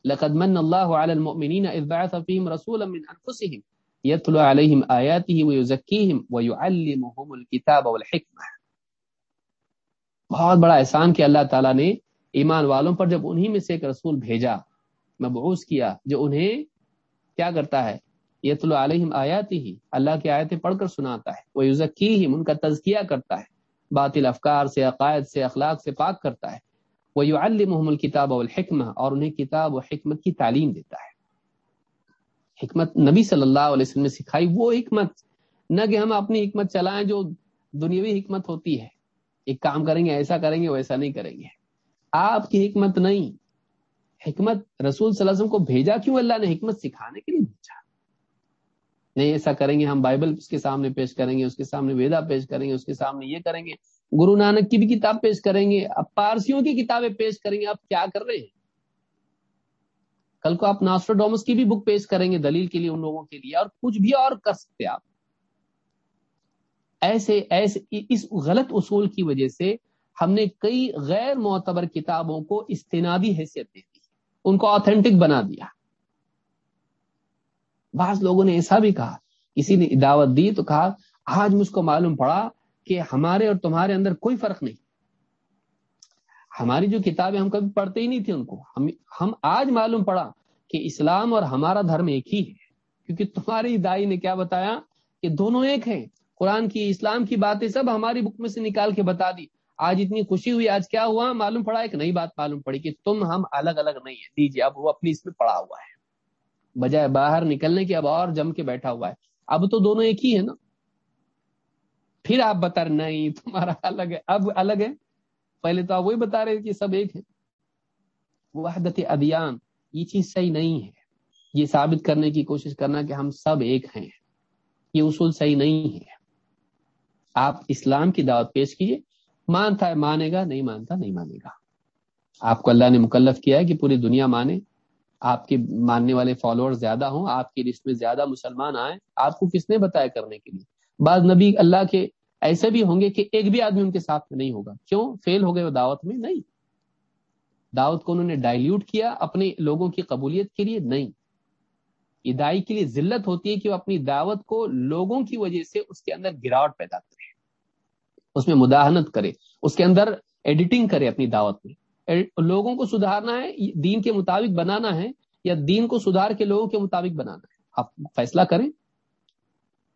لقد من الله على المؤمنين اذ بعث فيهم رسولا من انفسهم يتلو عليهم اياته ويزكيهم ويعلمهم الكتاب والحكمه بہت بڑا احسان کہ اللہ تعالیٰ نے ایمان والوں پر جب انہی میں سے ایک رسول بھیجا، مبعوث کیا، جو انہیں کیا کرتا ہے؟ یت العلیہم آیاتی ہی اللہ کی آیتیں پڑھ کر سناتا ہے۔ وہ یوزکی ان کا تزکیہ کرتا ہے۔ باطل افکار سے، عقائد سے، اخلاق سے پاک کرتا ہے۔ وہ یو المحمل کتاب الحکمہ اور انہیں کتاب و حکمت کی تعلیم دیتا ہے۔ حکمت نبی صلی اللہ علیہ وسلم نے سکھائی وہ حکمت، نہ کہ ہم اپنی حکمت چلائیں جو دنیاوی حکمت ہوتی ہے۔ ایک کام کریں گے، ایسا کریں گے، ویسا نہیں کریں گے۔ آپ کی حکمت نہیں۔ حکمت رسول صلی اللہ علیہ وسلم کو بھیجا کیوں؟ اللہ نے حکمت سکھانے کے لیے بھیجا۔ نہیں، ایسا کریں گے، ہم بائبل اس کے سامنے پیش کریں گے، اس کے سامنے ویدا پیش کریں گے، اس کے سامنے یہ کریں گے۔ گرو نانک کی بھی کتاب پیش کریں گے، اب پارسیوں کی کتابیں پیش کریں گے، آپ کیا کر رہے ہیں؟ کل کو آپ ناسٹر ڈومس کی بھی بک پیش کریں گے، دلیل کے لیے ان لوگوں کے لیے، اور کچھ بھی اور کر سکتے آپ۔ ایسے ایسے، اس غلط اصول کی وجہ سے ہم نے کئی غیر معتبر کتابوں کو استنادی حیثیت دے دی، ان کو آتھینٹک بنا دیا۔ بعض لوگوں نے ایسا بھی کہا، کسی نے دعوت دی تو کہا، آج مجھ کو معلوم پڑا کہ ہمارے اور تمہارے اندر کوئی فرق نہیں۔ ہماری جو کتابیں ہم کبھی پڑھتے ہی نہیں تھے ان کو۔ ہم ہم آج معلوم پڑا کہ اسلام اور ہمارا دھرم ایک ہی ہے۔ کیونکہ تمہاری دائی نے کیا بتایا کہ دونوں ایک ہیں۔ قرآن کی، اسلام کی باتیں سب ہماری بک میں سے نکال کے بتا دی۔ آج اتنی خوشی ہوئی، آج کیا ہوا؟ معلوم پڑا، ایک نئی بات معلوم پڑی کہ تم ہم الگ الگ نہیں ہے دیجیے اب وہ اپنی اس میں پڑا ہوا ہے۔ بجائے باہر نکلنے کے، اب اور جم کے بیٹھا ہوا ہے۔ اب تو دونوں ایک ہی ہے نا۔ پھر آپ بتا رہے نہیں، تمہارا الگ ہے۔ اب الگ ہے۔ پہلے تو آپ وہی بتا رہے کہ سب ایک ہے وحدت ادیان یہ چیز صحیح نہیں ہے۔ یہ ثابت کرنے کی کوشش کرنا کہ ہم سب ایک ہیں۔ یہ اصول صحیح نہیں ہے۔ آپ اسلام کی دعوت پیش کیجیے مانتا ہے، مانے گا، نہیں مانتا، نہیں مانے گا۔ آپ کو اللہ نے مکلف کیا ہے کہ پوری دنیا مانے۔ آپ کے ماننے والے فالوور زیادہ ہوں، آپ کی لسٹ میں زیادہ مسلمان آئیں، آپ کو کس نے بتایا کرنے کے لیے؟ بعض نبی اللہ کے ایسے بھی ہوں گے کہ ایک بھی آدمی ان کے ساتھ میں نہیں ہوگا۔ کیوں؟ فیل ہو گئے وہ دعوت میں؟ نہیں۔ دعوت کو انہوں نے ڈائلیوٹ کیا اپنے لوگوں کی قبولیت کے لیے؟ نہیں۔ ادائی کے لیے ذلت ہوتی ہے کہ وہ اپنی دعوت کو لوگوں کی وجہ سے اس کے اندر گراوٹ پیدا کرے، اس میں مداحنت کرے، اس کے اندر ایڈیٹنگ کرے اپنی دعوت میں۔ لوگوں کو سدھارنا ہے، دین کے مطابق بنانا ہے یا دین کو سدھار کے لوگوں کے مطابق بنانا ہے؟ آپ فیصلہ کریں۔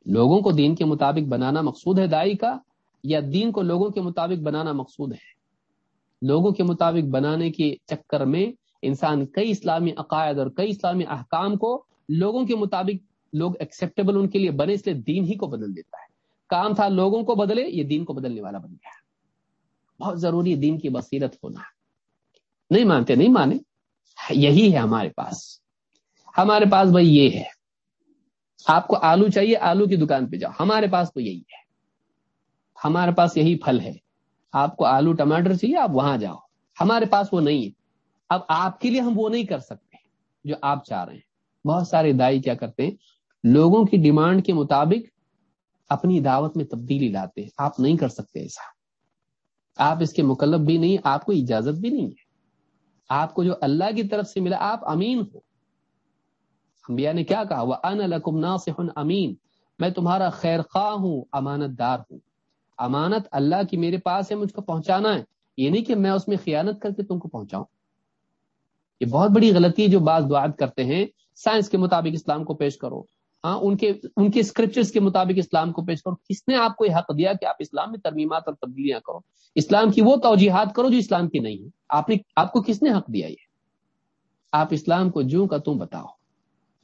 لوگوں کو دین کے مطابق بنانا مقصود ہے دائی کا یا دین کو لوگوں کے مطابق بنانا مقصود ہے؟ لوگوں کے مطابق بنانے کے چکر میں انسان کئی اسلامی عقائد اور کئی اسلامی احکام کو لوگوں کے مطابق لوگ ایکسیپٹیبل ان کے لیے بنے، اس لیے دین ہی کو بدل دیتا ہے۔ کام تھا لوگوں کو بدلے، یہ دین کو بدلنے والا بن گیا۔ بہت ضروری ہے دین کی بصیرت ہونا۔ نہیں مانتے، نہیں مانے، یہی ہے ہمارے پاس۔ ہمارے پاس بھائی یہ ہے، آپ کو آلو چاہیے، آلو کی دکان پہ جاؤ۔ ہمارے پاس تو یہی ہے۔ ہمارے پاس یہی پھل ہے۔ آپ کو آلو، ٹماٹر چاہیے، آپ وہاں جاؤ۔ ہمارے پاس وہ نہیں ہے۔ اب آپ کے لیے ہم وہ نہیں کر سکتے جو آپ چاہ رہے ہیں۔ بہت سارے دائی کیا کرتے ہیں، لوگوں کی ڈیمانڈ کے مطابق اپنی دعوت میں تبدیلی لاتے ہیں۔ آپ نہیں کر سکتے ایسا۔ آپ اس کے مکلب بھی نہیں، آپ کو اجازت بھی نہیں ہے۔ آپ کو جو اللہ کی طرف سے ملا، آپ امین ہو۔ انبیاء نے کیا کہا؟ وہ ان لکم ناصح امین میں تمہارا خیر خواہ ہوں امانت دار ہوں۔ امانت اللہ کی میرے پاس ہے، مجھ کو پہنچانا ہے۔ یہ نہیں کہ میں اس میں خیانت کر کے تم کو پہنچاؤں۔ یہ بہت بڑی غلطی ہے جو بعض دعات کرتے ہیں۔ سائنس کے مطابق اسلام کو پیش کرو۔ ہاں ان کے ان کے اسکرپچرس کے مطابق اسلام کو پیش کرو۔ کس نے آپ کو یہ حق دیا کہ آپ اسلام میں ترمیمات اور تبدیلیاں کرو؟ اسلام کی وہ توجیحات کرو جو اسلام کی نہیں ہے آپ نے، آپ کو کس نے حق دیا یہ؟ آپ اسلام کو جو کا تم بتاؤ۔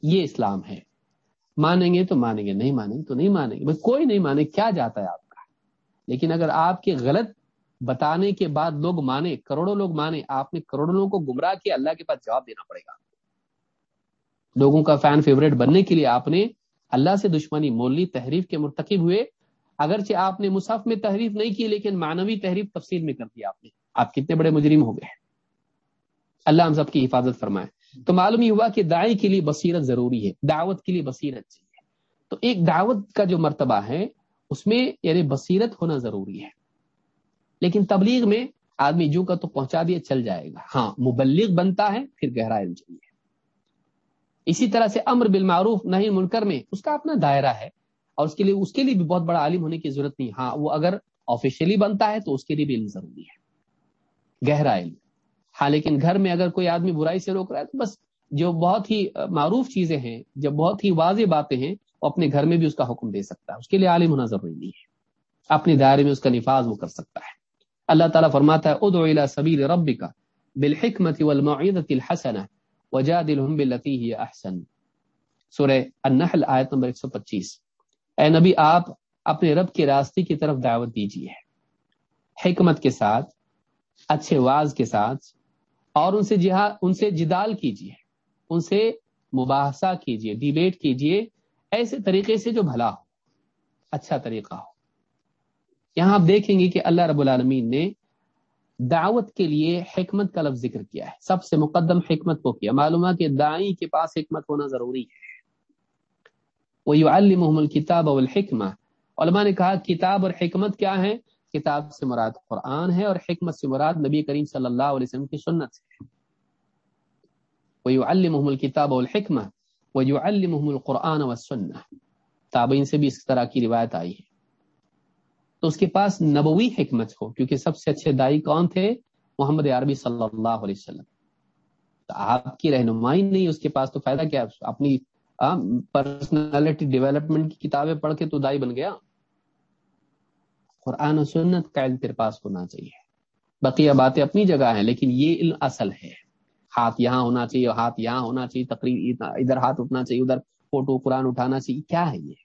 یہ اسلام ہے۔ مانیں گے تو مانیں گے، نہیں مانیں گے تو نہیں مانیں گے۔ بس کوئی نہیں مانے، کیا جاتا ہے آپ کا؟ لیکن اگر آپ کے غلط بتانے کے بعد لوگ مانے، کروڑوں لوگ مانے، آپ نے کروڑوں لوگوں کو گمراہ کیا، اللہ کے پاس جواب دینا پڑے گا۔ لوگوں کا فین فیوریٹ بننے کے لیے آپ نے اللہ سے دشمنی مول تحریف کے مرتکب ہوئے۔ اگرچہ آپ نے مصحف میں تحریف نہیں کی، لیکن معنوی تحریف تفصیل میں کر دیا آپ نے۔ آپ کتنے بڑے مجرم ہو گئے۔ اللہ ہم سب کی حفاظت فرمائے۔ تو معلوم یہ ہوا کہ دائی کے لیے بصیرت ضروری ہے، دعوت کے لیے بصیرت چاہیے۔ تو ایک دعوت کا جو مرتبہ ہے، اس میں یعنی بصیرت ہونا ضروری ہے۔ لیکن تبلیغ میں آدمی جو کا تو پہنچا دیا، چل جائے گا۔ ہاں مبلغ بنتا ہے، پھر گہرا علم چاہیے۔ اسی طرح سے امر بالمعروف نہیں منکر میں اس کا اپنا دائرہ ہے۔ اور اس کے لیے، اس کے لیے بھی بہت بڑا عالم ہونے کی ضرورت نہیں۔ ہاں وہ اگر آفیشلی بنتا ہے تو اس کے لیے بھی علم ضروری ہے۔ گہرا علم۔ ہاں لیکن گھر میں اگر کوئی آدمی برائی سے روک رہا ہے تو بس جو بہت ہی معروف چیزیں ہیں جب بہت ہی واضح باتیں ہیں، وہ اپنے گھر میں بھی اس کا حکم دے سکتا ہے۔ اس کے لیے عالم ہونا ضروری نہیں ہے۔ اپنے دائرے میں اس کا نفاذ وہ کر سکتا ہے۔ اللہ تعالیٰ فرماتا ہے، ادعو الى سبیل ربک بالحکمت والموعظۃ الحسنہ۔ وجادلهم بالتي هي احسن۔ سورہ النحل آیت نمبر 125 اے نبی، آپ اپنے رب کے راستے کی طرف دعوت دیجیے۔ حکمت کے ساتھ، اچھے واز کے ساتھ، اور ان سے جہاد ان سے جدال کیجیے۔ ان سے مباحثہ کیجیے، ڈیبیٹ کیجیے۔ ایسے طریقے سے جو بھلا ہو اچھا طریقہ ہو۔ یہاں آپ دیکھیں گے کہ اللہ رب العالمین نے دعوت کے لیے حکمت کا لفظ ذکر کیا ہے۔ سب سے مقدم حکمت کو کیا؟ معلوم ہے کہ دائیں کے پاس حکمت ہونا ضروری ہے۔ وہ محمد کتاب الحکمہ علماء نے کہا، کتاب اور حکمت کیا ہے؟ کتاب سے مراد قرآن ہے اور حکمت سے مراد نبی کریم صلی اللہ علیہ وسلم کی سنت سے وہی المحمل کتاب الحکمہ وہی المحمل قرآن و تابعین سے بھی اس طرح کی روایت آئی ہے۔ تو اس کے پاس نبوی حکمت ہو، کیونکہ سب سے اچھے دائی کون تھے؟ محمد عربی صلی اللہ علیہ وسلم۔ تو آپ کی رہنمائی نہیں، اس کے پاس تو فائدہ کیا؟ اپنی پرسنالٹی ڈیولپمنٹ کی کتابیں پڑھ کے تو دائی بن گیا۔ قرآن و سنت کا علم تیرے پاس ہونا چاہیے۔ بقیہ باتیں اپنی جگہ ہیں، لیکن یہ علم اصل ہے۔ ہاتھ یہاں ہونا چاہیے ہاتھ یہاں ہونا چاہیے تقریب ادھر ہاتھ اٹھنا چاہیے، ادھر فوٹو قرآن اٹھانا چاہیے۔ کیا ہے یہ؟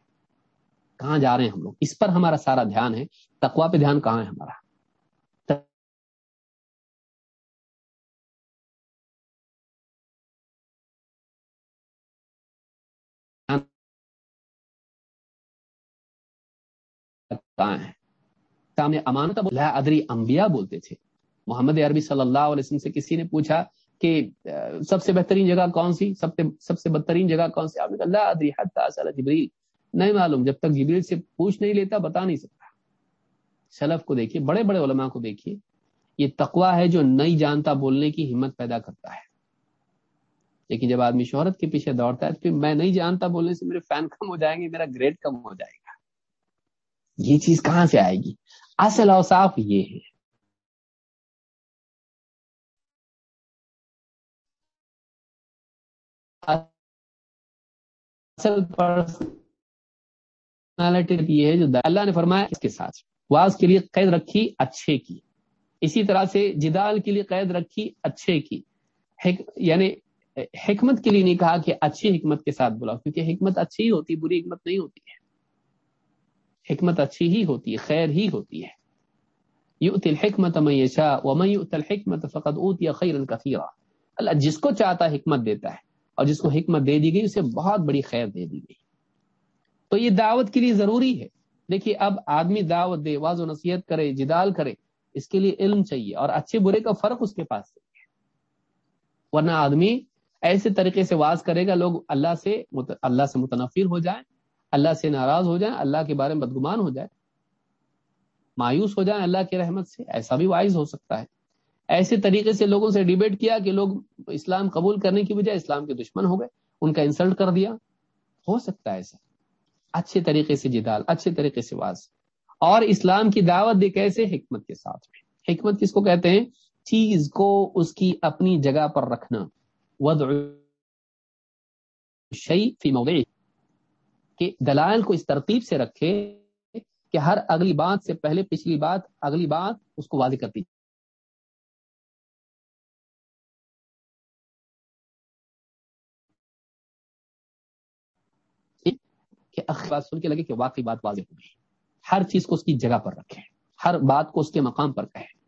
کہاں جا رہے ہیں ہم لوگ؟ اس پر ہمارا سارا دھیان ہے۔ تقوا پہ دھیان کہاں ہے ہمارا؟ سامنے امانت ادری انبیاء بولتے تھے۔ محمد عربی صلی اللہ علیہ وسلم سے کسی نے پوچھا کہ سب سے بہترین جگہ کون سی؟ سب سے بدترین جگہ کون سی؟ آپ نے کہا اللہ ادری جبریل۔ نہیں معلوم، جب تک جبریل سے پوچھ نہیں لیتا، بتا نہیں سکتا۔ سلف کو دیکھیے، بڑے بڑے علماء کو دیکھیے، یہ تقوا ہے جو نہیں جانتا، بولنے کی ہمت پیدا کرتا ہے۔ لیکن جب آدمی شہرت کے پیچھے دوڑتا ہے، تو پھر میں نہیں جانتا، بولنے سے میرے فین کم ہو جائیں گے، میرا گریڈ کم ہو جائے گا۔ یہ چیز کہاں سے آئے گی؟ اصل اوصاف یہ ہے۔ اصل پرسنالٹی یہ ہے جو اللہ نے فرمایا اس کے ساتھ۔ واز کے لیے قید رکھی، اچھے کی۔ اسی طرح سے جدال کے لیے قید رکھی، اچھے کی۔ حک... یعنی حکمت کے لیے نہیں کہا کہ اچھی حکمت کے ساتھ بلاؤ، کیونکہ حکمت اچھی ہی ہوتی، بری حکمت نہیں ہوتی ہے۔ حکمت اچھی ہی ہوتی ہے، خیر ہی ہوتی ہے۔ یؤتی الحکمت من یشاء ومن یؤت الحکمت فقد اوتی خیرا کثیرا۔ اللہ جس کو چاہتا حکمت دیتا ہے، اور جس کو حکمت دے دی گئی، اسے بہت بڑی خیر دے دی گئی۔ تو یہ دعوت کے لیے ضروری ہے۔ دیکھیے، اب آدمی دعوت دے واض و نصیحت کرے، جدال کرے، اس کے لیے علم چاہیے اور اچھے برے کا فرق اس کے پاس چاہیے ورنہ آدمی ایسے طریقے سے واز کرے گا، لوگ اللہ سے اللہ سے متنفر ہو جائیں، اللہ سے ناراض ہو جائیں، اللہ کے بارے میں بدگمان ہو جائے مایوس ہو جائیں اللہ کی رحمت سے، ایسا بھی وائز ہو سکتا ہے۔ ایسے طریقے سے لوگوں سے ڈیبیٹ کیا کہ لوگ اسلام قبول کرنے کی بجائے اسلام کے دشمن ہو گئے، ان کا انسلٹ کر دیا۔ ہو سکتا ہے ایسا۔ اچھے طریقے سے جدال، اچھے طریقے سے واز۔ اور اسلام کی دعوت دے کیسے حکمت کے ساتھ۔ حکمت کس کو کہتے ہیں؟ چیز کو اس کی اپنی جگہ پر رکھنا۔ شعی فی کہ دلائل کو اس ترتیب سے رکھے کہ ہر اگلی بات سے پہلے پچھلی بات، اگلی بات اس کو واضح کرتی کہ بات سن کے لگے کہ واقعی بات واضح ہو گئی۔ ہر چیز کو اس کی جگہ پر رکھے ہر بات کو اس کے مقام پر کہے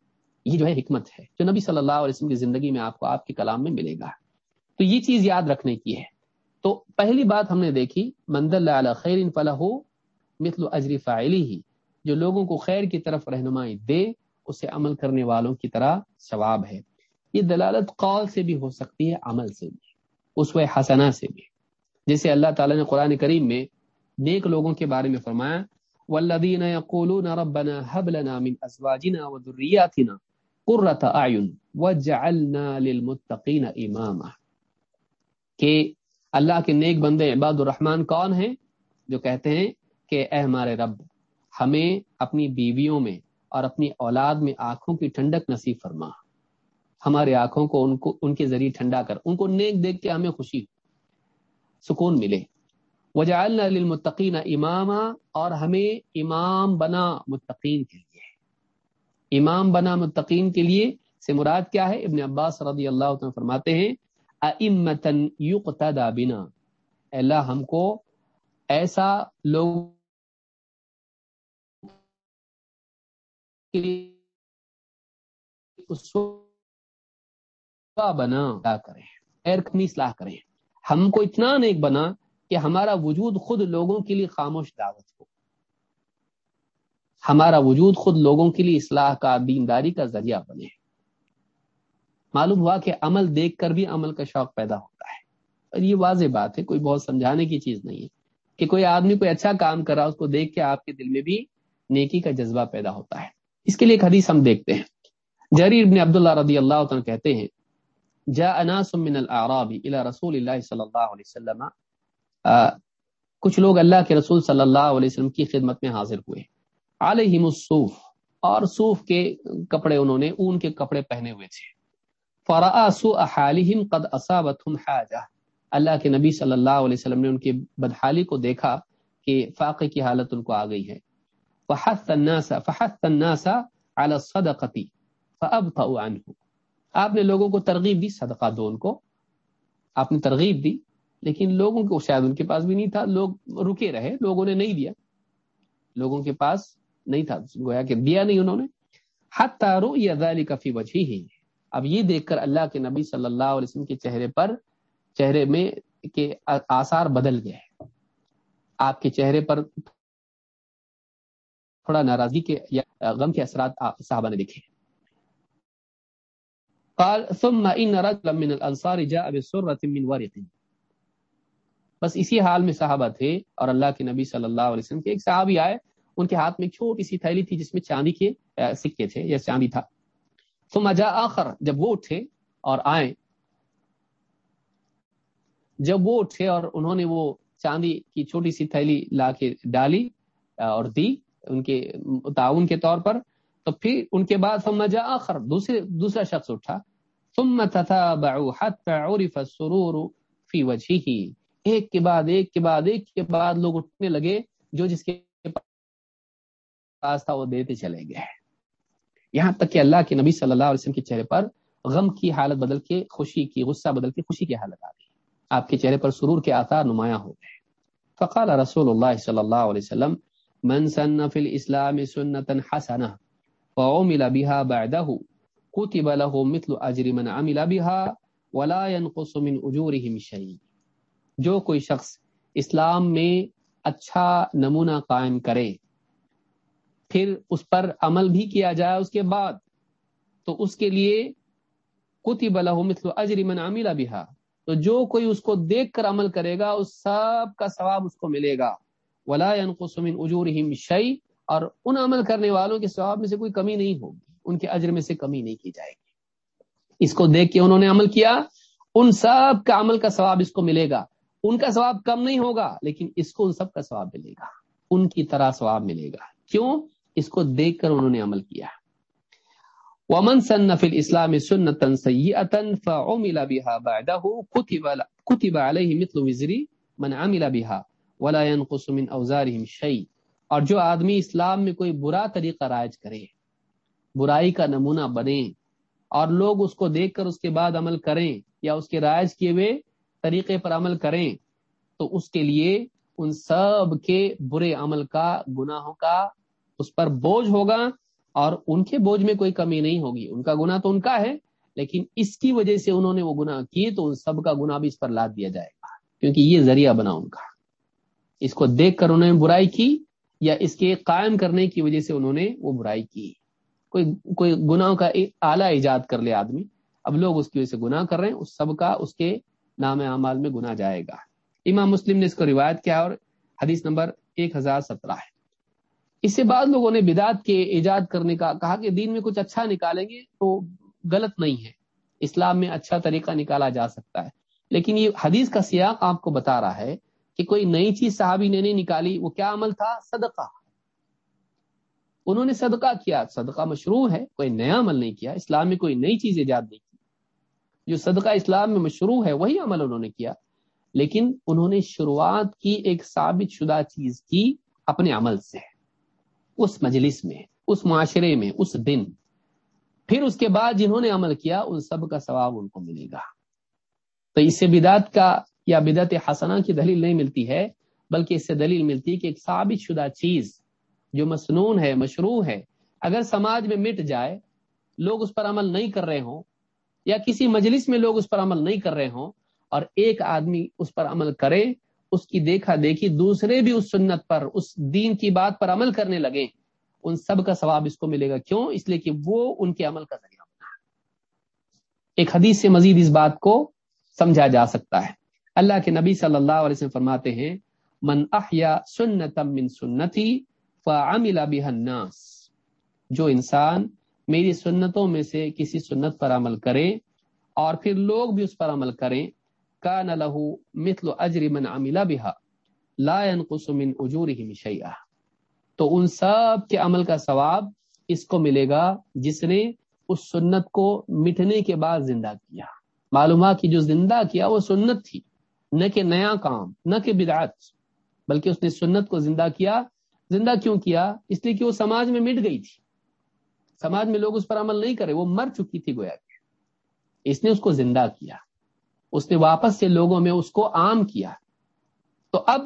یہ جو ہے حکمت ہے جو نبی صلی اللہ علیہ وسلم کی زندگی میں آپ کو آپ کے کلام میں ملے گا۔ تو یہ چیز یاد رکھنے کی ہے۔ تو پہلی بات ہم نے دیکھی مند اللہ خیر ان فلاح مثل اجری فعلی ہی جو لوگوں کو خیر کی طرف رہنمائی دے، اسے عمل کرنے والوں کی طرح ثواب ہے۔ یہ دلالت قول سے بھی ہو سکتی ہے، عمل سے بھی۔ اس حسنہ سے بھی۔ جیسے اللہ تعالیٰ نے قرآن کریم میں نیک لوگوں کے بارے میں فرمایا والذین یقولون ربنا هب لنا من ازواجنا وذریاتنا قرۃ اعین وجعلنا للمتقین اماما کہ اللہ کے نیک بندے عباد الرحمن کون ہیں؟ جو کہتے ہیں کہ اے ہمارے رب، ہمیں اپنی بیویوں میں اور اپنی اولاد میں آنکھوں کی ٹھنڈک نصیب فرما۔ ہمارے آنکھوں کو ان کو، ان کے ذریعے ٹھنڈا کر، ان کو نیک دیکھ کے ہمیں خوشی، سکون ملے۔ وجہ للمتقین امام اور ہمیں امام بنا متقین کے لیے۔ امام بنا متقین کے لیے سے مراد کیا ہے؟ ابن عباس رضی اللہ عنہ فرماتے ہیں امتن یقتدا بنا۔ اللہ، ہم کو ایسا لوگ بنا کریں۔ اصلاح کریں۔ ہم کو اتنا نیک بنا کہ ہمارا وجود خود لوگوں کے لیے خاموش دعوت ہو۔ ہمارا وجود خود لوگوں کے لیے اصلاح کا، دینداری کا ذریعہ بنے۔ معلوم ہوا کہ عمل دیکھ کر بھی عمل کا شوق پیدا ہوتا ہے۔ اور یہ واضح بات ہے، کوئی بہت سمجھانے کی چیز نہیں ہے کہ کوئی آدمی کوئی اچھا کام کر رہا اس کو دیکھ کے آپ کے دل میں بھی نیکی کا جذبہ پیدا ہوتا ہے۔ اس کے لیے ایک حدیث ہم دیکھتے ہیں۔ جریر ابن عبداللہ رضی اللہ عنہ کہتے ہیں جا اناس من الاعراب الى رسول اللہ صلی اللہ علیہ وسلم کچھ لوگ اللہ کے رسول صلی اللہ علیہ وسلم کی خدمت میں حاضر ہوئے۔ علیہم الصوف اور صوف کے کپڑے انہوں نے اون کے کپڑے پہنے ہوئے تھے۔ فرآ سوء قد اصابتهم حاجہ اللہ کے نبی صلی اللہ علیہ وسلم نے ان کی بدحالی کو دیکھا کہ فاقے کی حالت ان کو آ گئی ہے۔ فحث الناس فحث الناس على الصدقه عنه۔ آپ نے لوگوں کو ترغیب دی، صدقہ دو ان کو۔ آپ نے ترغیب دی۔ لیکن لوگوں کو شاید ان کے پاس بھی نہیں تھا۔ لوگ رکے رہے، لوگوں نے نہیں دیا۔ لوگوں کے پاس نہیں تھا۔ گویا کہ دیا نہیں انہوں نے۔ حتی رؤی ذلك فی وجهه اب یہ دیکھ کر اللہ کے نبی صلی اللہ علیہ وسلم کے چہرے پر، چہرے میں کے آثار بدل گئے۔ آپ کے چہرے پر تھوڑا ناراضگی کے یا غم کے اثرات صحابہ نے دیکھے۔ قال، ثم ان رجلا من الانصار جاء بسرة من ورق۔ بس اسی حال میں صحابہ تھے اور اللہ کے نبی صلی اللہ علیہ وسلم کے ایک صحابی آئے، ان کے ہاتھ میں ایک چھوٹی سی تھیلی تھی جس میں چاندی کے سکے تھے، یا چاندی تھا۔ ثم جاء آخر، جب وہ اٹھے اور آئے، جب وہ اٹھے اور انہوں نے وہ چاندی کی چھوٹی سی تھیلی لا کے ڈالی اور دی ان کے تعاون کے طور پر، تو پھر ان کے بعد ثم جاء آخر، دوسرے، دوسرا شخص اٹھا۔ ثم تتابعوا حتى عرف السرور في وجهه۔ ایک کے بعد ایک کے بعد ایک کے بعد لوگ اٹھنے لگے، جو جس کے پاس تھا وہ دیتے چلے گئے۔ یہاں تک کہ اللہ کے نبی صلی اللہ علیہ وسلم کے چہرے پر غم کی حالت بدل کے، خوشی کی، غصہ بدل کے خوشی کی حالت آ گئی۔ آپ کے چہرے پر سرور کے آثار نمایاں ہو گئے۔ فقال رسول اللہ صلی اللہ علیہ وسلم، من سن فی الاسلام سنتا حسنہ فعمل بها بعده كتب له مثل اجر من عمل بها ولا ينقص من اجورهم شيء جو کوئی شخص اسلام میں اچھا نمونہ قائم کرے، پھر اس پر عمل بھی کیا جائے اس کے بعد، تو اس کے لیے کتب له مثل اجر من عمل بها تو جو کوئی اس کو دیکھ کر عمل کرے گا، اس سب کا ثواب اس کو ملے گا۔ ولا ينقص من اجورهم شيء۔ اور ان عمل کرنے والوں کے ثواب میں سے کوئی کمی نہیں ہوگی، ان کے اجر میں سے کمی نہیں کی جائے گی۔ اس کو دیکھ کے انہوں نے عمل کیا، ان سب کا عمل کا ثواب اس کو ملے گا۔ ان کا ثواب کم نہیں ہوگا، لیکن اس کو ان سب کا ثواب ملے گا۔ ان کی طرح ثواب ملے گا۔ کیوں؟ اس کو دیکھ کر انہوں نے عمل کیا۔ ومن سن فی الاسلام سنتا سیئتا فعمل بها بعده كتب كتب عليه مثل وزر من عمل بها ولا ينقص من اوزارهم شيء۔ اور جو آدمی اسلام میں کوئی برا طریقہ رائج کرے، برائی کا نمونہ بنے اور لوگ اس کو دیکھ کر اس کے بعد عمل کریں یا اس کے رائج کیے ہوئے طریقے پر عمل کریں تو اس کے لیے ان سب کے برے عمل کا، گناہوں کا اس پر بوجھ ہوگا اور ان کے بوجھ میں کوئی کمی نہیں ہوگی۔ ان کا گناہ تو ان کا ہے، لیکن اس کی وجہ سے انہوں نے وہ گناہ کیے تو ان سب کا گناہ بھی اس پر لاد دیا جائے گا۔ کیونکہ یہ ذریعہ بنا ان کا۔ اس کو دیکھ کر انہوں نے برائی کی یا اس کے قائم کرنے کی وجہ سے انہوں نے وہ برائی کی۔ کوئی کوئی گناہ کا اعلیٰ ایجاد کر لے آدمی۔ اب لوگ اس کی وجہ سے گناہ کر رہے ہیں، اس سب کا، اس کے نام اعمال میں گناہ جائے گا۔ امام مسلم نے اس کو روایت کیا اور حدیث نمبر ایک ہزار سترہ ہے۔ اس سے بعد لوگوں نے بدعت کے ایجاد کرنے کا کہا کہ دین میں کچھ اچھا نکالیں گے تو غلط نہیں ہے۔ اسلام میں اچھا طریقہ نکالا جا سکتا ہے۔ لیکن یہ حدیث کا سیاق آپ کو بتا رہا ہے کہ کوئی نئی چیز صحابی نے نہیں نکالی، وہ کیا عمل تھا؟ صدقہ۔ انہوں نے صدقہ کیا، صدقہ مشروع ہے، کوئی نیا عمل نہیں کیا، اسلام میں کوئی نئی چیز ایجاد نہیں کی جو صدقہ اسلام میں مشروع ہے، وہی عمل انہوں نے کیا۔ لیکن انہوں نے شروعات کی ایک ثابت شدہ چیز کی اپنے عمل سے، اس مجلس میں، اس معاشرے میں، اس دن۔ پھر اس کے بعد جنہوں نے عمل کیا، ان سب کا ثواب ان کو ملے گا۔ تو اس سے بدعت کا یا بدعت حسنہ کی دلیل نہیں ملتی ہے، بلکہ اس سے دلیل ملتی ہے کہ ایک ثابت شدہ چیز جو مسنون ہے، مشروع ہے، اگر سماج میں مٹ جائے، لوگ اس پر عمل نہیں کر رہے ہوں یا کسی مجلس میں لوگ اس پر عمل نہیں کر رہے ہوں اور ایک آدمی اس پر عمل کرے، اس کی دیکھا دیکھی دوسرے بھی اس سنت پر، اس دین کی بات پر عمل کرنے لگے ان سب کا ثواب اس کو ملے گا۔ کیوں؟ اس لیے کہ وہ ان کے عمل کا ذریعہ بنا ایک حدیث سے مزید اس بات کو سمجھا جا سکتا ہے۔ اللہ کے نبی صلی اللہ علیہ وسلم فرماتے ہیں، من احیا سنتم من سنتی فعمل بها الناس. جو انسان میری سنتوں میں سے کسی سنت پر عمل کرے اور پھر لوگ بھی اس پر عمل کریں۔ کا نہ لہو مثل اجر من عمل بها لا ينقص من اجورهم شيئا تو ان سب کے عمل کا ثواب اس کو ملے گا جس نے اس سنت کو مٹنے کے بعد زندہ کیا۔ معلومات کی جو زندہ کیا وہ سنت تھی، نہ کہ نیا کام، نہ کہ بدعت، بلکہ اس نے سنت کو زندہ کیا۔ زندہ کیوں کیا؟ اس لیے کہ وہ سماج میں مٹ گئی تھی۔ سماج میں لوگ اس پر عمل نہیں کرے، وہ مر چکی تھی گویا اس نے اس کو زندہ کیا، اس نے واپس سے لوگوں میں اس کو عام کیا۔ تو اب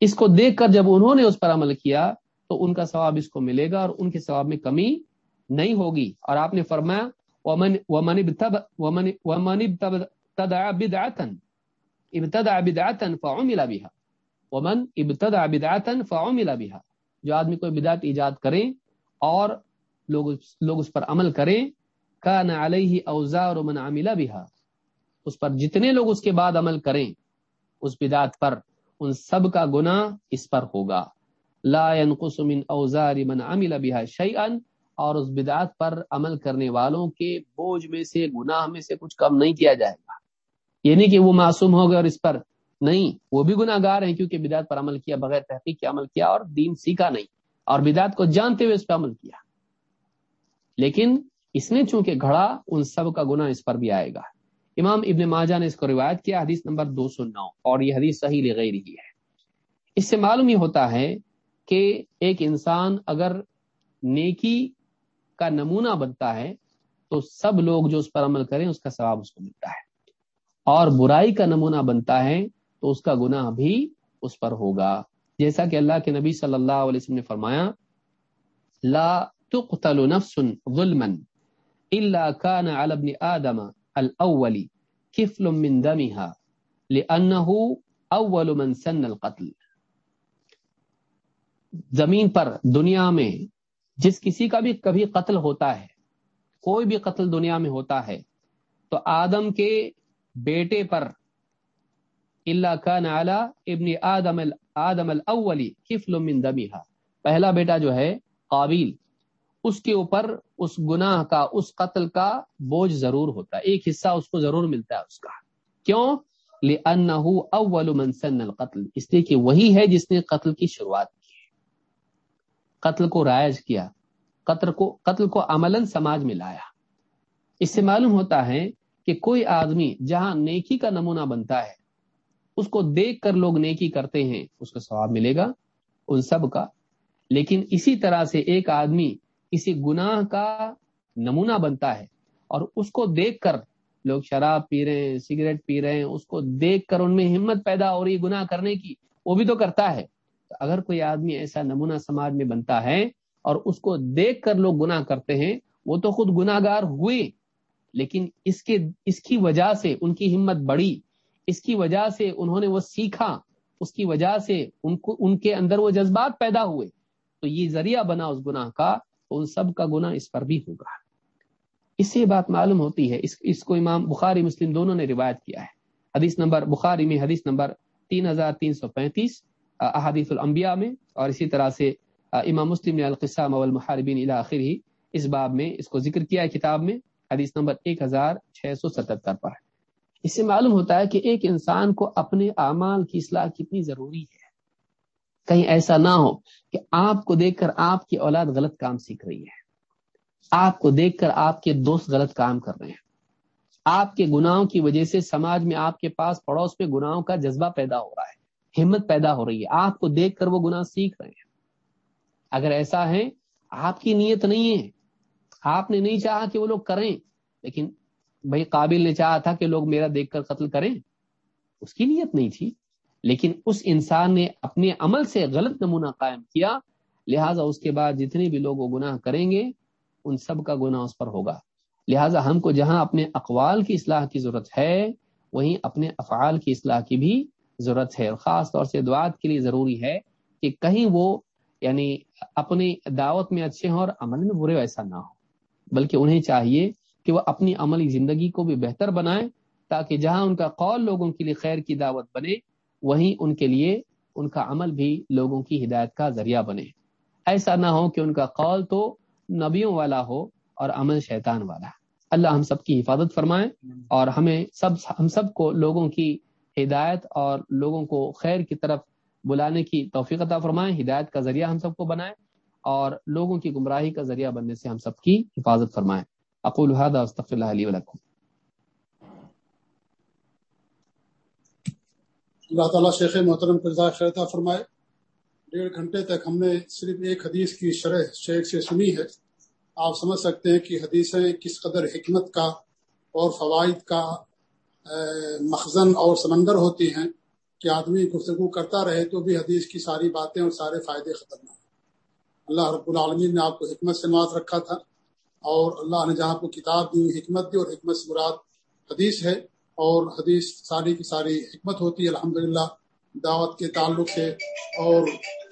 اس کو دیکھ کر جب انہوں نے اس پر عمل کیا، تو ان کا ثواب اس کو ملے گا اور ان کے ثواب میں کمی نہیں ہوگی۔ اور آپ نے فرمایا، ومن ومن ومن ومن ابتدع بدعتا ابتدع بدعتا فعمل بها۔ ومن ابتدع بدعتا فعمل بها۔ جو آدمی کوئی بدعت ایجاد کریں اور لوگ لوگ اس پر عمل کریں۔ کان علیہ اوزار من عمل بها اس پر جتنے لوگ اس کے بعد عمل کریں، اس بدعت پر، ان سب کا گناہ اس پر ہوگا۔ لا ينقص من اوزار من عمل بها شيئا اور اس بدعت پر عمل کرنے والوں کے بوجھ میں سے، گناہ میں سے کچھ کم نہیں کیا جائے گا۔ یہ نہیں کہ وہ معصوم ہو گئے اور اس پر نہیں، وہ بھی گناہ گار ہیں کیونکہ بدعت پر عمل کیا، بغیر تحقیق کے عمل کیا اور دین سیکھا نہیں۔ اور بدعت کو جانتے ہوئے اس پر عمل کیا۔ لیکن اس نے چونکہ گھڑا ان سب کا گناہ اس پر بھی آئے گا۔ امام ابن ماجہ نے اس کو روایت کیا، حدیث نمبر دو سو نو، اور یہ حدیث صحیح لغیر ہی ہے۔ اس سے معلوم یہ ہوتا ہے کہ ایک انسان اگر نیکی کا نمونہ بنتا ہے تو سب لوگ جو اس پر عمل کریں، اس کا ثواب اس کو ملتا ہے۔ اور برائی کا نمونہ بنتا ہے تو اس کا گناہ بھی اس پر ہوگا۔ جیسا کہ اللہ کے نبی صلی اللہ علیہ وسلم نے فرمایا، لا تقتل نفس ظلما الا كان على ابن ادم الاول كفل من دمها لانه اول من سن القتل. زمین پر، دنیا میں جس کسی کا بھی کبھی قتل ہوتا ہے، کوئی بھی قتل دنیا میں ہوتا ہے، تو آدم کے بیٹے پر اللہ کا نالا ابن آدم آدم الاولی کفل من دمیہا پہلا بیٹا جو ہے، قابیل. اس کے اوپر اس گناہ کا، اس قتل کا بوجھ ضرور ہوتا ہے، ایک حصہ اس کو ضرور ملتا ہے اس کا۔ کیوں؟ لأنه اول من سن القتل۔ اس لیے کہ وہی ہے جس نے قتل کی شروعات قتل کو رائج کیا، قتل کو قتل کو عملاً سماج میں لایا۔ اس سے معلوم ہوتا ہے کہ کوئی آدمی جہاں نیکی کا نمونہ بنتا ہے، اس کو دیکھ کر لوگ نیکی کرتے ہیں، اس کا ثواب ملے گا ان سب کا۔ لیکن اسی طرح سے ایک آدمی کسی گناہ کا نمونہ بنتا ہے اور اس کو دیکھ کر لوگ شراب پی رہے ہیں سگریٹ پی رہے ہیں، اس کو دیکھ کر ان میں ہمت پیدا ہو رہی گناہ کرنے کی، وہ بھی تو کرتا ہے۔ اگر کوئی آدمی ایسا نمونہ سماج میں بنتا ہے اور اس کو دیکھ کر لوگ گناہ کرتے ہیں، وہ تو خود گناہ گار ہوئے لیکن اس کے، اس کی وجہ سے ان کی ہمت بڑی اس کی وجہ سے انہوں نے وہ سیکھا۔ اس کی وجہ سے ان کو، ان کے اندر وہ جذبات پیدا ہوئے۔ تو یہ ذریعہ بنا اس گناہ کا تو ان سب کا گناہ اس پر بھی ہوگا۔ اس سے بات معلوم ہوتی ہے، اس اس کو امام بخاری، مسلم دونوں نے روایت کیا ہے۔ حدیث نمبر، بخاری میں حدیث نمبر تین ہزار تین سو پینتیس احادیث الانبیاء میں، اور اسی طرح سے امام مسلم نے القسام والمحاربین الى آخر ہی اس باب میں اس کو ذکر کیا ہے کتاب میں، حدیث نمبر 1677 پر۔ اس سے معلوم ہوتا ہے کہ ایک انسان کو اپنے اعمال کی اصلاح کتنی ضروری ہے۔ کہیں ایسا نہ ہو کہ آپ کو دیکھ کر آپ کی اولاد غلط کام سیکھ رہی ہے۔ آپ کو دیکھ کر آپ کے دوست غلط کام کر رہے ہیں۔ آپ کے گناہوں کی وجہ سے سماج میں آپ کے پاس پڑوس میں گناہوں کا جذبہ پیدا ہو رہا ہے، ہمت پیدا ہو رہی ہے۔ آپ کو دیکھ کر وہ گناہ سیکھ رہے ہیں۔ اگر ایسا ہے، آپ کی نیت نہیں ہے۔ آپ نے نہیں چاہا کہ وہ لوگ کریں، لیکن بھائی قابل نے چاہا تھا کہ لوگ میرا دیکھ کر قتل کریں۔ اس کی نیت نہیں تھی۔ لیکن اس انسان نے اپنے عمل سے غلط نمونہ قائم کیا، لہٰذا اس کے بعد جتنے بھی لوگ وہ گناہ کریں گے، ان سب کا گناہ اس پر ہوگا۔ لہٰذا ہم کو جہاں اپنے اقوال کی اصلاح کی ضرورت ہے، وہیں اپنے افعال کی اصلاح کی بھی ضرورت ہے۔ اور خاص طور سے دعات کے لیے ضروری ہے کہ کہیں وہ یعنی اپنی دعوت میں اچھے ہوں اور عمل میں برے ویسا نہ ہو بلکہ انہیں چاہیے کہ وہ اپنی عملی زندگی کو بھی بہتر بنائیں تاکہ جہاں ان کا قول لوگوں کے لیے خیر کی دعوت بنے وہیں ان کے لیے ان کا عمل بھی لوگوں کی ہدایت کا ذریعہ بنے۔ ایسا نہ ہو کہ ان کا قول تو نبیوں والا ہو اور عمل شیطان والا۔ اللہ ہم سب کی حفاظت فرمائے اور ہمیں سب، ہم سب کو لوگوں کی ہدایت اور لوگوں کو خیر کی طرف بلانے کی توفیق عطا فرمائے، ہدایت کا ذریعہ ہم سب کو بنائے اور لوگوں کی گمراہی کا ذریعہ بننے سے ہم سب کی حفاظت فرمائے۔ اقول هذا استغفر الله لي ولكم۔ اللہ تعالیٰ شیخ محترم کو خیرتا فرمائے۔ ڈیڑھ گھنٹے تک ہم نے صرف ایک حدیث کی شرح شیخ سے سنی ہے۔ آپ سمجھ سکتے ہیں کہ حدیثیں کس قدر حکمت کا اور فوائد کا مخزن اور سمندر ہوتی ہیں۔ کہ آدمی گفتگو کرتا رہے تو بھی حدیث کی ساری باتیں اور سارے فائدے ختم نہ اللہ رب العالمین نے آپ کو حکمت سے مات رکھا تھا اور اللہ نے جہاں کو کتاب دی، حکمت دی اور حکمت سے مراد حدیث ہے۔ اور حدیث ساری کی ساری حکمت ہوتی ہے الحمد دعوت کے تعلق سے اور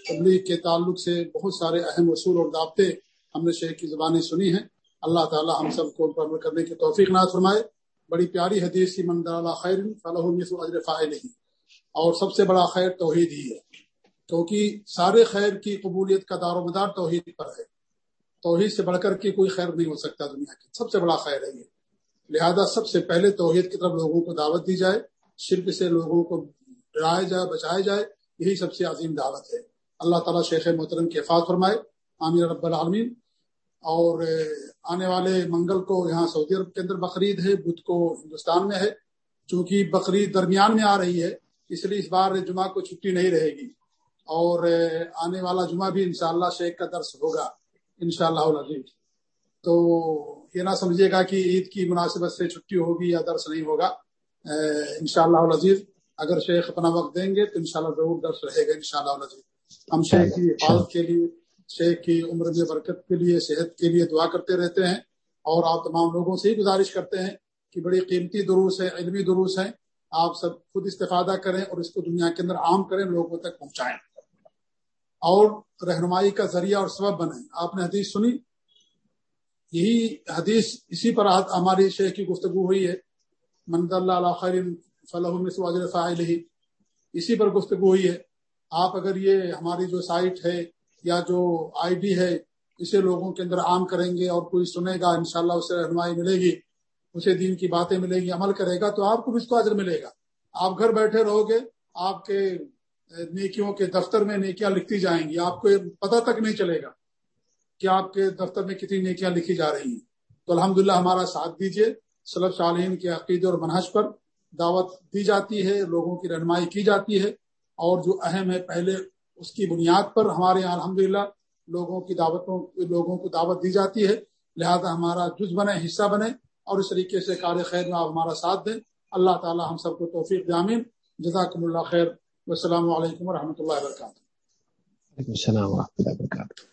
تبلیغ کے تعلق سے بہت سارے اہم اصول اور ضابطے ہم نے شیخ کی زبانیں سنی ہیں۔ اللہ تعالی ہم سب کو عمل کرنے کی توفیق نہ فرمائے۔ بڑی پیاری حدیث کی اللہ خیر فلاح اجر فائل ہی اور سب سے بڑا خیر توحید ہی ہے، کیونکہ سارے خیر کی قبولیت کا دار و مدار توحید پر ہے۔ توحید سے بڑھ کر کے کوئی خیر نہیں ہو سکتا دنیا کی۔ سب سے بڑا خیر ہے یہ۔ لہذا سب سے پہلے توحید کی طرف لوگوں کو دعوت دی جائے، شرک سے لوگوں کو ڈرائے جائے بچائے جائے، یہی سب سے عظیم دعوت ہے۔ اللہ تعالیٰ شیخ محترم کی افاد فرمائے۔ عامر رب العالمین۔ اور آنے والے منگل کو یہاں سعودی عرب کے اندر بقرعید ہے، بدھ کو ہندوستان میں ہے۔ چونکہ بقرعید درمیان میں آ رہی ہے، اس لیے اس بار جمعہ کو چھٹی نہیں رہے گی۔ اور آنے والا جمعہ بھی انشاءاللہ شیخ کا درس ہوگا، انشاءاللہ شاء تو یہ نہ سمجھیے گا کہ عید کی مناسبت سے چھٹی ہوگی یا درس نہیں ہوگا۔ انشاءاللہ شاء اگر شیخ اپنا وقت دیں گے تو انشاءاللہ ضرور درس رہے گا انشاءاللہ شاء ہم شیخ کی حفاظت کے لیے شیخ کی عمر میں برکت کے لیے صحت کے لیے دعا کرتے رہتے ہیں۔ اور آپ تمام لوگوں سے ہی گزارش کرتے ہیں کہ بڑی قیمتی دروس ہے علمی دروس ہیں۔ آپ سب خود استفادہ کریں اور اس کو دنیا کے اندر عام کریں لوگوں تک پہنچائیں۔ اور رہنمائی کا ذریعہ اور سبب بنیں آپ نے حدیث سنی؟ یہی حدیث اسی پر ہماری شیخ کی گفتگو ہوئی ہے۔ مند اللہ خیر فلاح اسی پر گفتگو ہوئی ہے۔ آپ اگر یہ ہماری جو سائٹ ہے یا جو آئی ڈی ہے، اسے لوگوں کے اندر عام کریں گے اور کوئی سنے گا، انشاءاللہ اسے رہنمائی ملے گی، اسے دین کی باتیں ملیں گی، عمل کرے گا، تو آپ کو بھی اس کو اجر ملے گا۔ آپ گھر بیٹھے رہو گے، آپ کے نیکیوں کے دفتر میں نیکیاں لکھتی جائیں گی، آپ کو پتہ تک نہیں چلے گا۔ کہ آپ کے دفتر میں کتنی نیکیاں لکھی جا رہی ہیں۔ تو الحمدللہ ہمارا ساتھ دیجیے صلب صالحین کے عقید اور منحص پر دعوت دی جاتی ہے، لوگوں کی رہنمائی کی جاتی ہے۔ اور جو اہم ہے، پہلے اس کی بنیاد پر ہمارے یہاں الحمد لوگوں کی دعوتوں، لوگوں کو دعوت دی جاتی ہے۔ لہذا ہمارا جز بنے، حصہ بنے اور اس طریقے سے کار خیر میں آپ ہمارا ساتھ دیں۔ اللہ تعالی ہم سب کو توفیق جامع جزاکم اللہ خیر۔ السلام علیکم و اللہ وبرکاتہ۔ السلام و اللہ وبرکاتہ۔